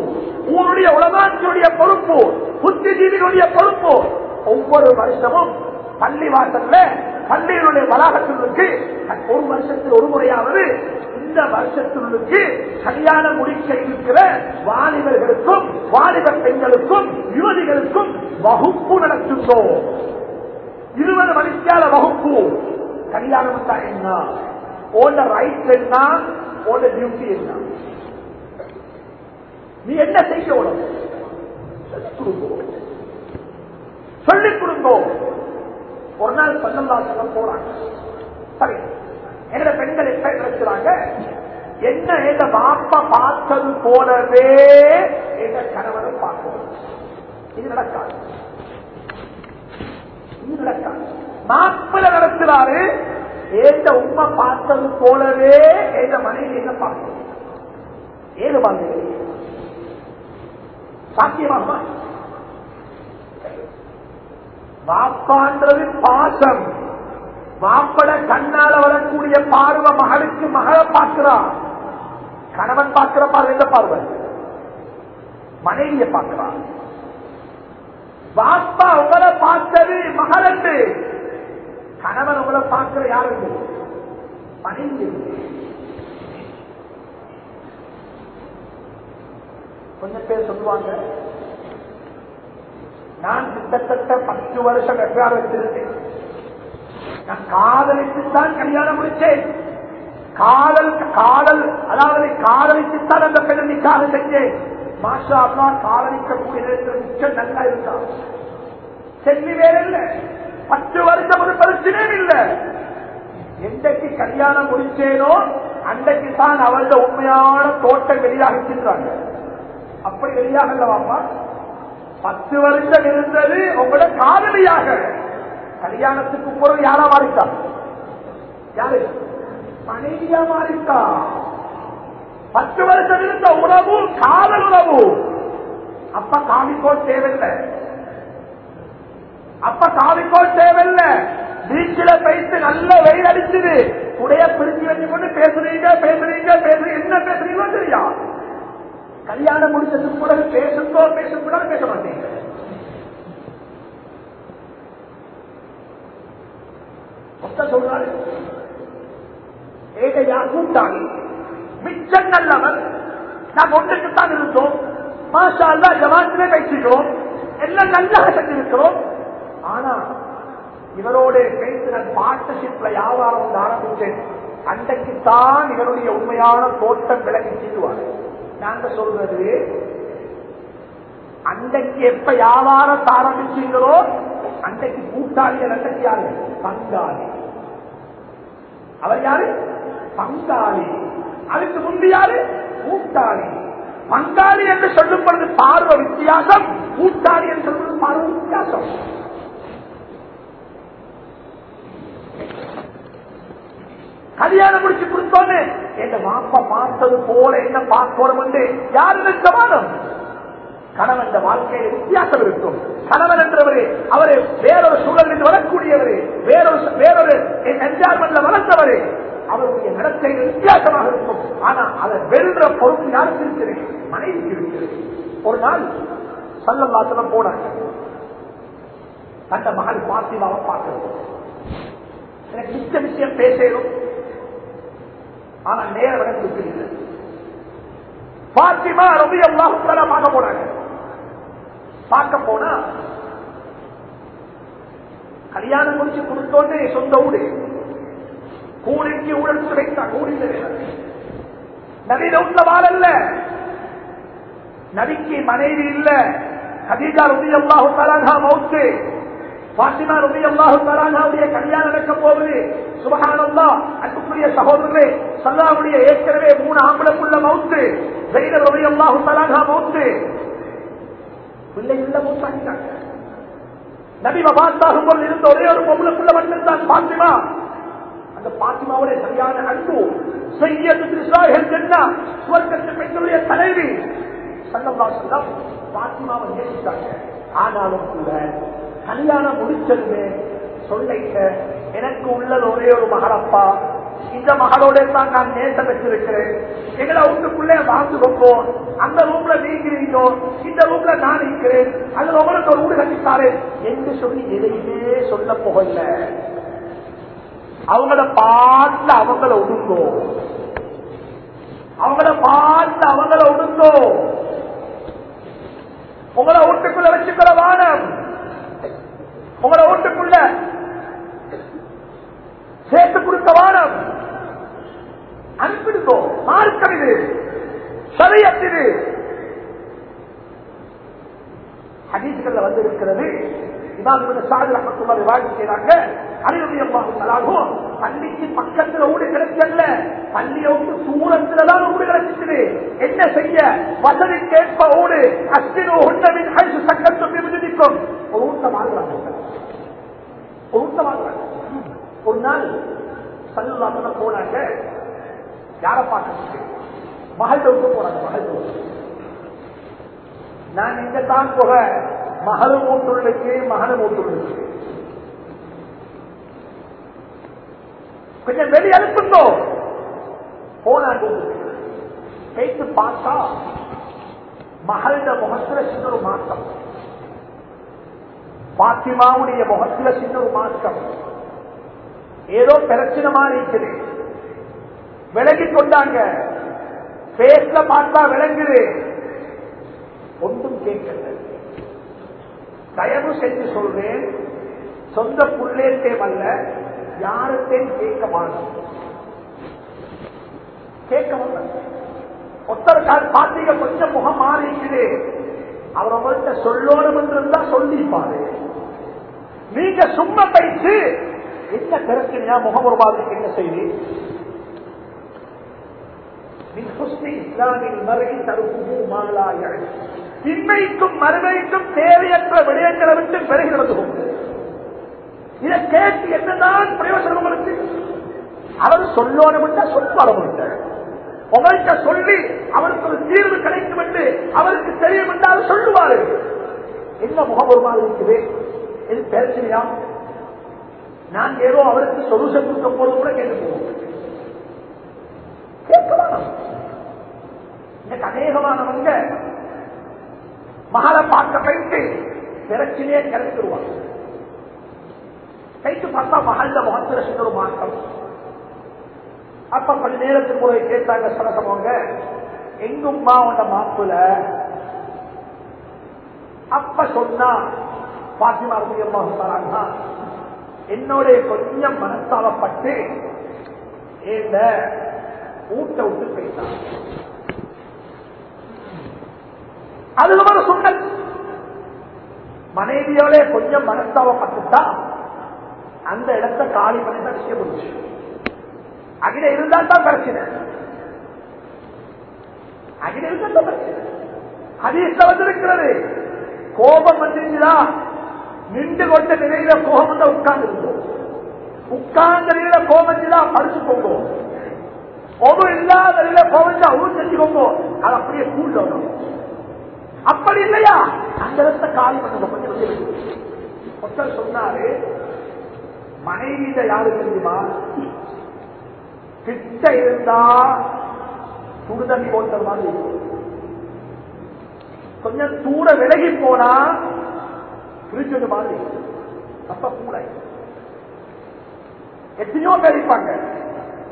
ஊருடைய உலகாட்சியுடைய பொறுப்பு புத்திஜீவிகளுடைய பொறுப்பு. ஒவ்வொரு வருஷமும் பள்ளி வாசல்ல பள்ளிகளுடைய வளாகத்திற்கு ஒரு வருஷத்தில் ஒரு முறையாவது இந்த வருஷத்திற்கு கல்யாணம் முடிக்க இருக்கிற வாலிபர்களுக்கும் வாலிப பெண்களுக்கும் யுவதிகளுக்கும் வகுப்பு நடத்துகிறோம். இருபது மணிக்கால வகுப்பு. கல்யாணம் தான் என்ன? ஓட ரைட் என்ன ஓட டியூட்டி என்ன நீ என்ன செய்ய சொல்லிக் கொடுங்கோ. கொடுங்கோ. ஒரு நாள் பன்னெண்டா சொல்ல போறாங்க. சரி. எங்க பெண்கள் எப்ப இருக்கிறாங்க என்ன எங்க பாப்பா பார்த்தது போலவே எங்க கணவனும் பார்க்கணும் இது நடக்காது. இது நடக்காது. மாப்பிள நடத்துறாரு. ஏந்த உண்மை பார்த்தது போலவே எந்த மனைவி என்ன பார்க்கணும் ஏது பார்த்து சாத்தியமாகுமா? வாப்பான்றது பாசம். வாப்பட கண்ணால வரக்கூடிய பார்வை மகளுக்கு மகளை பார்க்கிறான் கணவன் பார்க்கிற பார்வை எந்த பார்வை? மனைவியை பார்க்கிறான் வாப்பா உங்களை பார்த்தது மகள் என்று கணவன் உங்களை பார்க்கிற யாரு பணிந்து கொஞ்சம் பேர் சொல்லுவாங்க நான் கிட்டத்தட்ட பத்து வருஷம் எஃப்ஆர் வச்சிருந்தேன். நான் காதலித்துத்தான் கல்யாணம் முடிச்சேன் காதல் காதல் அதாவது காதலித்துத்தான் அந்த பெண்ணிக்காக செஞ்சேன். மாஷா காதலிக்கக்கூடிய நேரத்தில் மிச்சம் நல்லா இருக்கா? செல்வி வேற இல்லை பத்து வருஷம் ஒரு பிரச்சனையும் இல்ல. எந்தைக்கு கல்யாணம் முடிச்சேனோ அன்றைக்கு தான் அவளோட உண்மையான தோட்டம் வெளியாக சென்றாங்க அப்படி வெளியாகல்லவாப்பா பத்து வருஷம் இருந்தது உங்களோட காதலியாக. கல்யாணத்துக்கு பிறகு யாரா மாறிட்டா? யாரு? மனைவியா மாறிட்டா? பத்து வருஷம் இருந்த உறவு காதல் உறவு அப்ப காவிக்கோள் தேவையில்லை. அப்ப காவிக்கோள் தேவையில்லை. பீச்சில பைத்து நல்ல வெயில் அடிச்சுது. உடைய பிரிச்சு வச்சு கொண்டு பேசுறீங்க பேசுறீங்க பேசுறீங்க. என்ன பேசுறீங்களோ தெரியா? கல்யாணம் முடிச்சதுக்கு கூட பேசுங்கோ பேசக்கூடாது பேச மாட்டீங்க. சொல்றாரு ஏகையா கூட்டாளி மிச்சம் நல்லவன். நாம் ஒன்றுக்குத்தான் இருந்தோம். மாஷா அல்லா ஜவாத்திலே பேசிக்கிறோம் எல்லாம் நல்லா செஞ்சிருக்கிறோம். ஆனா இவரோட பேசி நான் பார்ட்னர்ஷிப்ல வியாபாரம் ஆரம்பிச்சேன் அன்றைக்குத்தான் இவருடைய உண்மையான தோட்டம் விலகி செய்வார் நாங்க சொல்றது அன்றைக்கு எப்ப வியாபாரத்தை ஆரம்பிச்சீங்களோ அன்றைக்கு கூட்டாளிகள் அன்றைக்கு யாரு? பங்காளி. அவர் யாரு? பங்காளி. அதுக்கு முந்தி யாரு? கூட்டாளி. பங்காளி என்று சொல்லும் பொழுது பார்வை வித்தியாசம் கூட்டாளி என்று சொல்வது பார்வை வித்தியாசம். கல்யாணம் முடிச்சு கொடுத்தோன்னு. எங்க மாப்பா பார்த்தது போல என்ன பார்க்கணும் என்று யாரு சமானம் கணவன் வாழ்க்கையில் வித்தியாசம் இருக்கும். கணவன் என்றவரு அவரு வேறொரு சூழலில் வரக்கூடியவரு வேறொரு வேறொரு என்ஜாய்மெண்ட்ல வளர்ந்தவரு அவருடைய நடத்தை வித்தியாசமாக இருக்கும். ஆனா அதை வெல்ற பொறுப்பு யாருக்கு இருக்கிறது? மனைவிக்கு இருக்கிறது. ஒரு நாள் சல்லல்லாசனம் போனாங்க தந்த மகள் பாத்திமாவை பார்க்கிறது. எனக்கு மிச்ச விஷயம் பேசணும். ஆனா நேரம் எனக்கு தெரியல பாத்திமா ரவி எல்லாம் பார்க்க போனாங்க பார்க்க போனா கல்யாணம் முடிச்சு கொடுத்தோன்னே சொந்த ஊடு கூலிக்கு ஊழல் துடைத்தா கூலில நவீன உள்ள வாழல்ல நதிக்கு மனைவி இல்ல. கதீஜா ரவி எல்லாம் தலாகா மவுத்து. பாத்திமா ரவி அல்லாஹு தலாகாவுடைய கல்யாணம் நடக்க போகுது. சுபகானந்தா அன்புக்குரிய சகோதரர்களே சல்லாவுடைய ஏற்கனவே மூணு ஆம்பளக்குள்ள மவுத்து ஜெயின ரவி அல்லாஹு தலாகா மவுத்து. பிள்ளை இல்ல நபி மபாத்தாகும் போது இருந்த ஒரே ஒரு பொம்பளைக்குள்ள மட்டும்தான் பாத்திமா. அந்த பாத்திமாவுடைய சரியான அன்பு சுவர்க்கத்து பெண்களுடைய தலைவி சல்லல்லாசல்லம் பாத்திமாவை நேசித்தாங்க. ஆனாலும் கூட கல்யாணம் முடிச்சதுமே சொல்லிட்ட எனக்கு உள்ளது ஒரே ஒரு மகளப்பா. இந்த மகளோட தான் நான் நேசம் வச்சிருக்கிறேன். எங்களை உங்களுக்குள்ளே வாழ்ந்து கொண்டோம் அந்த ரூம்ல நீங்கிறீங்க இந்த ரூம்ல நான் இருக்கிறேன். அதுல உங்களுக்கு ஒரு வீடு கட்டித்தாரு என்று சொல்லி எதையுமே சொல்ல போகல. அவங்கள பார்த்து அவங்கள ஒடுங்கோ. அவங்கள பார்த்து அவங்கள ஒடுங்கோ. உங்களை வீட்டுக்குள்ள வச்சுக்கிற வானம். உங்களை வீட்டுக்குள்ள சேர்த்து கொடுத்த வாரம். அனுப்பிடுதோ மார்க்கம் இது சரியத்திது ஹதீசுகள்ல வந்து இருக்கிறது பள்ளிக்கு பக்கத்துல ஊடு கிடைக்கல. பள்ளிய விட்டு தூரத்துலதான் ஊடு கிடைச்சு என்ன செய்ய? வசதி கேட்ப ஓடு அஸ்தினோ உண்டவின் அழிச்சு சக்கத்தும் விதிக்கும் ஒரு ஊட்டம் ஆகுறாங்க ஒரு நாள் போனாங்க. யார பார்க்க மகள் விட்டு போறாங்க மகள் நான் இங்க தான் போக மகளும் ஊட்டுள்ளுக்கு மகனும் ஊட்டுள்ளுக்கு கொஞ்சம் வெளி அனுப்புங்கோ. போனாங்க பேச்சு பார்த்தா மகளிட முகத்துல சின்ன ஒரு மாற்றம். பாத்திமாவுடைய முகத்துல சின்ன ஒரு மாற்றம். ஏதோ பிரச்சனை மாதிரி இருக்குது. விலகி கொண்டாங்க. பேச பார்த்தா விளங்குது. ஒன்றும் கேட்கல. தயவு செஞ்சு சொல்றேன். சொந்த புள்ளேத்தேம் அல்ல யாருத்தையும் கேட்க மாட்டோம் கேட்க மாட்டோம் பார்த்தீங்க கொஞ்சம் முகம் மாறிக்குது அவர் உங்கள்கிட்ட சொல்லணும் என்று இருந்தா சொல்லிப்பாரு. நீங்க சும்மா பயிற்சி என்ன பிரச்சனையா முகம் ஒரு மாதிரி என்ன செய்தி? இஸ்லாமின் மறை தருப்பு மாலாய திண்மைக்கும் மறுமைக்கும் தேவையற்ற விடயங்களை விட்டு பெறுகிறது இதை கேட்டு என்னதான் பிரயோஜனம் உங்களுக்கு? அவர் சொல்லணும் சொல்லுவார் அவர்கிட்ட உங்கள்கிட்ட. சொல்லி அவருக்கு ஒரு தீர்வு கிடைக்கும் என்று அவருக்கு தெரியும் என்றால் சொல்லுவாரு. என்ன முகம் ஒரு மாதிரி இருக்குது? இது பிரச்சனையா நான் ஏதோ அவருக்கு சொல்யூஷன் கொடுக்க போது கூட கேட்டு போவோம் கேட்கலாம். எனக்கு அநேகமானவங்க மகளை பார்க்க போயிட்டு பிரச்சனையே கிடைச்சிருவாங்க கைத்து பார்த்தா மகள்ல முகத்துல சின்ன ஒரு மாற்றம். அப்ப கொஞ்ச நேரத்துக்கு போய் கேட்டாங்க சரசமவங்க எங்கும்மா உண்ட மாப்புல அப்ப சொன்னா பாத்திமா ரூபியம்மா சொன்னாங்க என்னோட கொஞ்சம் மனத்தாவப்பட்டு இந்த ஊட்ட விட்டு போயிட்டான். அது ஒரு சொன்ன மனைவியோட கொஞ்சம் மனஸ்தாவப்பட்டுட்டா அந்த இடத்த காலி பண்ணி தான் விஷயம் முடிச்சு அகில இருந்தால் தான் பிரச்சனை. அகில இருந்தால் பிரச்சனை. ஹதீஸ்ல வந்திருக்கிறது. கோபம் வந்துருச்சுதா நின்று கொண்ட நிலையில கோபம் தான் உட்கார்ந்து இருந்தோம் உட்கார்ந்த நிலையில கோபம் வந்துதா பறிச்சு போகும் ஒவ்வொரு இல்லாத நிலையில கோபம் அவரும் செஞ்சுக்கோங்க அது அப்படியே கூண்டணும் அப்படி இல்லையா? அந்த இடத்த காலி பண்ண ஒருத்தர் சொன்னாரு மனைவியில யாரு தெரியுமா? கிட்ட இருந்தா சுடுதண்ணி போட்ட மாதிரி கொஞ்சம் தூர விலகி போனா பிரிச்சது மாதிரி அப்ப கூட எத்தனையோ பேர் இருப்பாங்க.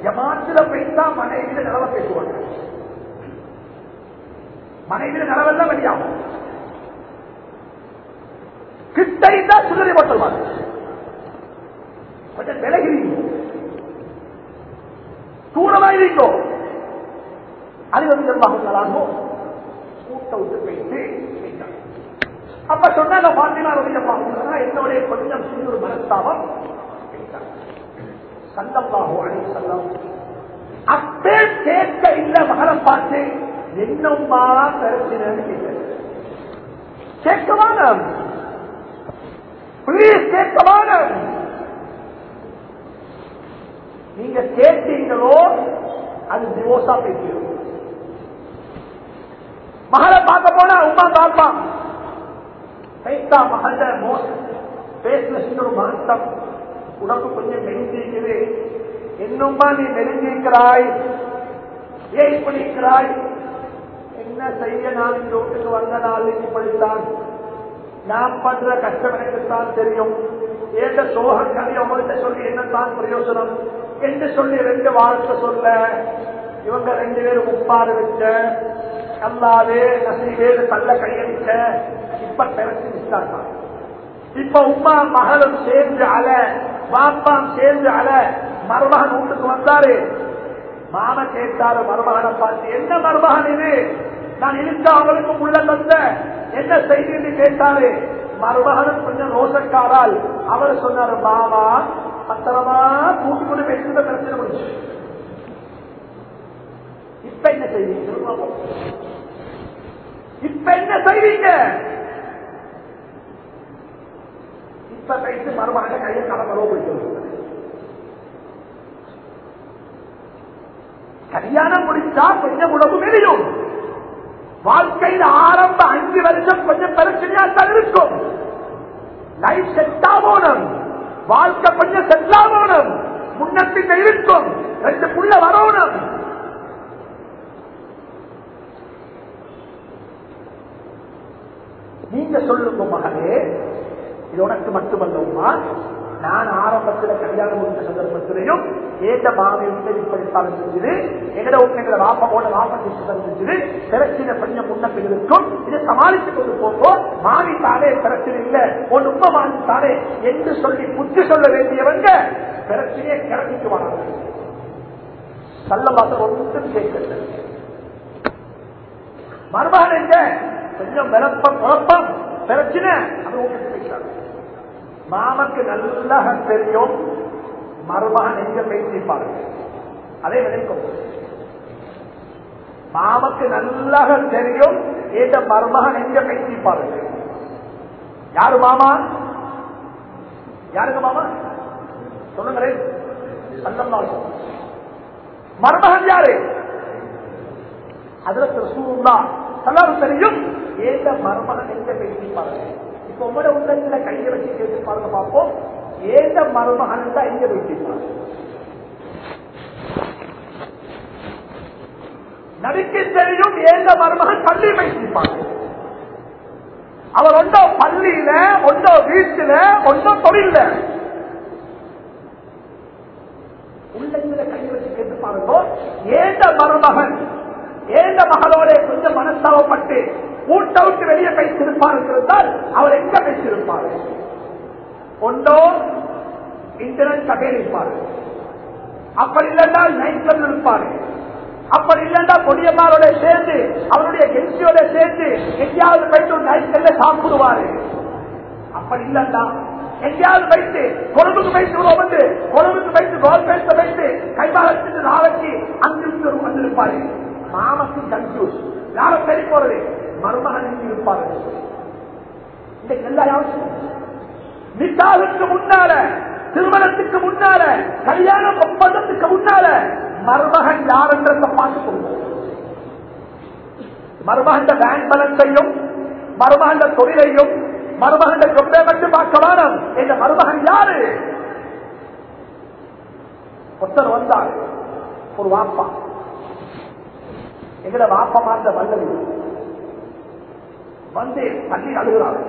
ஜமாத்துல போய்த்தா மனைவியில நிலவ பேசுவாங்க. மனைவியில நிலவெல்லாம் வெளியாகும். கிட்ட இருந்தா சுடரி போட்ட கொஞ்சம் விலகிறீங்க தூரமா இருக்கோ. அது வந்து செல்வாங்க கூட்ட விட்டு போயிட்டு அப்ப சொன்னாங்க பாத்திமா ரவியம்மா என்னுடைய கொஞ்சம் சிறு ஒரு மனஸ்தாபம் சந்தம்பாகோ அணி செல்லம் அப்பே கேட்க இல்ல மகளை பார்த்து என்னம்மா பிரச்சனைன்னு கேட்க கேட்கவான பிளீஸ் கேட்கவான நீங்க கேட்டீங்களோ அது டிவோர்ஸா பேசிடும் மகளை பார்க்க போனா உமா பாப்பா. கைத்தா மகள மோசம் பேசுன சின்ன மகத்தம் உனக்கு கொஞ்சம் மெலிஞ்சிருக்குது. என்னும்மா நீ மெலிஞ்சிருக்கிறாய்? ஏன் இப்படி இருக்கிறாய்? என்ன செய்ய நான் இந்த வீட்டுக்கு வந்த நாள் இப்படித்தான்? நான் பண்ற கஷ்டம் எனக்குத்தான் தெரியும். ஏந்த சோகம் கதை அவங்கள்ட்ட சொல்லி என்னத்தான் பிரயோசனம்? என்று சொல்லி ரெண்டு வாரத்தை சொல்ல இவங்க ரெண்டு பேரும் உப்பாறு வச்ச அல்லாவே நசீவேறு தள்ள கையடிச்ச இப்ப பிறகு விட்டாங்க. இப்ப உமா மகளும் சேர்ந்து அல பாப்பாம் சேர்ந்து அல மருமகன் வீட்டுக்கு வந்தாரு. மாம கேட்டாரு மருமகனை பார்த்து என்ன மருமகன் இது? நான் இருக்க அவளுக்கு உள்ள தந்த என்ன செய்தி கேட்டாரு. மருமகனும் கொஞ்சம் ரோசக்காரால் அவர் சொன்னாரு மாமா பத்திரமா கூட்டு கொண்டு பேசுறத பிரச்சனை முடிச்சு இப்ப என்ன செய்வீங்க? இப்ப என்ன செய்வீங்க? இப்ப கைத்து மருமகனை கையை கலமரோ போயிட்டு கல்யாணம் முடிச்சா கொஞ்சம் உணவு வெளியும் வாழ்க்கையில் ஆரம்ப அஞ்சு வருஷம் கொஞ்சம் பிரச்சனையா தான் இருக்கும். லைஃப் செட் ஆகணும் வாழ்க்கை கொஞ்சம் செட்டா ஆகணும் முன்னப்பின் இருக்கும். ரெண்டு புள்ள வரணும். நீங்க சொல்லுங்க மகனே இது உனக்கு மட்டுமல்ல உமா. நான் ஆரம்பத்தில் கல்யாணம் முடிந்த சந்தர்ப்பத்திலையும் ஏந்த மாமி இப்படித்தான் செஞ்சது எங்கட உட்கிற வாப்பகோட வாப்பம் செஞ்சது பிரச்சனை கொஞ்சம் முன்னப்பில் இருக்கும் இதை சமாளித்துக் கொண்டு போகும் மாமி தானே பிரச்சனை இல்ல. உன் உண்மை மாமி தானே. என்று சொல்லி புத்தி சொல்ல வேண்டியவங்க பிரச்சனையை கிளப்பிக்கு வராங்க. சல்லபாசம் ஒன்றும் கேட்கல. மருமகன் எங்க கொஞ்சம் விளப்பம் குழப்பம் பிரச்சனை அது உங்களுக்கு பேசுறாங்க. மாமக்கு நல்லா தெரியும். மருமகன் எங்க பேசிப்பாரு அதே நினைக்கும் மாமக்கு நல்லா தெரியும். ஏத மருமகன் எங்க பேசிப்பாரு யாரு மாமா? யாருங்க மாமா? சொல்லுங்களேன் சந்தம் மருமகன் யாரு? அதுல சூழ்ந்தா எல்லாரும் தெரியும். ஏத மருமகன் எங்க பேசிப்பாரு இப்ப உங்களோட உள்ளத்துல கையை வச்சு கேட்டு பாருங்க பார்ப்போம். ஏந்த மருமகன் தான் எங்க பேசிப்பாரு நடிக்க தெரியும் ஏந்த மருமகன் பள்ளி வைத்திருப்பாங்க அவர் ஒன்றோ பள்ளியில ஒன்றோ வீட்டுல ஒன்றோ தொழில உள்ளங்களை கை வச்சு கேட்டு பாருங்க. ஏந்த மருமகன் ஏந்த மகளோட கொஞ்சம் மனஸ்தாவப்பட்டு ஊட்ட விட்டு வெளியே பேசியிருப்பார் இருந்தால் அவர் எங்க பேசியிருப்பார் ஒன்றோ இன்டர்நெட் கடையில் இருப்பார். அப்படி இல்லைன்னா நைட்ல கிளப் இருப்பாரு. அப்படி இல்லைன்னா பொடியம்மாரோட சேர்ந்து அவருடைய கெஞ்சியோட சேர்ந்து எங்கேயாவது போயிட்டு நைட்ல நைட் சாப்பிடுவாரு. அப்படி இல்லைன்னா எங்கேயாவது வைத்து கொழும்புக்கு வைத்து வந்து கொழும்புக்கு வைத்து கோல் பேச வைத்து கைமாலத்துக்கு நாளைக்கு அங்கிருந்து ஒரு வந்திருப்பாரு. மாமக்கு கன்ஃபியூஸ் யாரும் சரி போறது? மருமகன் எங்க இருப்பாரு எல்லா யாரும் நிக்காவுக்கு முன்னால திருமணத்துக்கு முன்னால கல்யாண ஒப்பந்தத்துக்கு முன்னால மருமகன் யார் என்ற பார்த்து மருமகண்ட மருமகன் பேங்க் பேலன்ஸையும் மருமகன் தொழிலையும் மருமகன் சொத்தை மட்டும் பார்க்க வேணும் இந்த மருமகன் யாரு? ஒருத்தர் வந்தார். ஒரு வாப்பா. எங்கட வாப்பா மாந்த வல்லவி வந்து தண்ணி அழுகிறார்.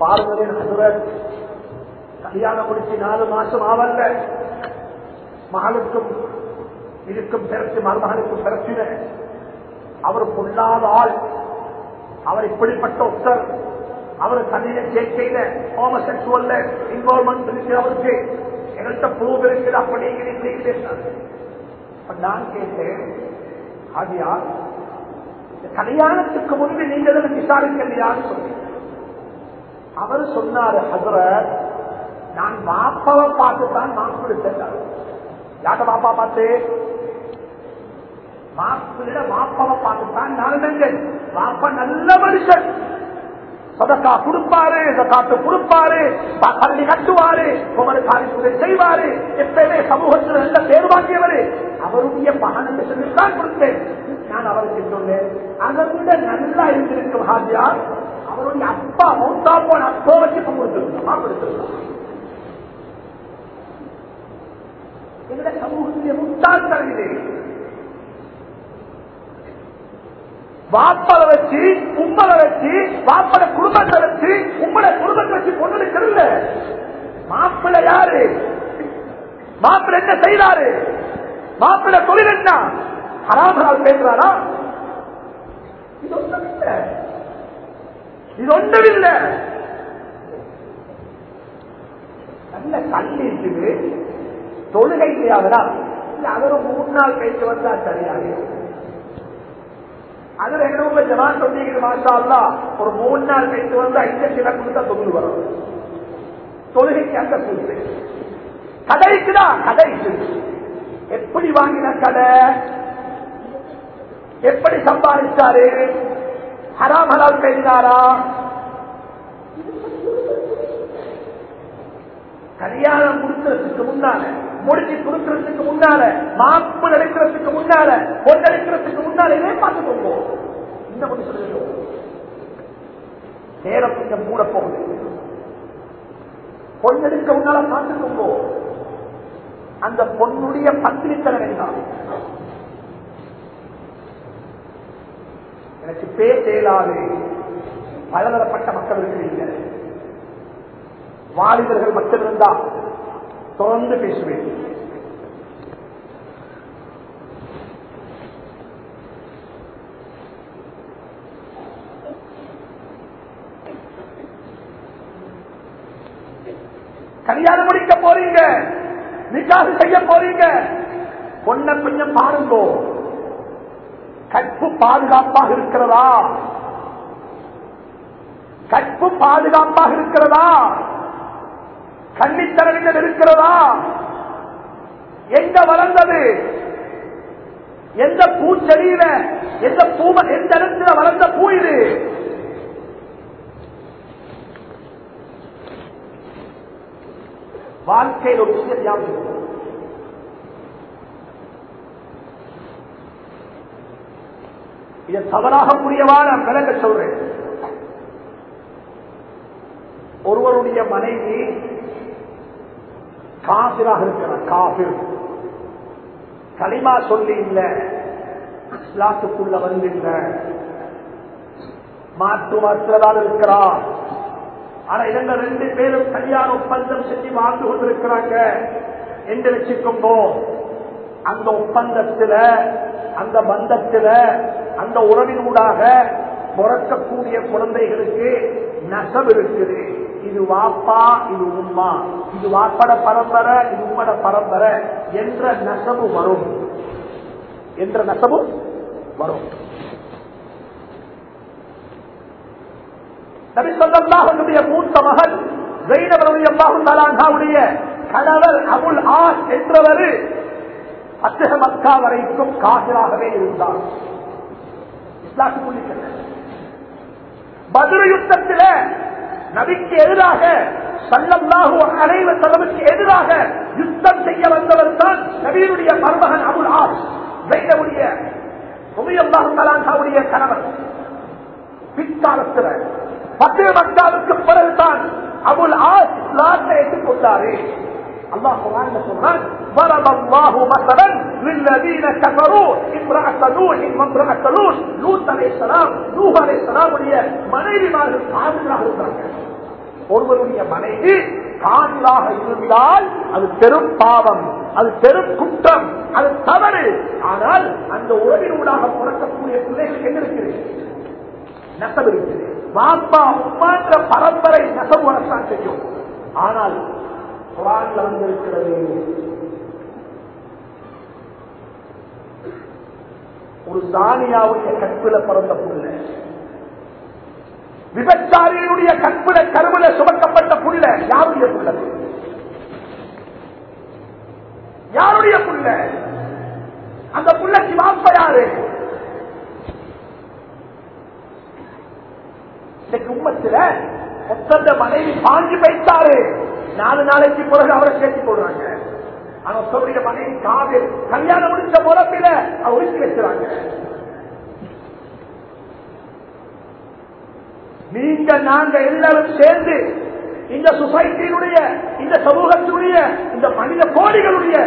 பார்வதின் ஹசுரன் கல்யாணம் முடிச்சு நாலு மாசம் ஆவல்ல. மகளுக்கும் இதுக்கும் பிறகு மருமகனுக்கும் பிறச்சின அவர் பொல்லாத ஆள். அவர் இப்படிப்பட்ட ஒத்தர். அவர் தண்ணியில சேர்க்கையில ஹோமசெக்சுவல்ல இன்வால்மெண்ட் இருக்கு அவருக்கு எங்கள்கிட்ட ப்ரூவ் இருக்குது அப்படி நான் கேட்டேன் ஆகியா கல்யாணத்துக்கு முன்பு நீங்கள் விசாரிக்கலையான்னு சொல்லி? அவர் சொன்னாரு ஹசர நான் மாப்பாவை பார்த்துதான் மாப்பிள்ளை சென்றார் பாப்பா மாப்பா பார்த்து? மாப்பிள்ள மாப்பாவை பார்த்துதான் நான் நினைஞ்சேன் மாப்பா நல்ல மனுஷன். சதக்கா கொடுப்பாரு சதாத்து கொடுப்பாரு பள்ளி கட்டுவாரு குமர காரியம் செய்வாரு எப்பவே சமூகத்தில் நல்ல பேர் வாங்கியவர். அவருடைய மகனுக்கு சொல்லித்தான் கொடுத்தேன். நான் அவருக்கு சொன்னேன். அதை விட நல்லா இருந்திருக்கும் ஹாஜியார் அவருடைய அப்பா மௌத்தா போன அப்போ வச்சு கொடுத்திருந்தோம் கொடுத்திருந்தோம் எங்களுடைய சமூகத்திலே முட்டாள் வச்சு உம்மலை வச்சு வாப்பட குடும்பத்தை வச்சு உம்மட குடும்பத்தை வச்சு கொண்டு இருக்கிறது மாப்பிள்ளை யாரு? மாப்பிள்ள என்ன செய்தாரு? மாப்பிள்ளை தொழில் என்ன? ஹராமரால் பேசுறாரா? இது ஒன்றுமில்லை இது ஒன்றுமில்லை நல்ல கல் இருக்குது. தொழுகை இல்லையாவதா இல்ல அவர் மூணு நாள் பேச்சு வந்தா சரியாக அதுல என்ன ஜமான் சொல்லிக்கிற மாஷா ஒரு மூணு நாள் பேச்சு வந்தா ஐந்து சில கொடுத்தா தொழில் வரும். தொழுகைக்கு அந்த கூட்டு கடைக்குதா கடைக்கு எப்படி வாங்கின கடை எப்படி சம்பாதிச்சாரு? ஹராம் ஹலால் பேசினாரா கல்யாணம் முடிக்கிறதுக்கு முன்னால முடிச்சு கொடுக்கறதுக்கு முன்னால மாப்பு நடக்கிறதுக்கு முன்னால பொண்ணெடுக்கிறதுக்கு முன்னால இதே பார்த்துக்கோங்க இந்த மட்டும் சொல்லுங்க நேரம் கொஞ்சம் மூட போகுது. பொண்ணெடுக்க முன்னால பார்த்துக்கோங்க அந்த பொண்ணுடைய பத்திரித்தனம் தான் எனக்கு பேச இயலாது பலதரப்பட்ட மக்கள் இருக்கிறீங்க வாலிபர்கள் மக்கள் இருந்தா தொடர்ந்து பேசுவேன். கல்யாணம் முடிக்க போறீங்க. நிக்காசு செய்ய போறீங்க. பொண்ண கொஞ்சம் பாருங்கோ. கற்பு பாதுகாப்பாக இருக்கிறதா? கற்பு பாதுகாப்பாக இருக்கிறதா? கன்னித்தரவிகள் இருக்கிறதா? எங்க வளர்ந்தது? எந்த பூச்செடியில எந்த பூம எந்த இடத்துல வளர்ந்த பூ இது? வாழ்க்கையில் ஒரு விஷயம் ஞாபகம் இதை தவறாக புரியவா நான் விளக்க சொல்றேன். ஒருவருடைய மனைவி காபிராக இருக்கிறார் காபிர் களிமா சொல்லி இல்ல இஸ்லாத்துக்குள்ள வந்து இல்ல. மாற்று மாற்றுவதாக இருக்கிறார். ஆனா இவங்க ரெண்டு பேரும் கல்யாண ஒப்பந்தம் செஞ்சு வாழ்ந்து கொண்டிருக்கிறாங்க. என்று வச்சுக்கோங்கோ அந்த ஒப்பந்தத்தில அந்த பந்தத்தில அந்த உறவினூடாக பிறக்கக்கூடிய குழந்தைகளுக்கு நசம் இருக்குது. இது வாப்பா இது உம்மா. இது வாப்பட பரம்பரை இது உம்மட பரம்பரை என்ற நசவு வரும். என்ற நசவு வரும். நபிசல்லாஹனுடைய மூத்த மகன் ஜெயினவருடைய கணவர் அபுல் ஆஸ் என்றவர் அத்தக மக்கா வரைக்கும் காதலாகவே இருந்தார் இஸ்லாத்துக்குள்ளி யுத்தத்தில யுத்தத்தில் நபிக்கு எதிராக சல்லல்லாஹு அலைவ செலவுக்கு எதிராக யுத்தம் செய்ய வந்தவர் தான் நபியினுடைய மருமகன் அபுல் ஆஸ் வைடவுடைய உமையல்லாஹுடைய கணவர். பிற்காலத்தில் பத்து மக்காவுக்கு பிறகுதான் அபுல் ஆஸ் இஸ்லாத்தை ஏற்றுக்கொண்டாரு. அல்லாஹ் குரான்ல சொல்றான் ضرب الله مثلا للذين كفروا امرأة نوح وامرأة لوط لوط عليه السلام نوح عليه السلام உடைய மனைவிமார்கள் காதலாக இருக்கிறாங்க ஒருவருடைய மனைவி காதலாக இருந்தால் அது பெரும் பாவம் அது பெரும் குற்றம் அது தவறு ஆனால் அந்த உறவினூடாக பிறக்கக்கூடிய பிள்ளைகளுக்கு என்ன இருக்குது நெசவு இருக்குது பாப்பா உமான்ற பரம்பரை நெசவு வரத்தான் செய்யும் ஆனால் குரான்ல வந்திருக்கிறது. ஒரு தானியாவுடைய கற்பில பிறந்த புள்ள விபச்சாரியினுடைய கற்பில கருவில சுமக்கப்பட்ட புள்ள யாருடைய புள்ள? யாருடைய புள்ள? அந்த புள்ளக்கு வாப்ப யாரு? இன்னைக்கு உம்மத்துல மனைவி பாஞ்சு வைத்தாரு. நாலு நாளைக்கு பிறகு அவரை சேர்த்துக் கொள்றாங்க. ஆனா சொல்ற மனைவி காவில் கல்யாணம் முடிச்ச முறப்பில அவர் ஒழிச்சு வச்சுறாங்க நீங்க நாங்க எல்லாரும் சேர்ந்து இந்த சொசைட்டியினுடைய இந்த சமூகத்தினுடைய இந்த மனித கோடிகளுடைய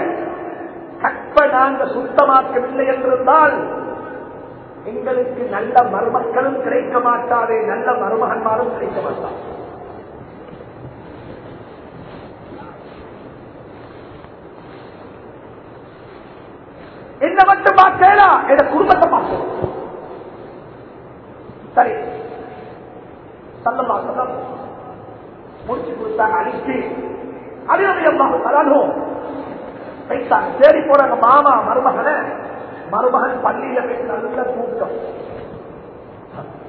கற்ப நாங்க சுத்தமாக்கவில்லை என்றிருந்தால் எங்களுக்கு நல்ல மருமக்களும் கிடைக்க மாட்டாதே நல்ல மருமகன்மாரும் கிடைக்க மாட்டார் என்ன மட்டும் பார்க்கலா என் குடும்பத்தை பார்க்கணும் சரி. சல்லமா முடிச்சு கொடுத்தாங்க அழிச்சு அடிநடையமாக தரணும் தேடி போறாங்க மாமா மருமகனை. மருமகன் பள்ளியில போய் நல்ல தூக்கம்.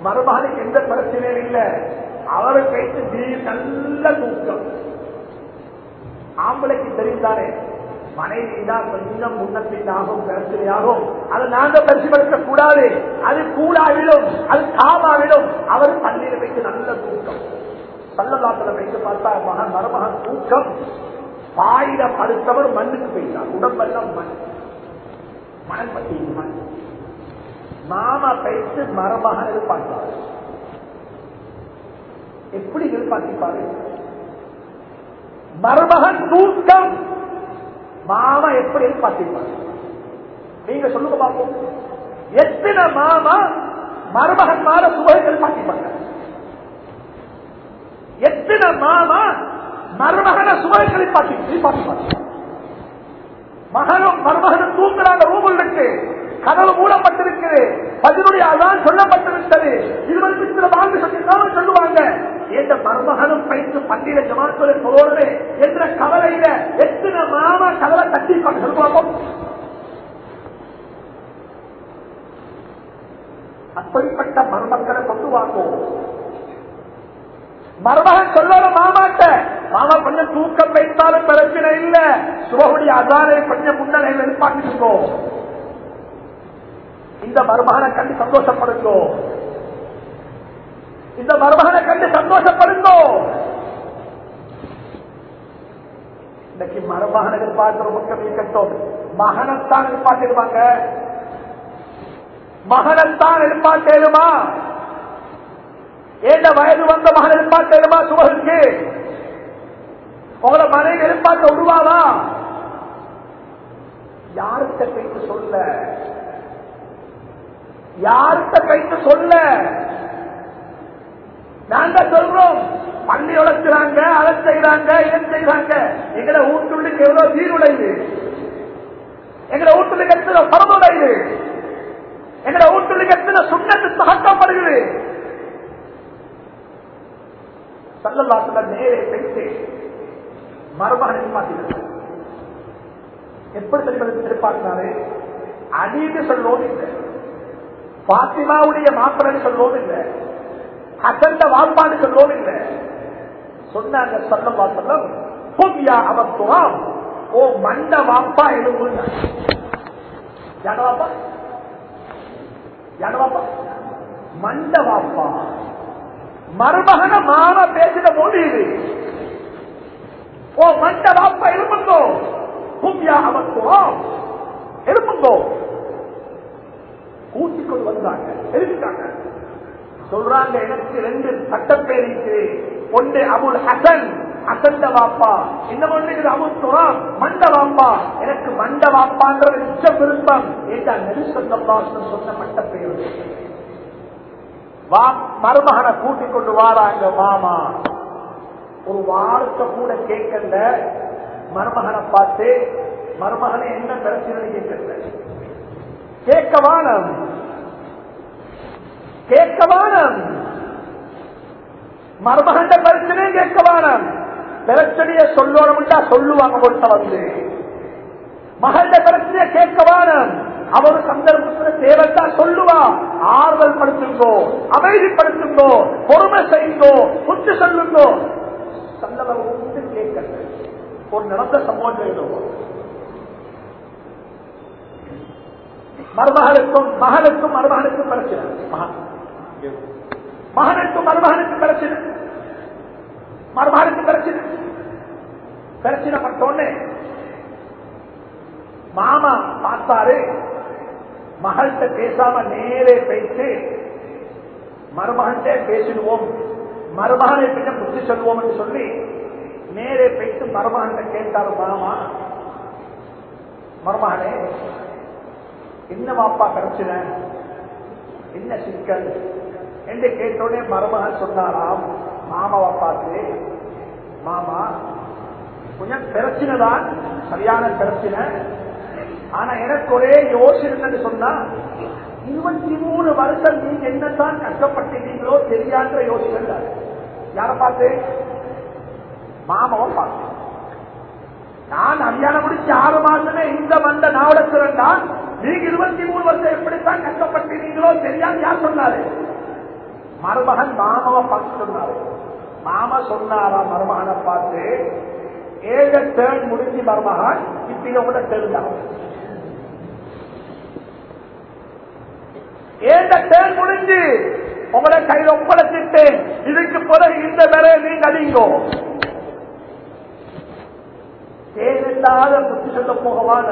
மருமகனுக்கு எந்த பிரச்சனையும் இல்லை. அவரை பேச்சு தீ நல்ல தூக்கம். ஆம்பளைக்கு தெரிந்தானே மனைவிதான் கொஞ்சம் முன்னப்பின்னாகும் பிரச்சனையாகும் அதை நாங்க பரிசுபடுத்த கூடாது. அது கூடாவிலும் அது காமாவிடும் அவர் பள்ளியில வைத்து நல்ல தூக்கம். பள்ளலாத்துல வைத்து பார்த்தா மகன் மருமகன் தூக்கம். பாயில படுத்தவர் மண்ணுக்கு போயிட்டார். உடம்பெல்லாம் மண். மணல் பத்தி மண். மாமா பயிற்சி மரமகன் எதிர்பார்த்தார். எப்படி எதிர்பார்த்திப்பாரு? மருமகன் தூக்கம். மாமா எப்படி எதிர்பார்த்திருப்பாங்க நீங்க சொல்லுங்க பார்ப்போம் எத்தனை மாமா மருமகன் மாற சுவை எதிர்பார்த்திருப்பாங்க? எத்தனை மாமா மருமகன சுவைகளை பார்த்து எதிர்பார்த்திருப்பாங்க? மகனும் மருமகனும் தூங்குறாங்க ரூமுல் இருக்கு கதவு மூடப்பட்டிருக்கிறது பதினுடைய அதான் சொல்லப்பட்டிருக்கிறது இருபது சில வாழ்ந்து சொல்லி சொல்லுவாங்க. எந்த மருமகனும் பயிற்சி பண்டிகை ஜமாக்களை போறது என்ற கவலையில எத்தனை மாமா கதவை தட்டி சொல்லுவாங்க அப்படிப்பட்ட மருமக்களை கொண்டு வாங்கும் மருமகன் சொல்லணும் மாமாட்ட மாமா கொஞ்சம் தூக்கம் வைத்தாலும் பிரச்சனை இல்ல. சுபகுடைய அதாரை கொஞ்சம் முன்னணி எதிர்பார்த்துக்கோ இந்த மருமகனை கண்டு சந்தோஷப்படுங்கோ. இந்த மருமகனை கண்டு சந்தோஷப்படுங்கோ. இன்னைக்கு மருமகன் எதிர்பார்க்கிற முக்கியம் இருக்கட்டும் மகனத்தான் எதிர்பார்த்திருவாங்க மகனத்தான் எதிர்பார்த்தேருமா ஏழ வயது வந்த மகன் எதிர்பார்த்தேருமா சுபகுக்கு உங்களை மனைவி எதிர்பார்க்க உருவாவா? யார்கிட்ட போயிட்டு சொல்ல? யார்கிட்ட போயிட்டு சொல்ல? நாங்க சொல்றோம். பள்ளி உழைக்கிறாங்க அதை செய்யறாங்க இதை செய்யறாங்க எங்களை ஊட்டுள்ளுக்கு எவ்வளவு சீருடையுது எங்களை வீட்டுள்ளுக்கு எத்தனை பரமுடையுது எங்களை வீட்டுள்ளுக்கு எத்தனை சுண்ணத்து தகட்டப்படுகிறது சல்லல்லாத்துல நேரே பேசி மரபாக எதிர்பார்க்கிறது எப்படி தெரிவித்து எதிர்பார்க்கிறாரு அநீதி சொல்லுவோம் இல்லை. பாத்திமாவுடைய மாப்பிள்ளை சொல்லவும் இல்லை. அசந்த வாப்பாடு சொல்லவும் இல்லை. சொன்னாங்க சொல்லவா சொல்லம் புதியா அவத்துவம் ஓ மண்ட வாப்பா எழுந்து யானவாப்பா யானவாப்பா மண்ட வாப்பா. மருமகன மாம பேசின போது இது. ஓ மண்ட வாப்பா எழுப்புங்கோ புதியா அவத்துவம் எழுப்புங்கோ கூட்டிக் கொண்டு வந்தாங்க எழுதிட்டாங்க. சொல்றாங்க எனக்கு ரெண்டு சட்டப்பேர் இருக்கு ஒன்று அபுல் ஹசன் அசந்த வாப்பா. இன்னும் ஒன்று அபுல் துராம் மண்ட வாப்பா. எனக்கு மண்ட வாப்பான்ற உச்ச விருப்பம். ஏண்டா நெருசல்லாசன் சொன்ன மட்டப்பேர்? வா மருமகனை கூட்டிக் கொண்டு வாராங்க மாமா. ஒரு வார்த்தை கூட கேட்கல. மருமகனை பார்த்து மருமகனை என்ன பிரச்சனை கேட்கல. கேட்கவானம். கேட்கவானம். கேட்க வானம் மருமகண்ட பிரச்சனையே கேட்க பிரச்சனைய சொல்லணும்டா சொல்லுவாங்க கொடுத்த வந்து. மகண்ட பிரச்சனைய கேட்கவானம். அவர் சந்தர்ப்பத்தில் தேவைத்தா சொல்லுவா. ஆர்வல் படுத்துங்கோ அமைதிப்படுத்துங்கோ பொறுமை செய்யுங்கோ புத்து சொல்லுங்கோ. சந்தர்ப்பம் கேட்க ஒரு நடந்த சம்பவம் மருமகளுக்கும் மகளுக்கும் மருமகனுக்கும் பிரச்சனை மகனுக்கும் மருமகனுக்கும் பிரச்சனை மருமகனுக்கும் பிரச்சனை பிரச்சனை பட்டோன்னு மாமா பார்த்தாரு மகள்கிட்ட பேசாம நேரே பேசி மருமகன்கிட்ட பேசிடுவோம் மருமகனை பின்ன புத்தி சொல்லுவோம் என்று சொல்லி நேரே பேசி மருமகன்கிட்ட கேட்டாரு மாமா மருமகனே என்ன வாப்பா பிரச்சனை என்ன சிக்கல்? என்று கேட்டோடனே மருமகன் சொன்னாராம் மாமாவை பார்த்து மாமா கொஞ்சம் பிரச்சனை தான் சரியான பிரச்சனை. ஆனா எனக்கு ஒரே யோசனை சொன்னா இருபத்தி மூணு வருஷம் நீங்க என்னதான் கஷ்டப்பட்டிருக்கீங்களோ தெரியாத யோசனை யார பார்த்து? மாமாவை பார்த்து நான் அரியான முடிச்சு ஆறு மாசமே இந்த வந்த நாவடத்திரண்டா நீங்க இருபத்தி மூணு வருஷம் எப்படித்தான் கஷ்டப்பட்டீங்களோ தெரியாது யார் சொன்னாரு? மருமகன் மாமாவை பார்த்து சொன்னாரு. மாமா சொன்னாரா மருமகனை பார்த்து? ஏழு டேர்ன் முடிஞ்சு மருமகன் இப்ப கூட தெரிஞ்சாங்க ஏந்த தேர் முடிஞ்சு உங்களை கையில் ஒப்படைச்சிட்டேன். இதுக்கு பிறகு இந்த வேலையை நீங்க அழிங்கோ தேவையில்லாத புத்தி சொல்ல போகவான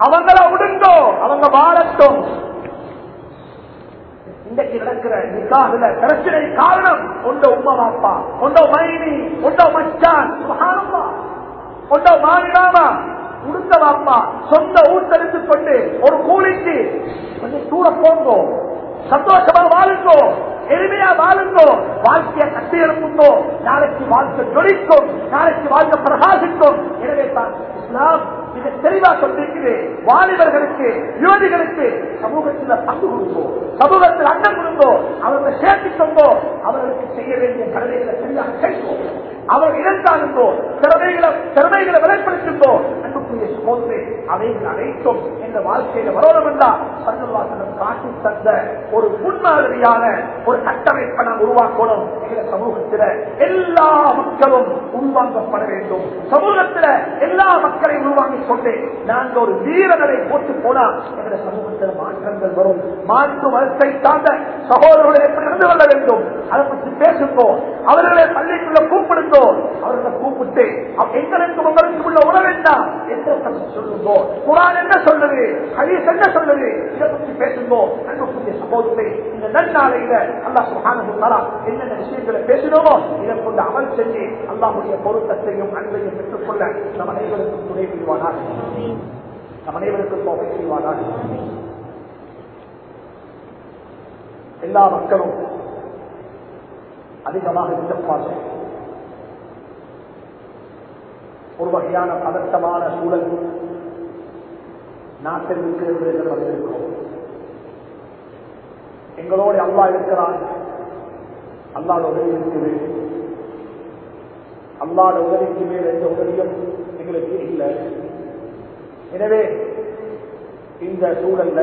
அவங்கள விடுங்கோ அவங்க வாழட்டும். இன்றைக்கு நடக்கிற நிக்காதுல பிரச்சனை காரணம் உண்ட உம்மா பாப்பா உண்ட மைனி உண்ட மச்சான் சுகானம்மா உண்ட மாநிலாமா உடுந்த பாப்பா சொந்த ஊட்டெடுத்து கொண்டு ஒரு கூலிக்கு கொஞ்சம் தூர போங்கோ சந்தோஷமா வாழுங்கோ. எளிமையா வாழுங்கோ வாழ்க்கையை கட்டி எழுப்புந்தோ நாளைக்கு வாழ்க்கை ஜொலிக்கும் நாளைக்கு வாழ்க்கை பிரகாசிக்கும் எனவே தான் இஸ்லாம் இதை தெளிவா சொல்லிருக்குது வாலிபர்களுக்கு யுவதிகளுக்கு சமூகத்தில் பங்கு கொடுப்போம். சமூகத்தில் அண்ணன் கொடுப்போம். அவர்களை சேர்த்து கொண்டோம் அவர்களுக்கு செய்ய வேண்டிய கடமைகளை சரியாக செய்வோம். அவர் இருந்தாலுங்கோ திறமைகளை திறமைகளை வெளிப்படுத்துங்கோ அன்புக்குரிய சோதனை அவைகள் அனைத்தும் இந்த வாழ்க்கையில வரணும் என்றால் சந்தவாசனம் காட்டி தந்த ஒரு முன்மாதிரியான ஒரு கட்டமைப்பை நாம் உருவாக்கணும். எங்க சமூகத்தில் எல்லா மக்களும் உள்வாங்கப்பட வேண்டும். சமூகத்தில எல்லா மக்களையும் உள்வாங்கி கொண்டு நாங்கள் ஒரு வீரர்களை போட்டு போனா எங்க சமூகத்தில் மாற்றங்கள் வரும். மாற்று மதத்தை சார்ந்த சகோதரர்களை எப்படி நடந்து கொள்ள வேண்டும்? அதை பற்றி பேசுகிறோம் அவர்களை பள்ளிக்குள்ள கூப்பிடுங்கோ அவர்களை கூப்பிட்டு எங்களுக்கு உங்களுக்கு உள்ள உணவு என்ன? என்ற சொல்லுங்கோ. குரான் என்ன சொல்லுது? என்ன சொல்லுது? இதை பற்றி பேசுங்கோ. அன்புக்குரிய இந்த நன்னாளையில என்னென்ன விஷயங்களை பேசினோமோ இதை கொண்டு அமல் செஞ்சு அல்லாஹ்வுடைய பொருத்தத்தையும் அன்பையும் பெற்றுக்கொள்ள நம் அனைவருக்கும் துணை புரிவானாக. நம் அனைவருக்கும் தோகை செய்வானாக எல்லா மக்களும் அதிகமாக இருப்பார்கள் ஒரு வகையான பதட்டமான சூழல் நாட்டில் இருக்கிறது என்று வந்திருக்கிறோம் எங்களோடு அல்லா இருக்கிறான். அல்லாத உதவி இருக்குது அல்லாத உதவிக்கு மேல் எந்த உதவியும் எங்களுக்கு இல்லை. எனவே இந்த சூழல்ல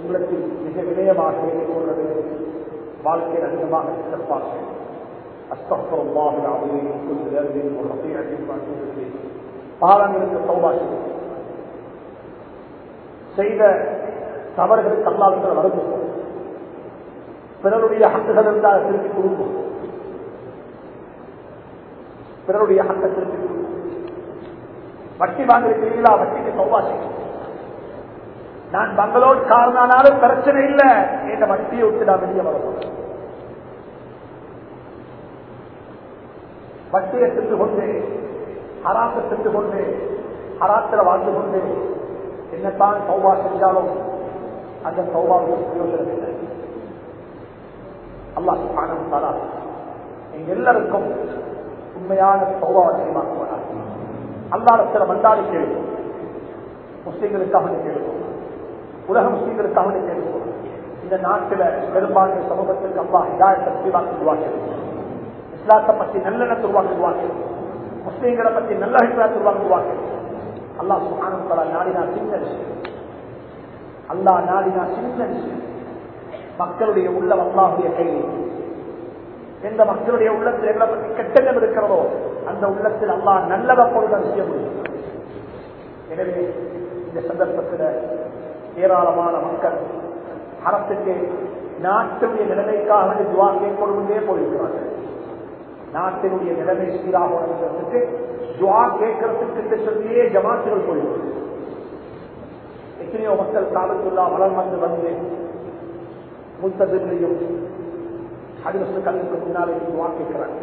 உங்களுக்கு மிக வினயமாக கேட்டுக்கொள்வது வாழ்க்கையில் அதிகமாக சிறப்பாக அஸ்தகர் அல்லாஹ் அலைஹி வஸல்லம் ஒரு ஹதீஅத்தை பார்த்து பாவங்களுக்கு தௌபா செய்து. செய்த தவறுகளுக்கு அல்லாஹ் வருந்துவோம் பிறருடைய ஹக்குகள் இருந்தால் திருப்பி கொடுப்போம். பிறருடைய ஹக்கை திருப்பி கொடுப்போம். வட்டி வாங்கிருக்கிறீங்களா வட்டிக்கு சௌபா செய்யும் நான் பங்களோட் காரணானாலும் பிரச்சனை இல்லை என்ற வட்டியை விட்டு நான் வெளியே வரப்போம் வட்டியை சென்று கொண்டு ஹராத்தை சென்று கொண்டு ஹராத்தில் வாழ்ந்து கொண்டு என்னத்தான் சௌபா செஞ்சாலும் அந்த சௌபாவுக்கு பிரயோஜனம் இல்லை. அல்லாஹ் சுப்ஹானஹு தஆலா எங்க எல்லாருக்கும் உண்மையான சௌபாவை செய்வாக்குவார் அல்லாஹ்விடத்தில் மண்டாடி கேளும் முஸ்லீம்களுக்காக கேள்வோம் உலக முஸ்லீம்களுக்காக கேள்வோம் இந்த நாட்டில் பெரும்பான்மை சமூகத்திற்கு அல்லாஹ் ஹிதாயத்தை செய்வாக்கு உருவாக்கிறது இஸ்லாத்தை பத்தி நல்லெண்ணத்தை உருவாக்குவாங்க முஸ்லீம்களை பத்தி நல்ல அபிப்பிராயத்தை உருவாக்குவாங்க அல்லாஹ் சுகானம் தலா நாடினா சின்ன விஷயம். அல்லாஹ் நாடினா சின்ன விஷயம். மக்களுடைய உள்ளம் அல்லாவுடைய கையில் எந்த மக்களுடைய உள்ளத்தில் எங்களை பற்றி கெட்டங்கள் இருக்கிறதோ அந்த உள்ளத்தில் அல்லா நல்லதை பொருள் செய்ய முடியும். எனவே இந்த சந்தர்ப்பத்தில் ஏராளமான மக்கள் அரசுக்கு நாட்டுடைய நிலைமைக்காக துவா கேட்கொண்டே போயிருக்கிறார்கள். நாட்டினுடைய நிலைமை சீராக வளர்கிறதுக்கு துவா கேட்கறதுக்கு சொல்லியே ஜமாத்துகள் போயிடும் எத்தனையோ மக்கள் காலத்துள்ளா வளம் வந்து வந்து முத்ததிலையும் கல்விக்கு கல்லுக்கு முன்னாலே துவா கேட்கிறாங்க.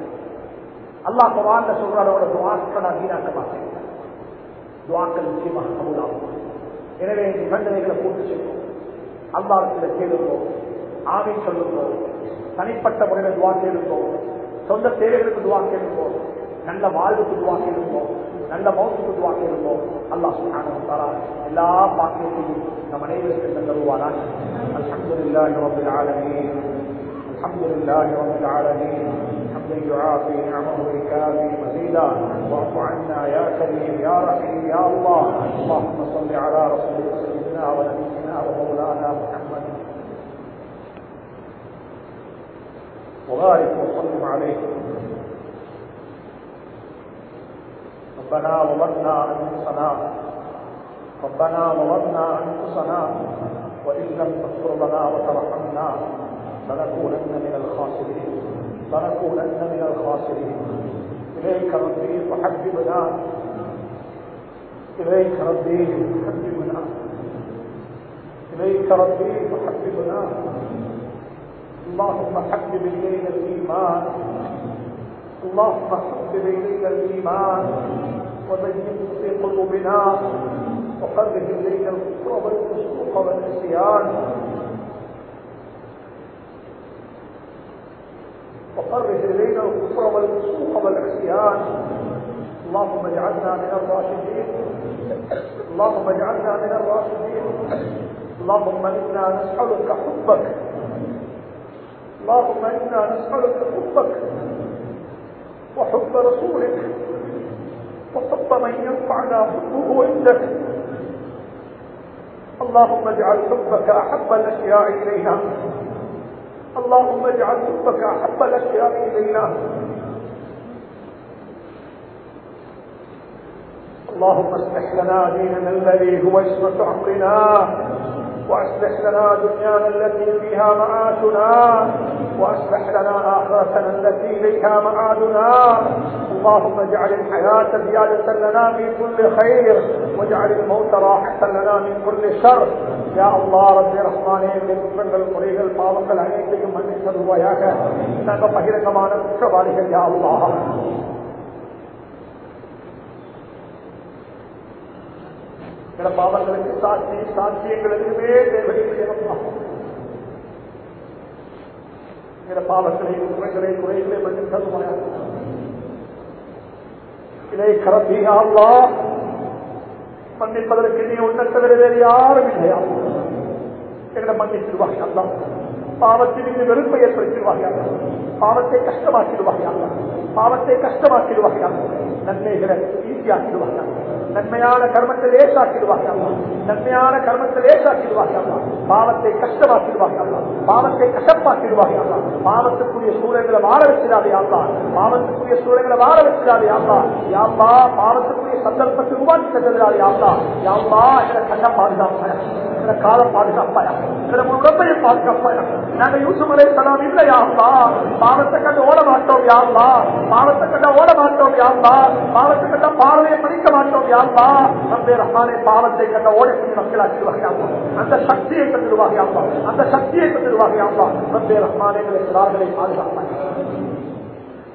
அல்லாஹ் குரான்ல சொல்றாரோட துவாக்கள் நான் வீணாக்க மாட்டேன். துவாக்கள் நிச்சயமாக கபூலாகும். எனவே நிபந்தனைகளை பூர்த்தி செய்வோம். அல்லாஹத்தில் கேளுங்கோ ஆவி சொல்லுங்கோ தனிப்பட்ட முறையில் துவா கேளுங்கோ சொந்த தேவைகளுக்கு துவா கேளுவோம் நல்ல வாழ்வுக்கு துவா கேளுவோம் நல்ல மௌத்துக்கு துவா கேளுவோம் அல்லாஹ் சுப்ஹானஹு தஆலா எல்லா பாக்கியத்தையும் நம் அனைவருக்கும் தருவானாக அல்ஹம்துலில்லாஹி ரப்பில் ஆலமீன் அல்ஹம்துலில்லாஹி ரப்பில் ஆலமீன் حمدا يعافي نعمه الكافي مزيدا واعف عنا يا كريم يا رحيم يا الله اللهم صل على رسولك سيدنا ونبينا ومولانا محمد وبارك وسلم عليه. ربنا ظلمنا أنفسنا. ربنا ظلمنا أنفسنا. وإن لم تغفر لنا وترحمنا لنكونن من الخاسرين. لنكونن من الخاسرين. إليك ربي فحببنا. إليك ربي فحببنا. إليك ربي فحببنا. اللهم حبب إلينا الإيمان. اللهم حبب إلينا الإيمان. وزينه في قلوبنا. وقرب إلينا الكفر والفسوق والعصيان. وقرب إلينا الكفر والفسوق والعصيان. اللهم اجعلنا من الراشدين. اللهم اجعلنا من الراشدين. اللهم إنا نسألك حبك. اللهم إنا نسألك حبك وحب رسولك وحب من ينفعنا حبه عندك. اللهم اجعل حبك أحب الأشياء إلينا. اللهم اجعل حبك أحب الأشياء إلينا. اللهم اصلح لنا ديننا الذي هو اسمة امرنا واصلح لنا دنيانا التي فيها معاشنا واصلح لنا اخرتنا التي اليها معادنا اللهم اجعل الحياه زياده لنا في كل خير واجعل الموت راحه لنا من كل شر يا الله رب رحمانே குற்றங்கள் குறைகள் பாவங்கள் அனைத்தையும் மன்னித்தருவாயாக நாங்கள் பகிரங்கமான குற்றவாளிகள் யா அல்லாஹ் சில பாவங்களுக்கு சாட்சி சாட்சியங்கள் எதுவுமே தேவையில்லை. சில பாவங்களை குறைகளை குறைகளை மட்டும் தருவாயா இதை கரப்பியா மன்னிப்பதற்கு நீ உன்னை தவிர வேறு யாரும் இல்லையா? எங்களை மன்னிச்சிருவாங்க அல்லா பாவத்தின் வெறுப்பை ஏற்படுத்திடுவார்கள் பாவத்தை கஷ்டமாக்கிடுவார்கள். பாவத்தை கஷ்டமாக்கிடுவார்கள். நன்மைகளை ஈஸியாக்கிடுவார்கள். நன்மையான கர்மத்தை லேசாக்கிடுவார்கள். நன்மையான கர்மத்தை லேசாக்கிடுவார்கள். பாவத்தை கஷ்டமாக்கிடுவார்கள். பாவத்தை கஷ்டப்பாக்கிடுவாங்க பாவத்துக்குரிய சூழல்களை வாழ வச்சிடாதே யாப்பா பாவத்துக்குரிய சூழல்களை வாழ வச்சிடாதே யாப்பா யாப்பா பாவத்துக்குரிய சந்தர்ப்பத்தை உருவாக்கி தந்ததாலே யாப்பா யாப்பா எங்களை கண்ண பாதுகாப்பாயா? எங்களை காலம் பாதுகாப்பாயா? எங்களை உடம்பையை பாதுகாப்பாயா? நாங்க யூசுப் அலை சலாம் இல்ல யாப்பா பாவத்தை கண்டு ஓட மாட்டோம் யாப்பா பாவத்தை கண்ட ஓட மாட்டோம் யாப்பா பாவத்தை கண்ட பார்வையை படிக்க மாட்டோம் யாப்பா நம்முடைய ரஹ்மானே பாவத்தை கண்ட ஓடக்கூடிய மக்களாக்கிடுவாங்க அந்த சக்தியை தந்துடுவாங்க அந்த சக்தியை தந்துடுவாங்க நம்முடைய ரஹ்மானை எங்களை சிறார்களை பாதுகாப்பாங்க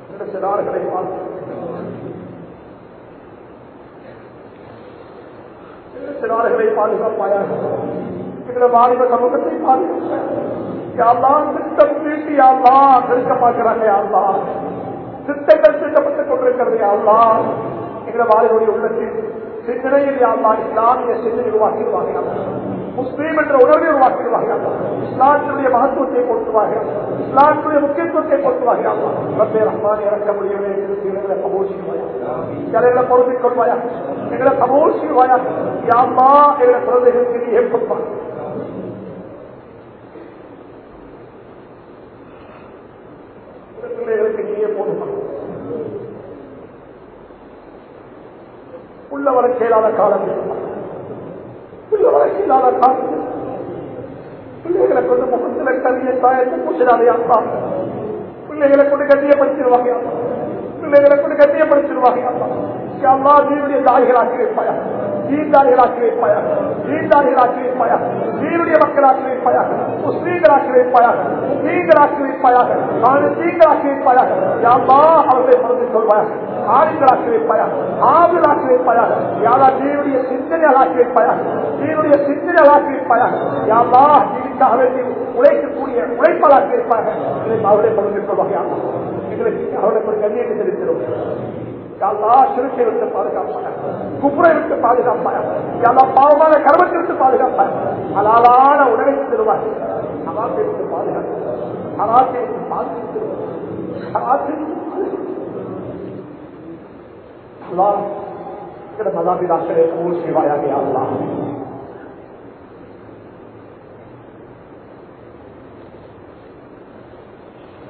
எங்களை சிறார்களை பாதுகாப்பாங்க சிறார்களை பாதுகாப்பாயாக எங்களை வாலிப சமூகத்தை பாதுகாப்பாங்க திட்டம் தீட்டி யாழ்லா திருக்க பார்க்கிறாங்க யாழ்லா திட்டங்கள் தீட்டப்பட்டுக் கொண்டிருக்கிறது யாழ்லா எங்களை வாலிபுடைய உள்ளத்தில் சிந்தனையில் யாழ்லா இஸ்லாமிய சிந்தனை உருவாக்கிடுவாங்க முஸ்லீம் என்ற உணர்வை உருவாக்கிடுவாங்க இஸ்லாத்தினுடைய மகத்துவத்தை கொடுத்துவாங்க இஸ்லாத்தினுடைய முக்கியத்துவத்தை கொடுத்துவாங்க ரப்பே ரஹ்மான் இறக்க முடியவே எங்களை கபோஷிடுவாயா எங்களை பொருந்திக் கொள்வாயா எங்களை கபோஷிடுவாயா யாழ்லா எங்களை குழந்தைகளுக்கு நீ ஏற்படுவாங்க பிள்ளைகளுக்கு நீயே போதுமா உள்ள வர கேளாத காலம் உள்ள வர கேளாத காலம் பிள்ளைகளை கொண்டு முகத்தில் கல்வியை தாயத்தை பூசிடாதே பிள்ளைகளை கொண்டு கல்வியை படிச்சிருவாங்க கண்ணியப்படுத்திடுவாங்க பிள்ளைகளை கொண்டு கண்ணியப்படுத்திடுவாங்க அப்பா நீருடைய தாய்களாக்கி வைப்பாயா தீண்டாளிகளாக்கி வைப்பாயா தீண்டாளிகளாக்கி வைப்பாயா நீருடைய மக்களாக்கி வைப்பாயாக முஸ்லீம்களாக்கி வைப்பாயாக நீங்களாக்கி வைப்பாயாக நாங்கள் தீங்களாக்கி வைப்பாயாக யாமா அவர்களை மறந்து கொள்வாயாக ஆளுங்களாக்கி வைப்பாயாக ஆவிலாக்கி வைப்பாயாக யாரா நீருடைய சிந்தனைகளாக்கி வைப்பாயாக நீருடைய சிந்தனைகளாக்கி வைப்பாயாக யாமா நீருக்காக வேண்டி உழைக்கக்கூடிய உழைப்பாளாக்கி வைப்பாக இதை அவர்களை மறந்து கொள்வாங்க எங்களுக்கு அவர்களை ஒரு கண்ணியத்தை தெரிவிக்கிறோம் யாழ்லா சிறுத்தை விட்டு குப்புரை விட்டு யாழ்லா பாவமான கர்மத்தை விட்டு பாதுகாப்பாங்க அலாலான உணவை தருவாங்க அவாத்தை விட்டு பாதுகாப்பு அவாத்தை விட்டு பாதுகாத்து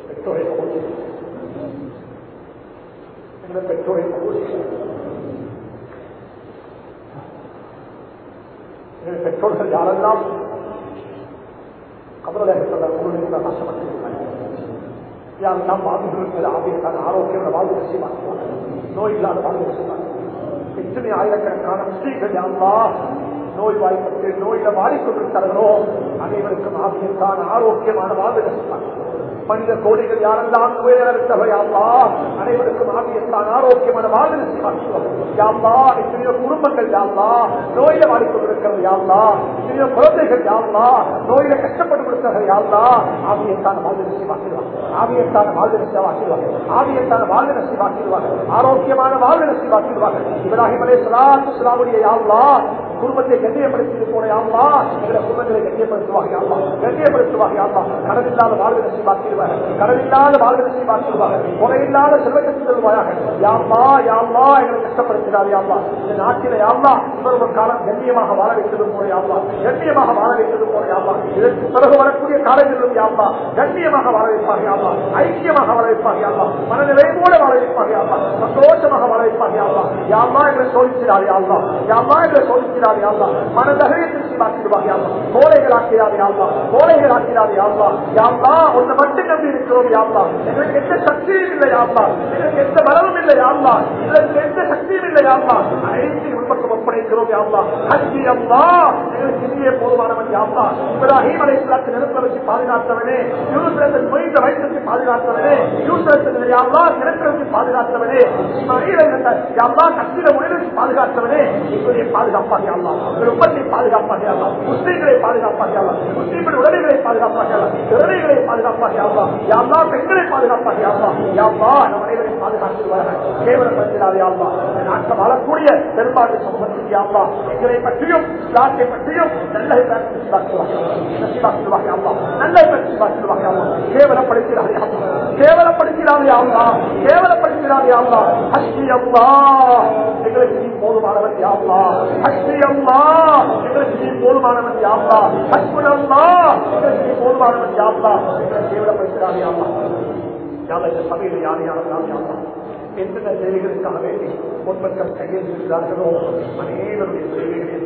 பெற்றோரை எங்களை பெற்றோரை எங்கள் பெற்றோர்கள் யாரெல்லாம் கபரதேசத்தில் உங்களுடைய கஷ்டப்பட்டிருக்கிறார்கள் யாரெல்லாம் வாழ்ந்துருக்கிறது ஆகியத்தான ஆரோக்கியமான வாழ்வு நோய் இல்லாத வாழ்வு விஷயமாக எத்தனை ஆயிரக்கணக்கான ஸ்ரீகள் யாரெல்லாம் நோய் வாய்ப்பட்டு நோயில வாடிக்கொண்டிருக்கிறார்களோ அனைவருக்கும் ஆகியத்தான ஆரோக்கியமான வாழ்வு விஷயமாக மனித கோடிகள் யாரெல்லாம் உயர்த்தவையாவா அனைவருக்கும் ஆகியத்தான் ஆரோக்கியமான வாழ்வு யாம்பா எத்தனையோ குடும்பங்கள் யாவா நோயில வாடிக்கொண்டிருக்கிறது யாவா எத்தனையோ குழந்தைகள் யாவா நோயில கஷ்டப்பட்டு கொடுத்தவர்கள் யாவா ஆகியத்தான வாழ்வு நசிவாக்கிடுவாங்க ஆகியத்தான வாழ்வு வாக்கிடுவாங்க ஆகியத்தான வாழ்வு நசிவாக்கிடுவாங்க ஆரோக்கியமான வாழ்வு நசிவாக்கிடுவாங்க இப்ராஹிம் அலே சலாத்து சலாமுடைய யாவா குடும்பத்தை கண்ணியப்படுத்தி போன யாவா எங்களை குடும்பங்களை கண்ணியப்படுத்துவாங்க யாவா கண்ணியப்படுத்துவாங்க யாவா கடனில்லாத வாழ்வு நசிவாக்கிடுவாங்க கடனில்லாத வாழ்வு நசிவாக்கிடுவாங்க முறையில்லாத செல்வத்தை செல்வாயாக யாவா யாவா எங்களை கஷ்டப்படுத்தினார் யாவா இந்த நாட்டில இன்னொரு காலம் கண்ணியமாக வாழ வைத்தது போல கண்ணியமாக வாழ வைத்தது போல இதற்கு பிறகு வரக்கூடிய காலங்களிலும் யாவா கண்ணியமாக வாழ ஐக்கியமாக வாழ வைப்பாங்க யாவா மனநிலையோட வாழ வைப்பாங்க யாவா சந்தோஷமாக வாழ வைப்பாங்க யாவா யாம்மா எங்களை சோதிக்கிறார் யாவா யாம்மா எங்களை சோதிக்கிறார் யாவா மனதகையத்தை சீமாக்கிடுவாங்க யாவா கோழைகள் ஆக்கிறார் யாவா கோழைகள் ஆக்கிறார் யாவா ஒன்று மட்டும் நம்பி இருக்கிறோம் யாவா எங்களுக்கு எந்த சக்தியும் இல்லை யாவா எங்களுக்கு எந்த பலமும் இல்லை யாவா எங்களுக்கு எந்த சக்தியும் இல்லை யாவா அனைத்தையும் உள்பக்கம் ஒப்படைக்கிறோம் ஹஜ்ஜி அம்மா எங்களுக்கு இந்திய போதுமானவன் யாவா இப்ராஹிம் அலை இஸ்லாத்தை நிறுத்த வச்சு பாதுகாத்தவனே யூசுரத்தில் மொய்ந்த வயிற்றுக்கு பாதுகாத்தவனே யூசுரத்தில் யாவா நிறுத்த வச்சு பாதுகாத்தவனே இஸ்மாயில் கத்திர மொழிகளுக்கு பாதுகாத்தவனே எங்களுடைய பாதுகாப்பாக யாவா உற்பத்தி பாதுகாப்பாக முஸ்லீம்களை பாதுகாப்பாக யாவா முஸ்லீம்கள் உடலைகளை பாதுகாப்பாக யாவா திறமைகளை பாதுகாப்பாக யாவா பெண்களை பாதுகாப்பாக யாவா யாவா நம் அனைவரையும் பாதுகாத்துவார்கள் கேவலப்படுத்தினார் யாவா இந்த வாழக்கூடிய பெரும்பான்மை சமூகத்தில் யாவா எங்களை பற்றியும் நாட்டை பற்றியும் நல்ல நசிவாக்குவாங்க நல்ல கேவலப்படுத்தினார் யாவா கேவலப்படுத்தினார் யாவா கேவலப்படுத்தினார் யாவா ஹஸ்தி அம்மா எங்களுக்கு நீ போதுமானவன் யாவா ஹஸ்தி அம்மா எங்களுக்கு நீ போதுமானவன் யாவா ஹஸ்புன் எங்களுக்கு நீ போதுமானவன் எங்களை யாவா யாவா இந்த சபையில் யார் யாரெல்லாம் யாவா எந்தெந்த சேவைகளுக்காக வேண்டி முன்பக்கம் கையில் இருக்கிறார்களோ அனைவருடைய சேவைகளை